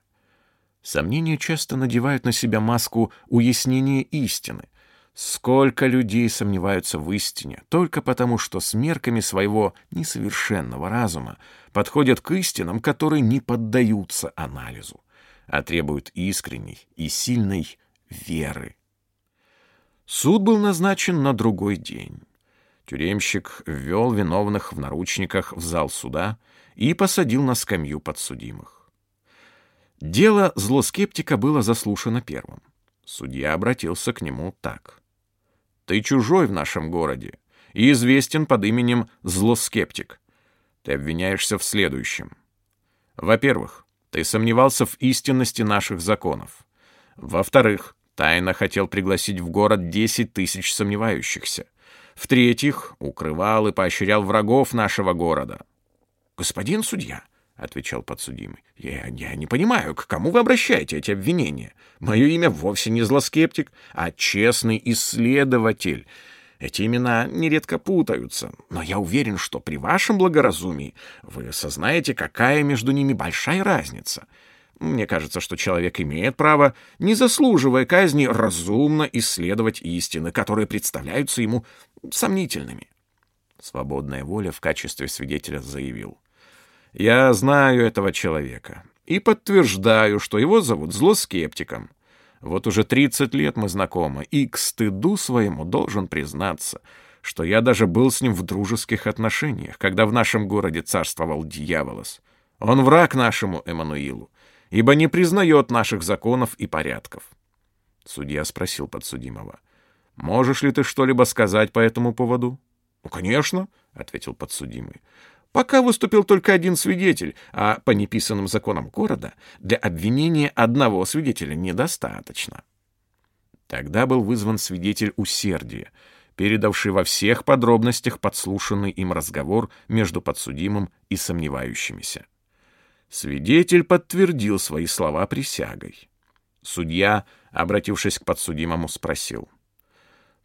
Сомнения часто надевают на себя маску уяснения истины. Сколько людей сомневаются в истине только потому, что с мерками своего несовершенного разума подходят к истинам, которые не поддаются анализу, а требуют искренней и сильной веры. Суд был назначен на другой день. Тюремщик ввел виновных в наручниках в зал суда и посадил на скамью подсудимых. Дело злоскептика было заслушано первым. Судья обратился к нему так. «Ты чужой в нашем городе и известен под именем Злоскептик. Ты обвиняешься в следующем. Во-первых, ты сомневался в истинности наших законов. Во-вторых, тайно хотел пригласить в город 10 тысяч сомневающихся. В-третьих, укрывал и поощрял врагов нашего города. «Господин судья», — отвечал подсудимый, — «я, «я не понимаю, к кому вы обращаете эти обвинения? Мое имя вовсе не злоскептик, а честный исследователь». Эти имена нередко путаются, но я уверен, что при вашем благоразумии вы осознаете, какая между ними большая разница — мне кажется, что человек имеет право, не заслуживая казни, разумно исследовать истины, которые представляются ему сомнительными. Свободная воля в качестве свидетеля заявил. «Я знаю этого человека и подтверждаю, что его зовут злоскептиком. Вот уже 30 лет мы знакомы, и к стыду своему должен признаться, что я даже был с ним в дружеских отношениях, когда в нашем городе царствовал дьяволос. Он враг нашему Эммануилу, ибо не признает наших законов и порядков. Судья спросил подсудимого, «Можешь ли ты что-либо сказать по этому поводу?» «Ну, конечно», — ответил подсудимый. «Пока выступил только один свидетель, а по неписанным законам города для обвинения одного свидетеля недостаточно». Тогда был вызван свидетель усердия, передавший во всех подробностях подслушанный им разговор между подсудимым и сомневающимися. Свидетель подтвердил свои слова присягой. Судья, обратившись к подсудимому, спросил.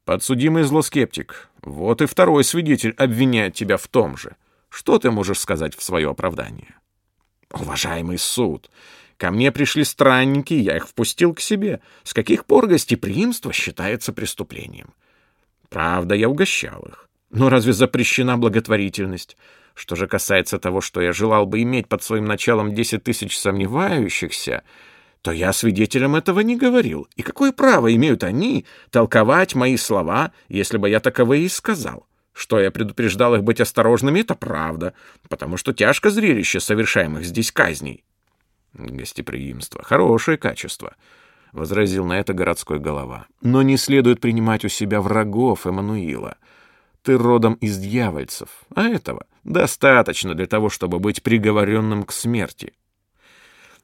«Подсудимый злоскептик, вот и второй свидетель обвиняет тебя в том же. Что ты можешь сказать в свое оправдание?» «Уважаемый суд, ко мне пришли странники, я их впустил к себе. С каких пор гостеприимство считается преступлением? Правда, я угощал их. Но разве запрещена благотворительность? Что же касается того, что я желал бы иметь под своим началом 10 тысяч сомневающихся, то я свидетелям этого не говорил. И какое право имеют они толковать мои слова, если бы я таковые и сказал? Что я предупреждал их быть осторожными, это правда, потому что тяжко зрелище совершаемых здесь казней. Гостеприимство — хорошее качество, — возразил на это городской голова. Но не следует принимать у себя врагов Эммануила — ты родом из дьявольцев, а этого достаточно для того, чтобы быть приговоренным к смерти.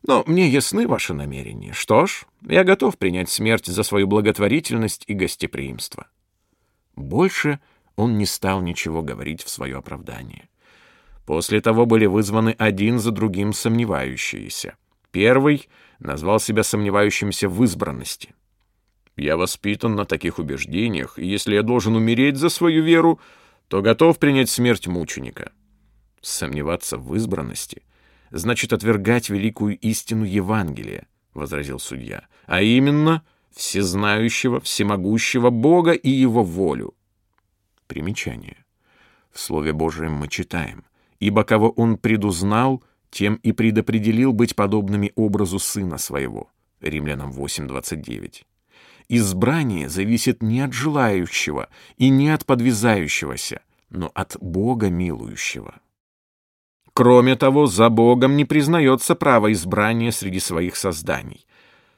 Но мне ясны ваши намерения. Что ж, я готов принять смерть за свою благотворительность и гостеприимство». Больше он не стал ничего говорить в свое оправдание. После того были вызваны один за другим сомневающиеся. Первый назвал себя сомневающимся в избранности. Я воспитан на таких убеждениях, и если я должен умереть за свою веру, то готов принять смерть мученика. Сомневаться в избранности значит отвергать великую истину Евангелия, — возразил судья, — а именно всезнающего, всемогущего Бога и Его волю. Примечание. В Слове Божьем мы читаем, «Ибо кого Он предузнал, тем и предопределил быть подобными образу Сына Своего». Римлянам 8.29. Избрание зависит не от желающего и не от подвязающегося, но от Бога милующего. Кроме того, за Богом не признается право избрания среди своих созданий.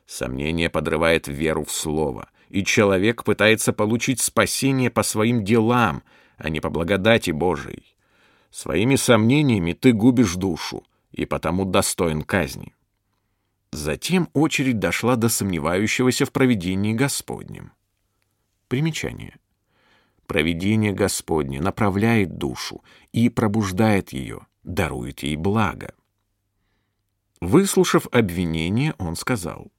Сомнение подрывает веру в Слово, и человек пытается получить спасение по своим делам, а не по благодати Божией. Своими сомнениями ты губишь душу, и потому достоин казни. Затем очередь дошла до сомневающегося в провидении Господнем. Примечание. Провидение Господне направляет душу и пробуждает ее, дарует ей благо. Выслушав обвинение, он сказал,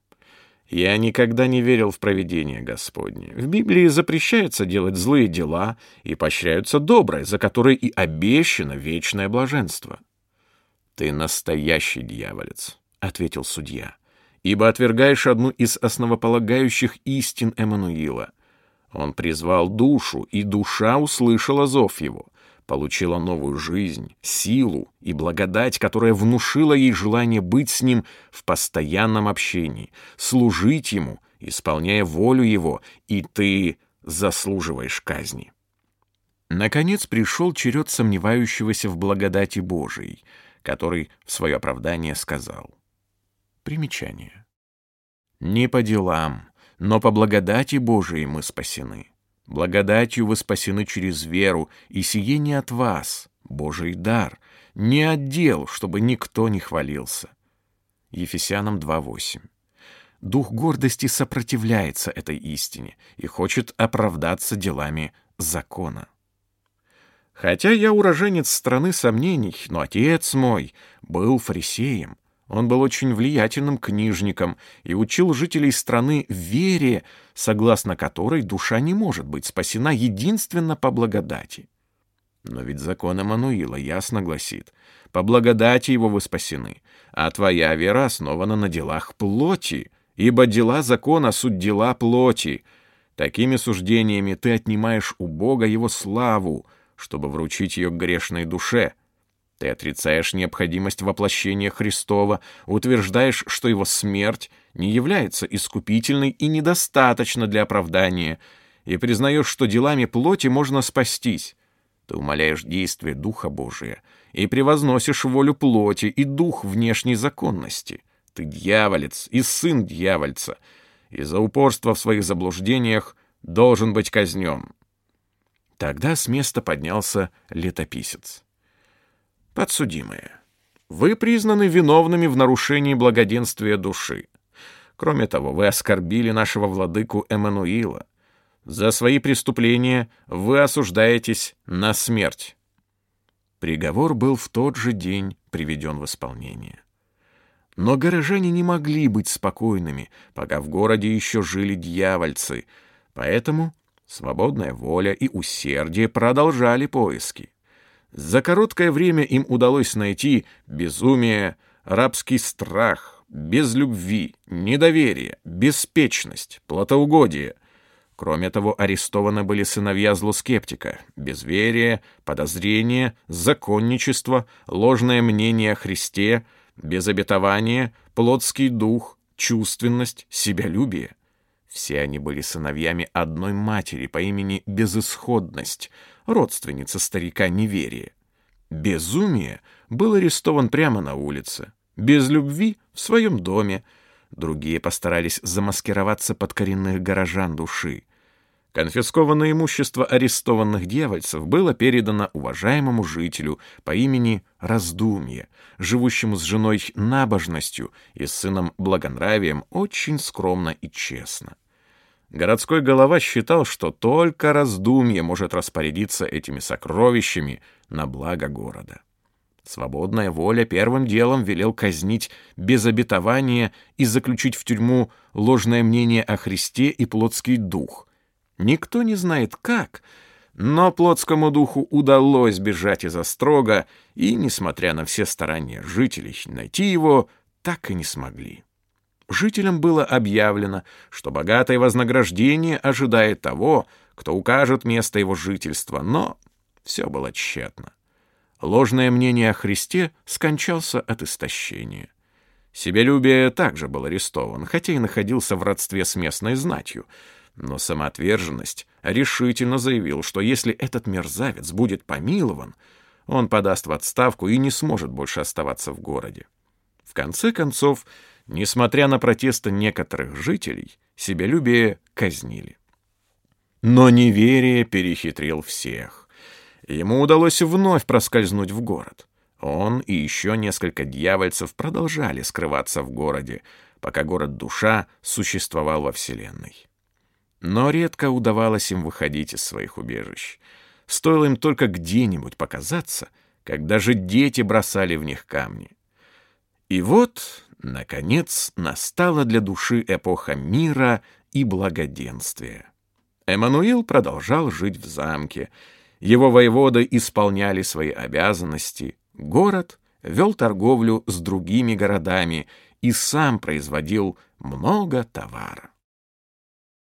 «Я никогда не верил в провидение Господне. В Библии запрещается делать злые дела и поощряются добрые, за которые и обещано вечное блаженство». «Ты настоящий дьяволец», ответил судья, ибо отвергаешь одну из основополагающих истин Эммануила. Он призвал душу, и душа услышала зов его, получила новую жизнь, силу и благодать, которая внушила ей желание быть с ним в постоянном общении, служить ему, исполняя волю его, и ты заслуживаешь казни. Наконец пришел черед сомневающегося в благодати Божией, который в свое оправдание сказал. Примечание. «Не по делам, но по благодати Божией мы спасены. Благодатью вы спасены через веру, и сие не от вас, Божий дар, не от дел, чтобы никто не хвалился». Ефесянам 2.8. Дух гордости сопротивляется этой истине и хочет оправдаться делами закона. Хотя я уроженец страны сомнений, но отец мой был фарисеем. Он был очень влиятельным книжником и учил жителей страны вере, согласно которой душа не может быть спасена единственно по благодати. Но ведь закон Эммануила ясно гласит, по благодати его вы спасены, а твоя вера основана на делах плоти, ибо дела закона — суть дела плоти. Такими суждениями ты отнимаешь у Бога его славу — чтобы вручить ее грешной душе. Ты отрицаешь необходимость воплощения Христова, утверждаешь, что его смерть не является искупительной и недостаточно для оправдания, и признаешь, что делами плоти можно спастись. Ты умоляешь действие Духа Божия и превозносишь волю плоти и дух внешней законности. Ты дьяволец и сын дьявольца, и за упорство в своих заблуждениях должен быть казнен. Тогда с места поднялся летописец. «Подсудимые, вы признаны виновными в нарушении благоденствия души. Кроме того, вы оскорбили нашего владыку Эммануила. За свои преступления вы осуждаетесь на смерть». Приговор был в тот же день приведен в исполнение. Но горожане не могли быть спокойными, пока в городе еще жили дьявольцы, поэтому Свободная воля и усердие продолжали поиски. За короткое время им удалось найти безумие, рабский страх, без любви, недоверие, беспечность, плотоугодие. Кроме того, арестованы были сыновья злоскептика, безверие, подозрение, законничество, ложное мнение о Христе, безобетование, плотский дух, чувственность, себялюбие. Все они были сыновьями одной матери по имени Безысходность, родственница старика Неверия. Безумие был арестован прямо на улице, без любви в своем доме. Другие постарались замаскироваться под коренных горожан души. Конфискованное имущество арестованных дьявольцев было передано уважаемому жителю по имени Раздумье, живущему с женой набожностью и с сыном благонравием очень скромно и честно. Городской голова считал, что только раздумье может распорядиться этими сокровищами на благо города. Свободная воля первым делом велел казнить без обетования и заключить в тюрьму ложное мнение о Христе и плотский дух. Никто не знает как, но плотскому духу удалось бежать из острога, и, несмотря на все старания жителей найти его, так и не смогли. Жителям было объявлено, что богатое вознаграждение ожидает того, кто укажет место его жительства, но все было тщетно. Ложное мнение о Христе скончался от истощения. Себелюбие также был арестован, хотя и находился в родстве с местной знатью, но самоотверженность решительно заявил, что если этот мерзавец будет помилован, он подаст в отставку и не сможет больше оставаться в городе. В конце концов, Несмотря на протесты некоторых жителей, себялюбие казнили. Но неверие перехитрил всех. Ему удалось вновь проскользнуть в город. Он и еще несколько дьявольцев продолжали скрываться в городе, пока город-душа существовал во Вселенной. Но редко удавалось им выходить из своих убежищ. Стоило им только где-нибудь показаться, как даже дети бросали в них камни. И вот Наконец настала для души эпоха мира и благоденствия. Эммануил продолжал жить в замке. Его воеводы исполняли свои обязанности. Город вел торговлю с другими городами и сам производил много товара.